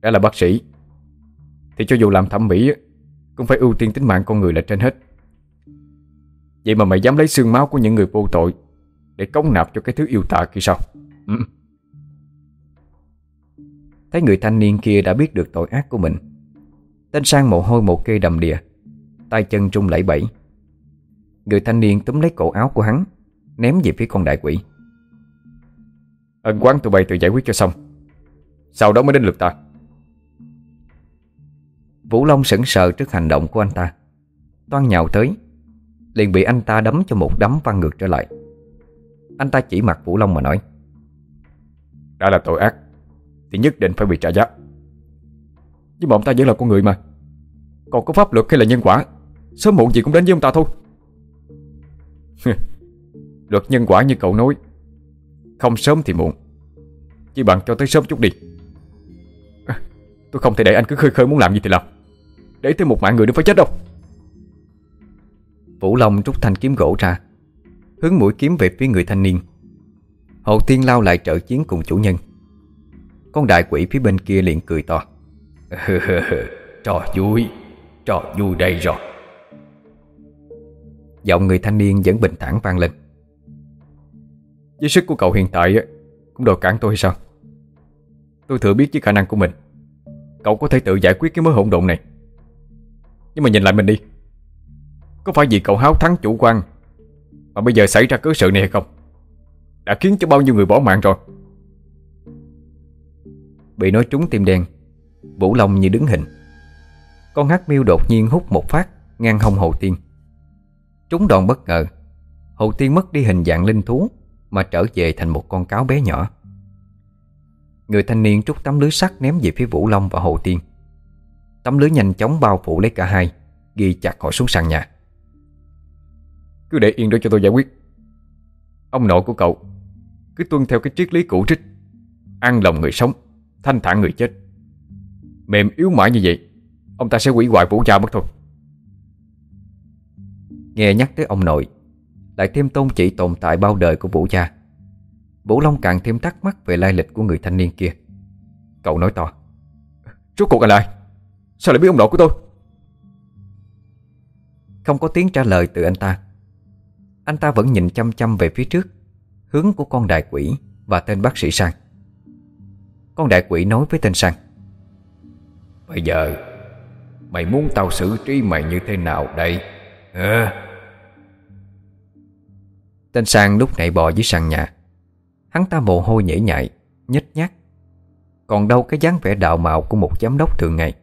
Đã là bác sĩ, Thì cho dù làm thẩm mỹ Cũng phải ưu tiên tính mạng con người là trên hết. Vậy mà mày dám lấy xương máu của những người vô tội Để cống nạp cho cái thứ yêu tà kia sao? Ừ. Thấy người thanh niên kia đã biết được tội ác của mình. Tên sang mồ hôi một kê đầm đìa, tay chân trung lẫy bẫy. Người thanh niên túm lấy cổ áo của hắn, Ném về phía con đại quỷ. Ân quán, tụi bay tự giải quyết cho xong. Sau đó mới đến lượt ta. Vũ Long sững sờ trước hành động của anh ta. Toan nhào tới, Liền bị anh ta đấm cho một đấm văng ngược trở lại. Anh ta chỉ mặt Vũ Long mà nói, Đã là tội ác. Thì nhất định phải bị trả giá. Nhưng mà ông ta vẫn là con người mà. Còn có pháp luật hay là nhân quả, Sớm muộn gì cũng đến với ông ta thôi. Luật nhân quả như cậu nói, Không sớm thì muộn. Chỉ bằng cho tới sớm chút đi. Tôi không thể để anh cứ khơi khơi muốn làm gì thì làm. Để thêm một mạng người nữa phải chết đâu. Vũ Long rút thanh kiếm gỗ ra, Hướng mũi kiếm về phía người thanh niên. Hồ Tiên lao lại trợ chiến cùng chủ nhân. Con đại quỷ phía bên kia liền cười to. Trò vui Trò vui đây rồi. Giọng người thanh niên vẫn bình thản vang lên. Với sức của cậu hiện tại Cũng đòi cản tôi hay sao? Tôi thừa biết với khả năng của mình Cậu có thể tự giải quyết cái mớ hỗn độn này. Nhưng mà nhìn lại mình đi Có phải vì cậu háo thắng chủ quan Mà bây giờ xảy ra cớ sự này hay không? Đã khiến cho bao nhiêu người bỏ mạng rồi Bị nói trúng tim đen. Vũ Long như đứng hình. Con hắc miêu đột nhiên hút một phát, Ngang hông Hồ Tiên. Trúng đòn bất ngờ. Hồ Tiên mất đi hình dạng linh thú, Mà trở về thành một con cáo bé nhỏ. Người thanh niên trút tấm lưới sắt ném về phía Vũ Long và Hồ Tiên. Tấm lưới nhanh chóng bao phủ lấy cả hai, Ghi chặt họ xuống sàn nhà. Cứ để yên đó cho tôi giải quyết. Ông nội của cậu, Cứ tuân theo cái triết lý cũ trích. Ăn lòng người sống. Thanh thản người chết. Mềm yếu mãi như vậy, Ông ta sẽ quỷ hoại vũ gia mất thôi Nghe nhắc tới ông nội, Lại thêm tôn chỉ tồn tại bao đời của vũ gia Vũ Long càng thêm thắc mắc về lai lịch của người thanh niên kia. Cậu nói to, Rốt cuộc là ai? Sao lại biết ông nội của tôi? Không có tiếng trả lời từ anh ta. Anh ta vẫn nhìn chăm chăm về phía trước, Hướng của con đại quỷ Và tên bác sĩ Sang. Con đại quỷ nói với tên Sang. Bây giờ Mày muốn tao xử trí mày như thế nào đây? À? Tên Sang lúc nãy bò dưới sàn nhà. Hắn ta mồ hôi nhễ nhại Nhếch nhác. Còn đâu cái dáng vẻ đạo mạo của một giám đốc thường ngày.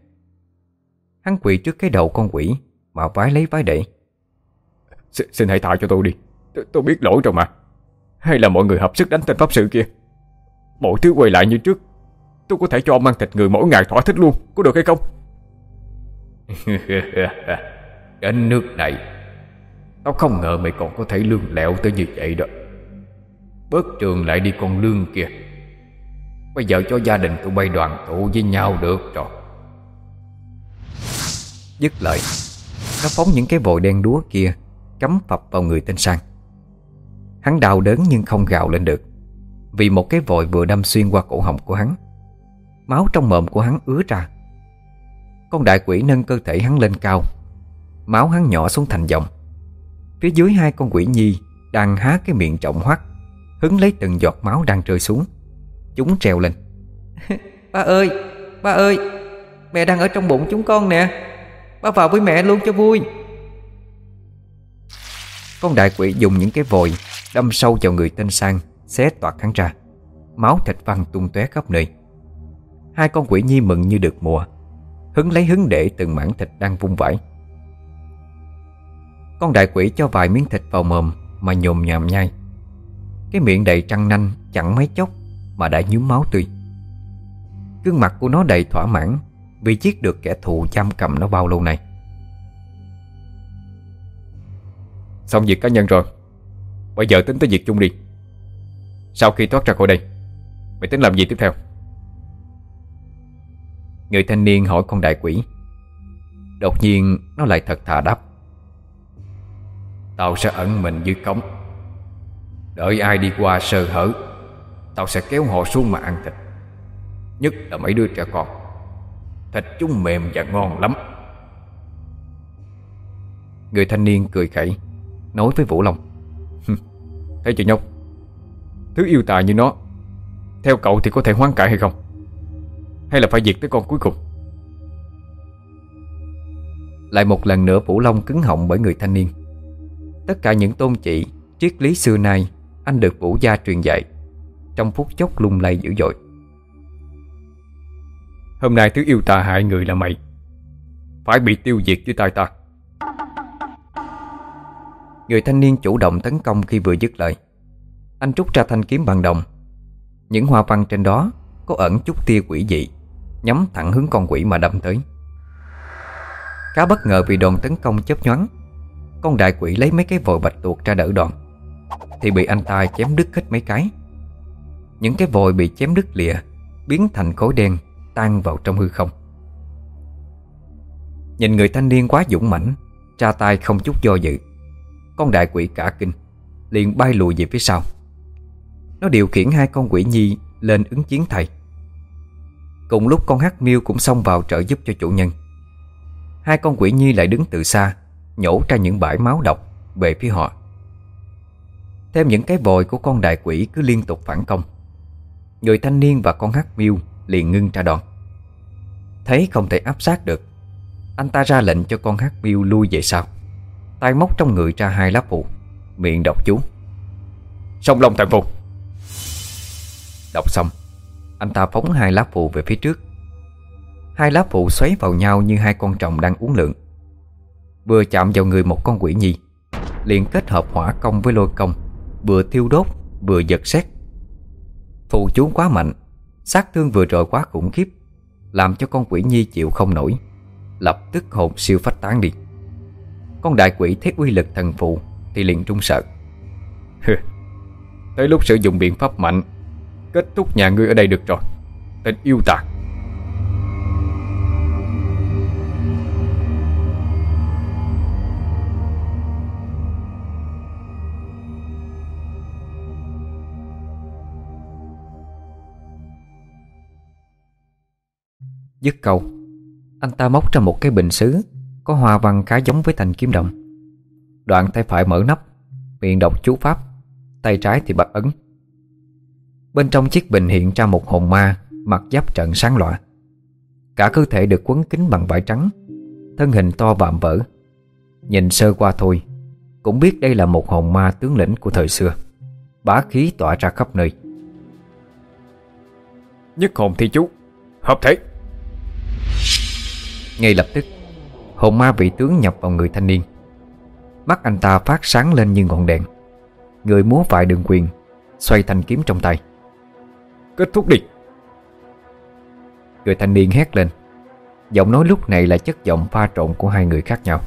Hắn quỳ trước cái đầu con quỷ Mà vái lấy vái để. S Xin hãy tha cho tôi đi. T Tôi biết lỗi rồi mà. Hay là mọi người hợp sức đánh tên pháp sư kia? Mọi thứ quay lại như trước Tôi có thể cho ông ăn thịt người mỗi ngày thỏa thích luôn. Có được hay không? Đến nước này. Tao không ngờ mày còn có thể lương lẹo tới như vậy đó. Bớt trường lại đi con lương kìa Bây giờ cho gia đình tụi bay đoàn tụ với nhau được rồi. Dứt lời, Nó phóng những cái vội đen đúa kia, Cắm phập vào người tên Sang. Hắn đau đớn nhưng không gào lên được, Vì một cái vội vừa đâm xuyên qua cổ họng của hắn Máu trong mồm của hắn ứa ra. Con đại quỷ nâng cơ thể hắn lên cao. Máu hắn nhỏ xuống thành dòng. Phía dưới hai con quỷ nhi Đang há cái miệng trọng hoắt Hứng lấy từng giọt máu đang rơi xuống. Chúng treo lên. Ba ơi, ba ơi Mẹ đang ở trong bụng chúng con nè. Ba vào với mẹ luôn cho vui. Con đại quỷ dùng những cái vòi Đâm sâu vào người tên Sang Xé toạc hắn ra. Máu thịt văng tung tóe khắp nơi Hai con quỷ nhi mừng như được mùa, Hứng lấy hứng để từng mảng thịt đang vung vãi. Con đại quỷ cho vài miếng thịt vào mồm Mà nhồm nhòm nhai. Cái miệng đầy trăng nanh chẳng mấy chốc Mà đã nhúm máu tươi. Gương mặt của nó đầy thỏa mãn Vì giết được kẻ thù giam cầm nó bao lâu nay. Xong việc cá nhân rồi. Bây giờ tính tới việc chung đi. Sau khi thoát ra khỏi đây, Mày tính làm gì tiếp theo? Người thanh niên hỏi con đại quỷ. Đột nhiên, nó lại thật thà đáp. Tao sẽ ẩn mình dưới cống. Đợi ai đi qua sơ hở, Tao sẽ kéo họ xuống mà ăn thịt. Nhất là mấy đứa trẻ con. Thịt chúng mềm và ngon lắm. Người thanh niên cười khẩy, Nói với Vũ Long. Thấy chưa nhóc? Thứ yêu tài như nó, Theo cậu thì có thể hoán cải hay không? Hay là phải diệt tới con cuối cùng? Lại một lần nữa Vũ Long cứng họng bởi người thanh niên. Tất cả những tôn trị Triết lý xưa nay, Anh được Vũ gia truyền dạy, Trong phút chốc lung lay dữ dội. Hôm nay thứ yêu ta hại người là mày. Phải bị tiêu diệt với tay ta. Người thanh niên chủ động tấn công khi vừa dứt lời. Anh rút ra thanh kiếm bằng đồng. Những hoa văn trên đó Có ẩn chút tia quỷ dị. Nhắm thẳng hướng con quỷ mà đâm tới. Khá bất ngờ vì đòn tấn công chớp nhoáng, Con đại quỷ lấy mấy cái vòi bạch tuộc ra đỡ đòn, Thì bị anh ta chém đứt hết mấy cái. Những cái vòi bị chém đứt lìa, Biến thành khối đen Tan vào trong hư không. Nhìn người thanh niên quá dũng mãnh Tra tay không chút do dự. Con đại quỷ cả kinh, Liền bay lùi về phía sau. Nó điều khiển hai con quỷ nhi Lên ứng chiến thầy. Cùng lúc con hắc miêu cũng xông vào trợ giúp cho chủ nhân. Hai con quỷ nhi lại đứng từ xa, Nhổ ra những bãi máu độc về phía họ. Thêm những cái vòi của con đại quỷ cứ liên tục phản công. Người thanh niên và con hắc miêu liền ngưng tra đòn. Thấy không thể áp sát được, Anh ta ra lệnh cho con hắc miêu lui về sau. Tay móc trong người ra hai lá phù, Miệng đọc chú. Sông Long thần phù Đọc xong. Anh ta phóng hai lá phù về phía trước. Hai lá phù xoáy vào nhau như hai con trồng đang uống lượng. Vừa chạm vào người một con quỷ nhi liền kết hợp hỏa công với lôi công, Vừa thiêu đốt, vừa giật xét. Phù chú quá mạnh, Sát thương vừa rồi quá khủng khiếp, Làm cho con quỷ nhi chịu không nổi, Lập tức hồn siêu phách tán đi. Con đại quỷ thấy uy lực thần phù Thì liền trung sợ. Tới lúc sử dụng biện pháp mạnh Kết thúc nhà ngươi ở đây được rồi. Tên yêu tạc. Dứt câu, Anh ta móc ra một cái bình sứ Có hoa văn khá giống với thành kiếm động Đoạn tay phải mở nắp, Miệng đọc chú pháp, Tay trái thì bật ấn. Bên trong chiếc bình hiện ra một hồn ma Mặt giáp trận sáng lọa Cả cơ thể được quấn kín bằng vải trắng Thân hình to vạm vỡ. Nhìn sơ qua thôi Cũng biết đây là một hồn ma tướng lĩnh của thời xưa. Bá khí tỏa ra khắp nơi. Nhất hồn thi chú Hợp thể. Ngay lập tức Hồn ma vị tướng nhập vào người thanh niên. Mắt anh ta phát sáng lên như ngọn đèn. Người múa vại đường quyền Xoay thanh kiếm trong tay Kết thúc đi. Người thanh niên hét lên. Giọng nói lúc này là chất giọng pha trộn của hai người khác nhau.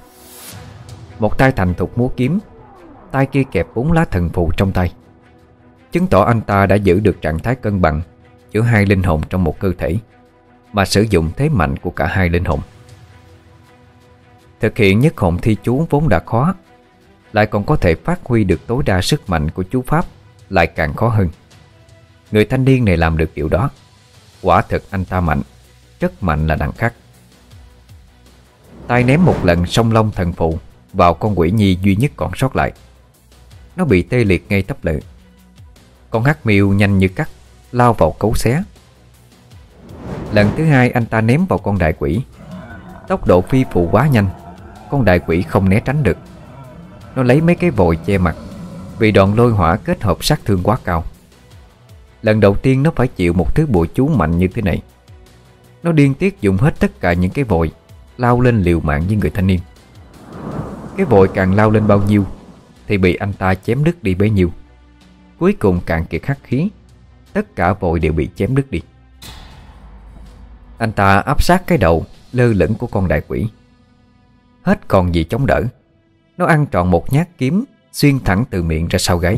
Một tay thành thục múa kiếm, Tay kia kẹp bốn lá thần phù trong tay. Chứng tỏ anh ta đã giữ được trạng thái cân bằng Giữa hai linh hồn trong một cơ thể, Mà sử dụng thế mạnh của cả hai linh hồn. Thực hiện nhất hồn thi chú vốn đã khó, Lại còn có thể phát huy được tối đa sức mạnh của chú Pháp Lại càng khó hơn. Người thanh niên này làm được điều đó. Quả thực anh ta mạnh, Rất mạnh là đẳng khác. Tay ném một lần song long thần phụ Vào con quỷ nhi duy nhất còn sót lại. Nó bị tê liệt ngay tấp lự Con hắc miêu nhanh như cắt, Lao vào cấu xé. Lần thứ hai anh ta ném vào con đại quỷ. Tốc độ phi phụ quá nhanh, con đại quỷ không né tránh được. Nó lấy mấy cái vội che mặt, Vì đòn lôi hỏa kết hợp sát thương quá cao. Lần đầu tiên nó phải chịu một thứ bùa chú mạnh như thế này. Nó điên tiết dùng hết tất cả những cái vội, Lao lên liều mạng với người thanh niên. Cái vội càng lao lên bao nhiêu, Thì bị anh ta chém đứt đi bấy nhiêu. Cuối cùng càng kiệt hắc khí, Tất cả vội đều bị chém đứt đi. Anh ta áp sát cái đầu, Lơ lửng của con đại quỷ. Hết còn gì chống đỡ, Nó ăn trọn một nhát kiếm Xuyên thẳng từ miệng ra sau gáy.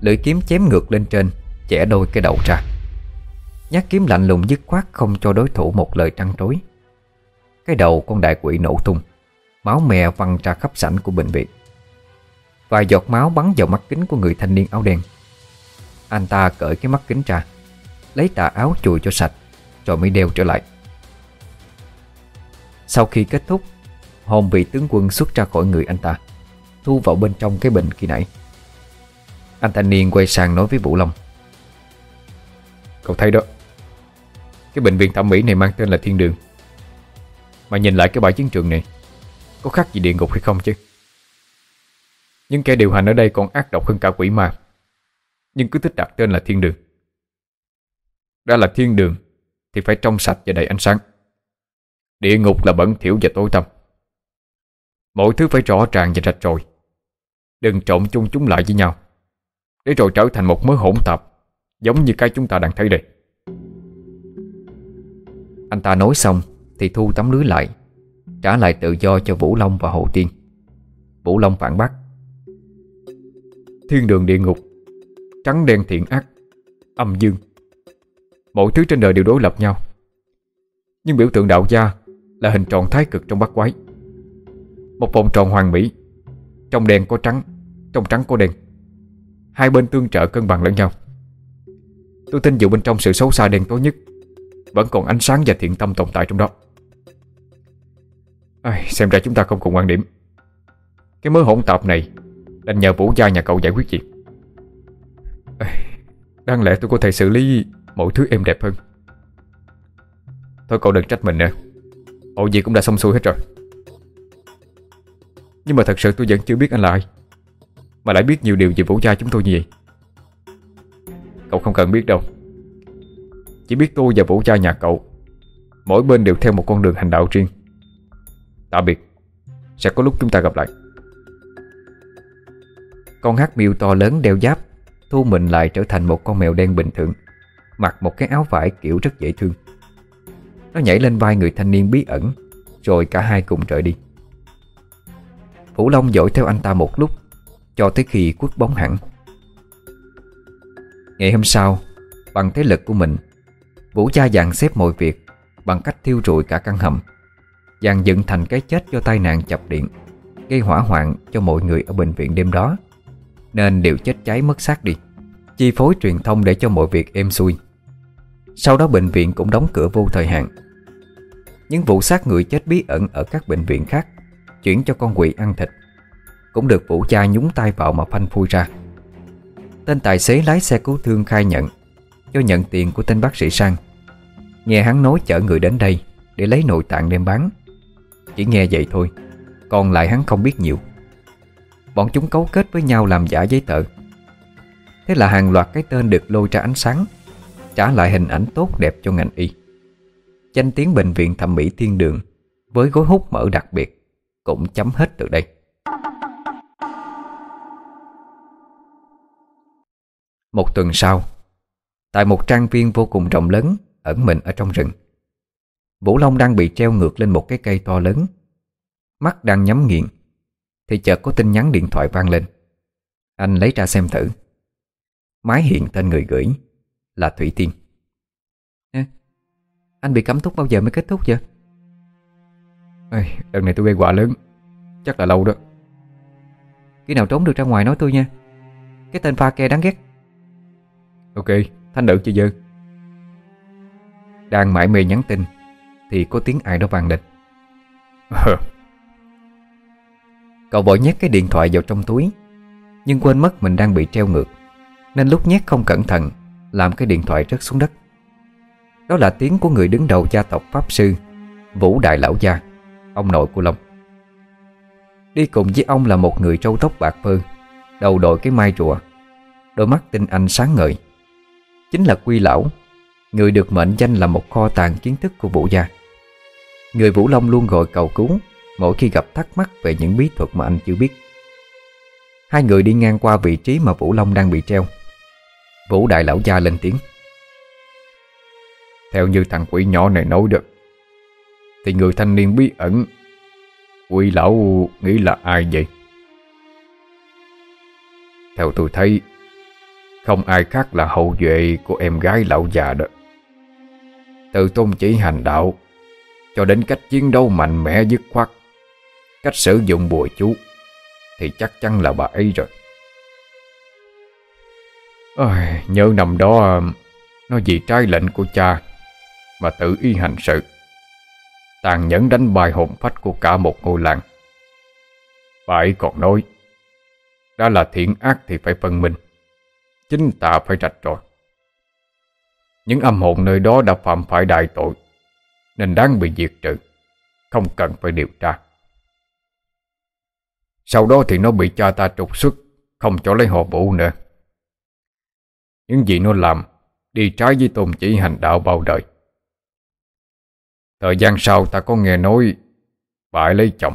Lưỡi kiếm chém ngược lên trên Chẻ đôi cái đầu ra. Nhát kiếm lạnh lùng dứt khoát Không cho đối thủ một lời trăn trối. Cái đầu con đại quỷ nổ tung, Máu mè văng ra khắp sảnh của bệnh viện. Vài giọt máu bắn vào mắt kính của người thanh niên áo đen. Anh ta cởi cái mắt kính ra, Lấy tà áo chùi cho sạch, Rồi mới đeo trở lại. Sau khi kết thúc, Hồn vị tướng quân xuất ra khỏi người anh ta, Thu vào bên trong cái bình khi nãy. Anh thanh niên quay sang nói với Vũ Long. Cậu thấy đó. Cái bệnh viện thẩm mỹ này mang tên là Thiên Đường. Mà nhìn lại cái bãi chiến trường này, Có khác gì địa ngục hay không chứ? Những kẻ điều hành ở đây còn ác độc hơn cả quỷ ma. Nhưng cứ thích đặt tên là Thiên Đường. Đã là Thiên Đường Thì phải trong sạch và đầy ánh sáng. Địa ngục là bẩn thiểu và tối tăm. Mọi thứ phải rõ ràng và rạch ròi. Đừng trộn chung chúng lại với nhau. Để rồi trở thành một mớ hỗn tạp. Giống như cái chúng ta đang thấy đây. Anh ta nói xong Thì thu tấm lưới lại, Trả lại tự do cho Vũ Long và Hồ Tiên. Vũ Long phản bác. Thiên đường địa ngục, Trắng đen thiện ác, Âm dương. Mọi thứ trên đời đều đối lập nhau. Nhưng biểu tượng đạo gia Là hình tròn thái cực trong bát quái. Một vòng tròn hoàn mỹ, Trong đen có trắng, Trong trắng có đen. Hai bên tương trợ cân bằng lẫn nhau. Tôi tin dù bên trong sự xấu xa đen tối nhất Vẫn còn ánh sáng và thiện tâm tồn tại trong đó. À, Xem ra chúng ta không cùng quan điểm. Cái mớ hỗn tạp này Đành nhờ vũ gia nhà cậu giải quyết việc Đáng lẽ tôi có thể xử lý Mọi thứ êm đẹp hơn. Thôi cậu đừng trách mình nữa Mọi gì cũng đã xong xuôi hết rồi. Nhưng mà thật sự tôi vẫn chưa biết anh là ai Mà lại biết nhiều điều về vũ gia chúng tôi như vậy. Cậu không cần biết đâu. Chỉ biết tôi và vũ gia nhà cậu, Mỗi bên đều theo một con đường hành đạo riêng. Tạm biệt. Sẽ có lúc chúng ta gặp lại. Con hát miêu to lớn đeo giáp, Thu mình lại trở thành một con mèo đen bình thường, Mặc một cái áo vải kiểu rất dễ thương. Nó nhảy lên vai người thanh niên bí ẩn, Rồi cả hai cùng rời đi. Vũ Long dội theo anh ta một lúc, Cho tới khi quất bóng hẳn. Ngày hôm sau, Bằng thế lực của mình, Vũ cha dàn xếp mọi việc Bằng cách thiêu rụi cả căn hầm, Dàn dựng thành cái chết cho tai nạn chập điện, Gây hỏa hoạn cho mọi người ở bệnh viện đêm đó. Nên đều chết cháy mất xác đi, Chi phối truyền thông để cho mọi việc êm xuôi. Sau đó bệnh viện cũng đóng cửa vô thời hạn. Những vụ xác người chết bí ẩn ở các bệnh viện khác Chuyển cho con quỷ ăn thịt. Cũng được vũ cha nhúng tay vào mà phanh phui ra. Tên tài xế lái xe cứu thương khai nhận, Do nhận tiền của tên bác sĩ sang. Nghe hắn nói chở người đến đây Để lấy nội tạng đem bán. Chỉ nghe vậy thôi, Còn lại hắn không biết nhiều. Bọn chúng cấu kết với nhau làm giả giấy tờ. Thế là hàng loạt cái tên được lôi ra ánh sáng, Trả lại hình ảnh tốt đẹp cho ngành y. Danh tiếng bệnh viện thẩm mỹ thiên đường Với gối hút mỡ đặc biệt Cũng chấm hết từ đây. Một tuần sau. Tại một trang viên vô cùng rộng lớn Ẩn mình ở trong rừng. Vũ Long đang bị treo ngược lên một cái cây to lớn. Mắt đang nhắm nghiền Thì chợt có tin nhắn điện thoại vang lên. Anh lấy ra xem thử. Máy hiện tên người gửi Là Thủy Tiên. À, Anh bị cấm túc bao giờ mới kết thúc vậy? Ê, Lần này tôi gây quả lớn Chắc là lâu đó. Khi nào trốn được ra ngoài nói tôi nha. Cái tên pha ke đáng ghét. Ok, thanh nữ chưa dơ. Đang mãi mê nhắn tin Thì có tiếng ai đó vang lên. Cậu vội nhét cái điện thoại vào trong túi Nhưng quên mất mình đang bị treo ngược Nên lúc nhét không cẩn thận Làm cái điện thoại rớt xuống đất. Đó là tiếng của người đứng đầu gia tộc Pháp Sư Vũ Đại Lão Gia Ông nội của Long. Đi cùng với ông là một người trâu tóc bạc phơ Đầu đội cái mai rùa Đôi mắt tinh anh sáng ngời. Chính là Quy Lão. Người được mệnh danh là một kho tàng kiến thức của Vũ Gia. Người Vũ Long luôn gọi cầu cứu Mỗi khi gặp thắc mắc về những bí thuật mà anh chưa biết. Hai người đi ngang qua vị trí mà Vũ Long đang bị treo. Vũ Đại Lão Gia lên tiếng. Theo như thằng quỷ nhỏ này nói được Thì người thanh niên bí ẩn Quỷ lão nghĩ là ai vậy? Theo tôi thấy không ai khác là hậu duệ của em gái lão già đó. Từ tôn chỉ hành đạo Cho đến cách chiến đấu mạnh mẽ dứt khoát Cách sử dụng bùa chú Thì chắc chắn là bà ấy rồi. Ôi, Nhớ năm đó Nó vì trái lệnh của cha Mà tự ý hành sự. Tàn nhẫn đánh bài hồn phách của cả một ngôi làng. Bà ấy còn nói Đã là thiện ác thì phải phân minh. Chính ta phải rạch rồi. Những âm hồn nơi đó đã phạm phải đại tội, Nên đáng bị diệt trừ, Không cần phải điều tra. Sau đó thì nó bị cha ta trục xuất, Không cho lấy hồ vũ nữa. Những gì nó làm, Đi trái với tôn chỉ hành đạo bao đời. Thời gian sau ta có nghe nói Bà ấy lấy chồng,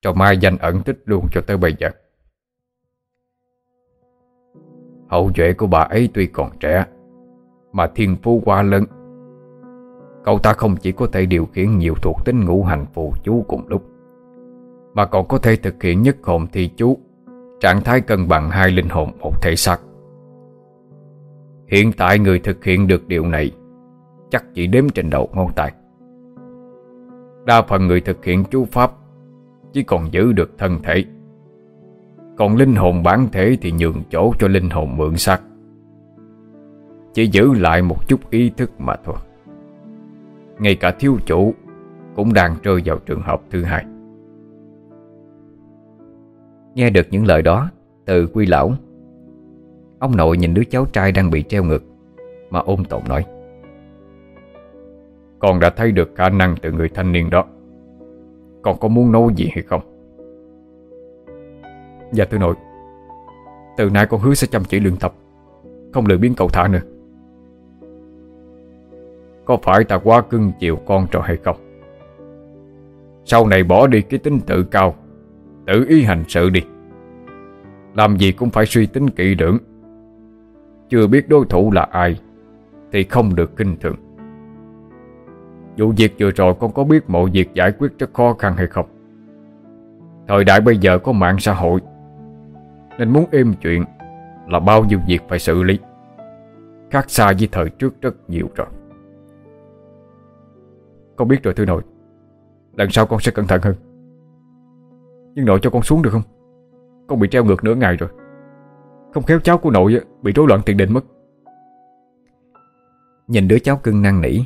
Cho mai danh ẩn tích luôn cho tới bây giờ. Hậu duệ của bà ấy tuy còn trẻ, Mà thiên phú quá lớn. Cậu ta không chỉ có thể điều khiển nhiều thuộc tính ngũ hành phù chú cùng lúc, Mà còn có thể thực hiện nhất hồn thi chú, Trạng thái cân bằng hai linh hồn một thể xác. Hiện tại người thực hiện được điều này, Chắc chỉ đếm trên đầu ngón tay Đa phần người thực hiện chú pháp Chỉ còn giữ được thân thể. Còn linh hồn bản thể thì nhường chỗ cho linh hồn mượn xác Chỉ giữ lại một chút ý thức mà thôi. Ngay cả thiếu chủ Cũng đang rơi vào trường hợp thứ hai. Nghe được những lời đó Từ quy lão, Ông nội nhìn đứa cháu trai đang bị treo ngực Mà ôm tổn nói, Con đã thấy được khả năng từ người thanh niên đó. Con có muốn nói gì hay không? Dạ thưa nội, Từ nay con hứa sẽ chăm chỉ luyện tập, Không lười biến cầu thả nữa Có phải ta quá cưng chiều con rồi hay không? Sau này bỏ đi cái tính tự cao, Tự ý hành sự đi Làm gì cũng phải suy tính kỹ lưỡng Chưa biết đối thủ là ai, Thì không được kinh thường Vụ việc vừa rồi con có biết mọi việc giải quyết rất khó khăn hay không? Thời đại bây giờ có mạng xã hội nên muốn êm chuyện Là bao nhiêu việc phải xử lý. Khác xa với thời trước rất nhiều rồi. Con biết rồi thưa nội Lần sau con sẽ cẩn thận hơn. Nhưng nội cho con xuống được không? Con bị treo ngược nửa ngày rồi. Không khéo cháu của nội bị rối loạn tiền định mất. Nhìn đứa cháu cưng năn nỉ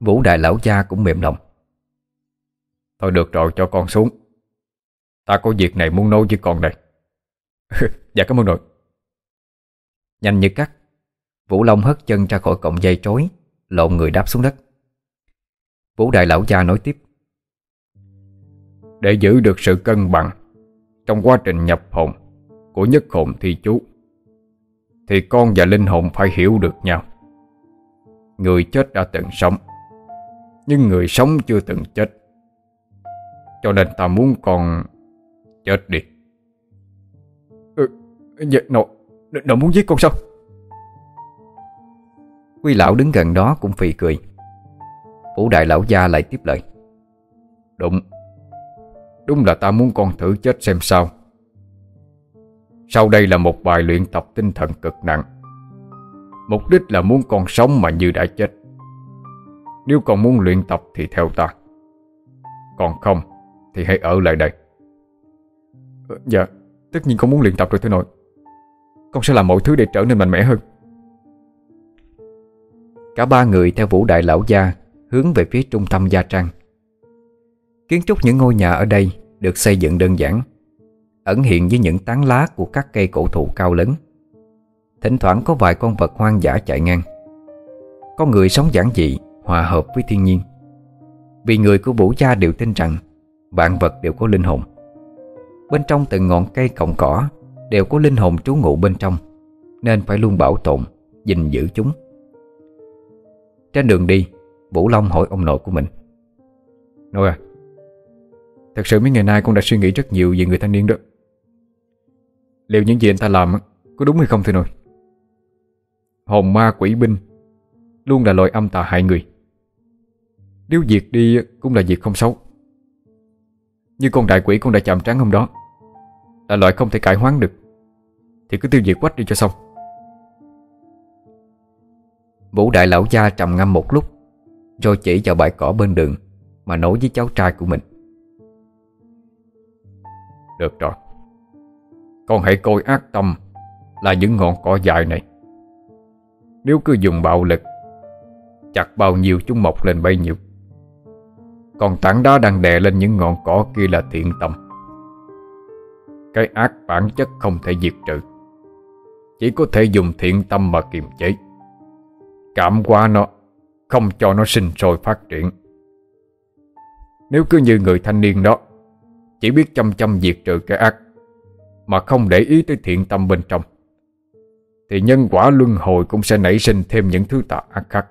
Vũ đại lão gia cũng mềm lòng. Thôi được rồi cho con xuống. Ta có việc này muốn nói với con đây Dạ cảm ơn nội. Nhanh như cắt, Vũ Long hất chân ra khỏi cọng dây trối, Lộn người đáp xuống đất. Vũ đại lão gia nói tiếp. Để giữ được sự cân bằng Trong quá trình nhập hồn Của nhất hồn thi chú, Thì con và linh hồn phải hiểu được nhau. Người chết đã từng sống, Nhưng người sống chưa từng chết. Cho nên ta muốn con Chết đi. Dạ nội Nội muốn giết con sao Quy lão đứng gần đó cũng phì cười. Vũ đại lão gia lại tiếp lời. Đúng. Đúng là ta muốn con thử chết xem sao. Sau đây là một bài luyện tập tinh thần cực nặng. Mục đích là muốn con sống mà như đã chết. Nếu con muốn luyện tập thì theo ta. Còn không Thì hãy ở lại đây. Ờ, Dạ Tất nhiên con muốn luyện tập rồi thưa nội con sẽ làm mọi thứ để trở nên mạnh mẽ hơn. Cả ba người theo vũ đại lão gia Hướng về phía trung tâm Gia Trang. Kiến trúc những ngôi nhà ở đây Được xây dựng đơn giản, Ẩn hiện với những tán lá của các cây cổ thụ cao lớn. Thỉnh thoảng có vài con vật hoang dã chạy ngang. Con người sống giản dị, Hòa hợp với thiên nhiên. Vì người của vũ gia đều tin rằng Vạn vật đều có linh hồn. Bên trong từng ngọn cây cọng cỏ Đều có linh hồn trú ngụ bên trong, Nên phải luôn bảo tồn, gìn giữ chúng. Trên đường đi, Vũ Long hỏi ông nội của mình, Nội à Thật sự mấy ngày nay con đã suy nghĩ rất nhiều về người thanh niên đó. Liệu những gì anh ta làm Có đúng hay không thưa nội? Hồn ma quỷ binh Luôn là loại âm tà hại người. Nếu diệt đi cũng là việc không xấu. Như con đại quỷ con đã chạm trắng hôm đó, Là loại không thể cải hoán được. Thì cứ tiêu diệt quách đi cho xong. Vũ đại lão gia trầm ngâm một lúc, Rồi chỉ vào bãi cỏ bên đường Mà nói với cháu trai của mình. Được rồi, Con hãy coi ác tâm Là những ngọn cỏ dài này. Nếu cứ dùng bạo lực, Chặt bao nhiêu chúng mọc lên bấy nhiêu. Còn tảng đá đang đè lên những ngọn cỏ kia là thiện tâm. Cái ác bản chất không thể diệt trừ. Chỉ có thể dùng thiện tâm mà kiềm chế. Cảm qua nó, Không cho nó sinh sôi phát triển. Nếu cứ như người thanh niên đó, Chỉ biết chăm chăm diệt trừ cái ác, Mà không để ý tới thiện tâm bên trong, Thì nhân quả luân hồi cũng sẽ nảy sinh thêm những thứ tà ác khác.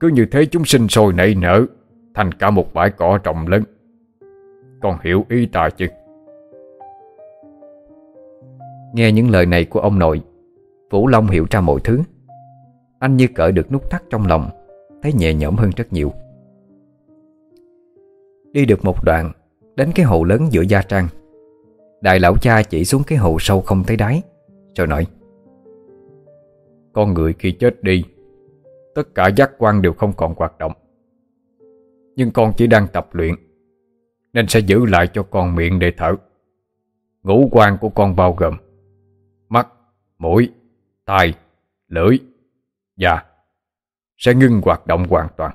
Cứ như thế chúng sinh sôi nảy nở, Thành cả một bãi cỏ rộng lớn. Còn hiểu ý ta chứ? Nghe những lời này của ông nội, Vũ Long hiểu ra mọi thứ. Anh như cởi được nút thắt trong lòng, Thấy nhẹ nhõm hơn rất nhiều. Đi được một đoạn, Đến cái hồ lớn giữa gia trang. Đại lão cha chỉ xuống cái hồ sâu không thấy đáy, Rồi nói, Con người khi chết đi, Tất cả giác quan đều không còn hoạt động. Nhưng con chỉ đang tập luyện, Nên sẽ giữ lại cho con miệng để thở. Ngũ quan của con bao gồm mũi, tai, lưỡi da Sẽ ngưng hoạt động hoàn toàn.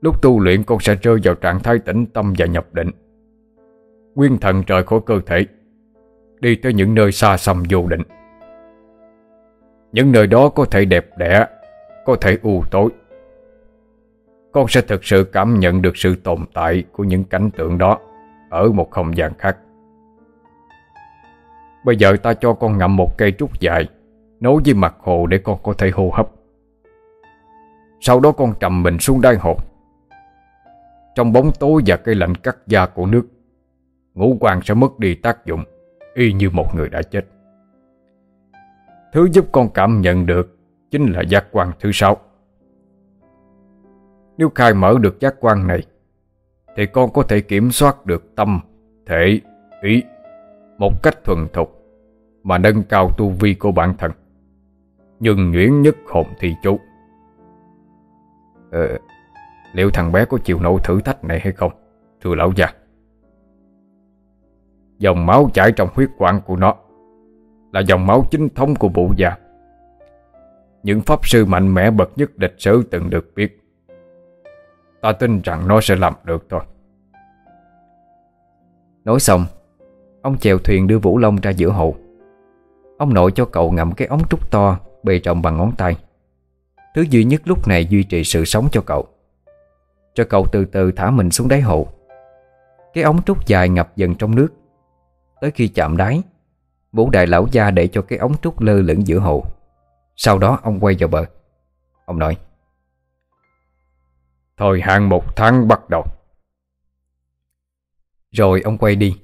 Lúc tu luyện con sẽ rơi vào trạng thái tĩnh tâm và nhập định. Nguyên thần rời khỏi cơ thể Đi tới những nơi xa xăm vô định. Những nơi đó có thể đẹp đẽ Có thể u tối. Con sẽ thực sự cảm nhận được sự tồn tại Của những cảnh tượng đó Ở một không gian khác. Bây giờ ta cho con ngậm một cây trúc dài Nối với mặt hồ để con có thể hô hấp. Sau đó con trầm mình xuống đáy hồ. Trong bóng tối và cây lạnh cắt da của nước Ngũ quan sẽ mất đi tác dụng Y như một người đã chết. Thứ giúp con cảm nhận được Chính là giác quan thứ sáu. Nếu khai mở được giác quan này Thì con có thể kiểm soát được tâm, thể, ý Một cách thuần thục. Mà nâng cao tu vi của bản thân. Nhưng nhuyễn nhất hồn thì chú. Ờ Liệu thằng bé có chịu nổi thử thách này hay không, Thưa lão già Dòng máu chảy trong huyết quản của nó Là dòng máu chính thống của bộ già Những pháp sư mạnh mẽ bậc nhất lịch sử từng được biết. Ta tin rằng nó sẽ làm được thôi. Nói xong, Ông chèo thuyền đưa Vũ Long ra giữa hồ. Ông nội cho cậu ngậm cái ống trúc to Bề trọng bằng ngón tay. Thứ duy nhất lúc này duy trì sự sống cho cậu. Cho cậu từ từ thả mình xuống đáy hồ. Cái ống trúc dài ngập dần trong nước. Tới khi chạm đáy Vũ đại lão gia để cho cái ống trúc lơ lửng giữa hồ. Sau đó ông quay vào bờ. Ông nói Thời hạn một tháng bắt đầu. Rồi ông quay đi.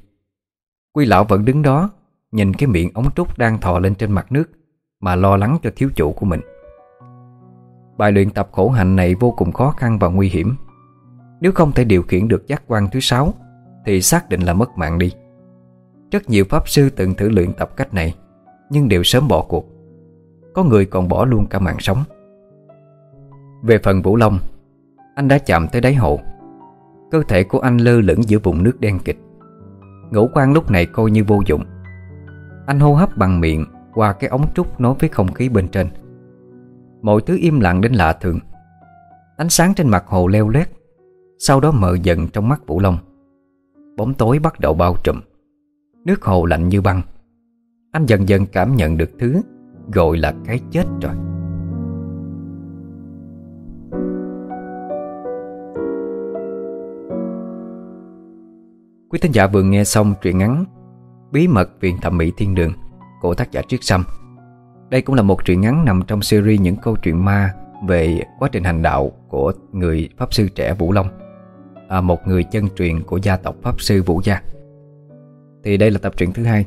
Quy lão vẫn đứng đó Nhìn cái miệng ống trúc đang thò lên trên mặt nước Mà lo lắng cho thiếu chủ của mình. Bài luyện tập khổ hạnh này vô cùng khó khăn và nguy hiểm. Nếu không thể điều khiển được giác quan thứ sáu, Thì xác định là mất mạng đi. Rất nhiều pháp sư từng thử luyện tập cách này, Nhưng đều sớm bỏ cuộc. Có người còn bỏ luôn cả mạng sống. Về phần Vũ Long, Anh đã chạm tới đáy hồ. Cơ thể của anh lơ lửng giữa vùng nước đen kịch. Ngũ quan lúc này coi như vô dụng. Anh hô hấp bằng miệng, Qua cái ống trúc nối với không khí bên trên. Mọi thứ im lặng đến lạ thường. Ánh sáng trên mặt hồ leo lét, Sau đó mờ dần trong mắt Vũ Long. Bóng tối bắt đầu bao trùm. Nước hồ lạnh như băng. Anh dần dần cảm nhận được thứ Gọi là cái chết rồi. Quý thính giả vừa nghe xong truyện ngắn Bí mật viện thẩm mỹ thiên đường Của tác giả Triết Sâm. Đây cũng là một truyện ngắn nằm trong series những câu chuyện ma Về quá trình hành đạo của người Pháp Sư trẻ Vũ Long à, Một người chân truyền của gia tộc Pháp Sư Vũ Gia. Thì đây là tập truyện thứ hai.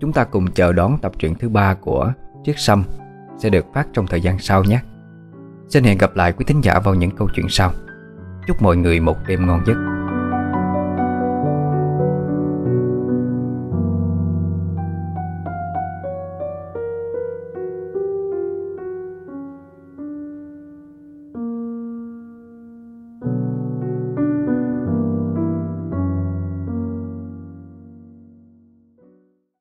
Chúng ta cùng chờ đón tập truyện thứ ba của Triết Sâm Sẽ được phát trong thời gian sau nhé. Xin hẹn gặp lại quý thính giả vào những câu chuyện sau. Chúc mọi người một đêm ngon giấc.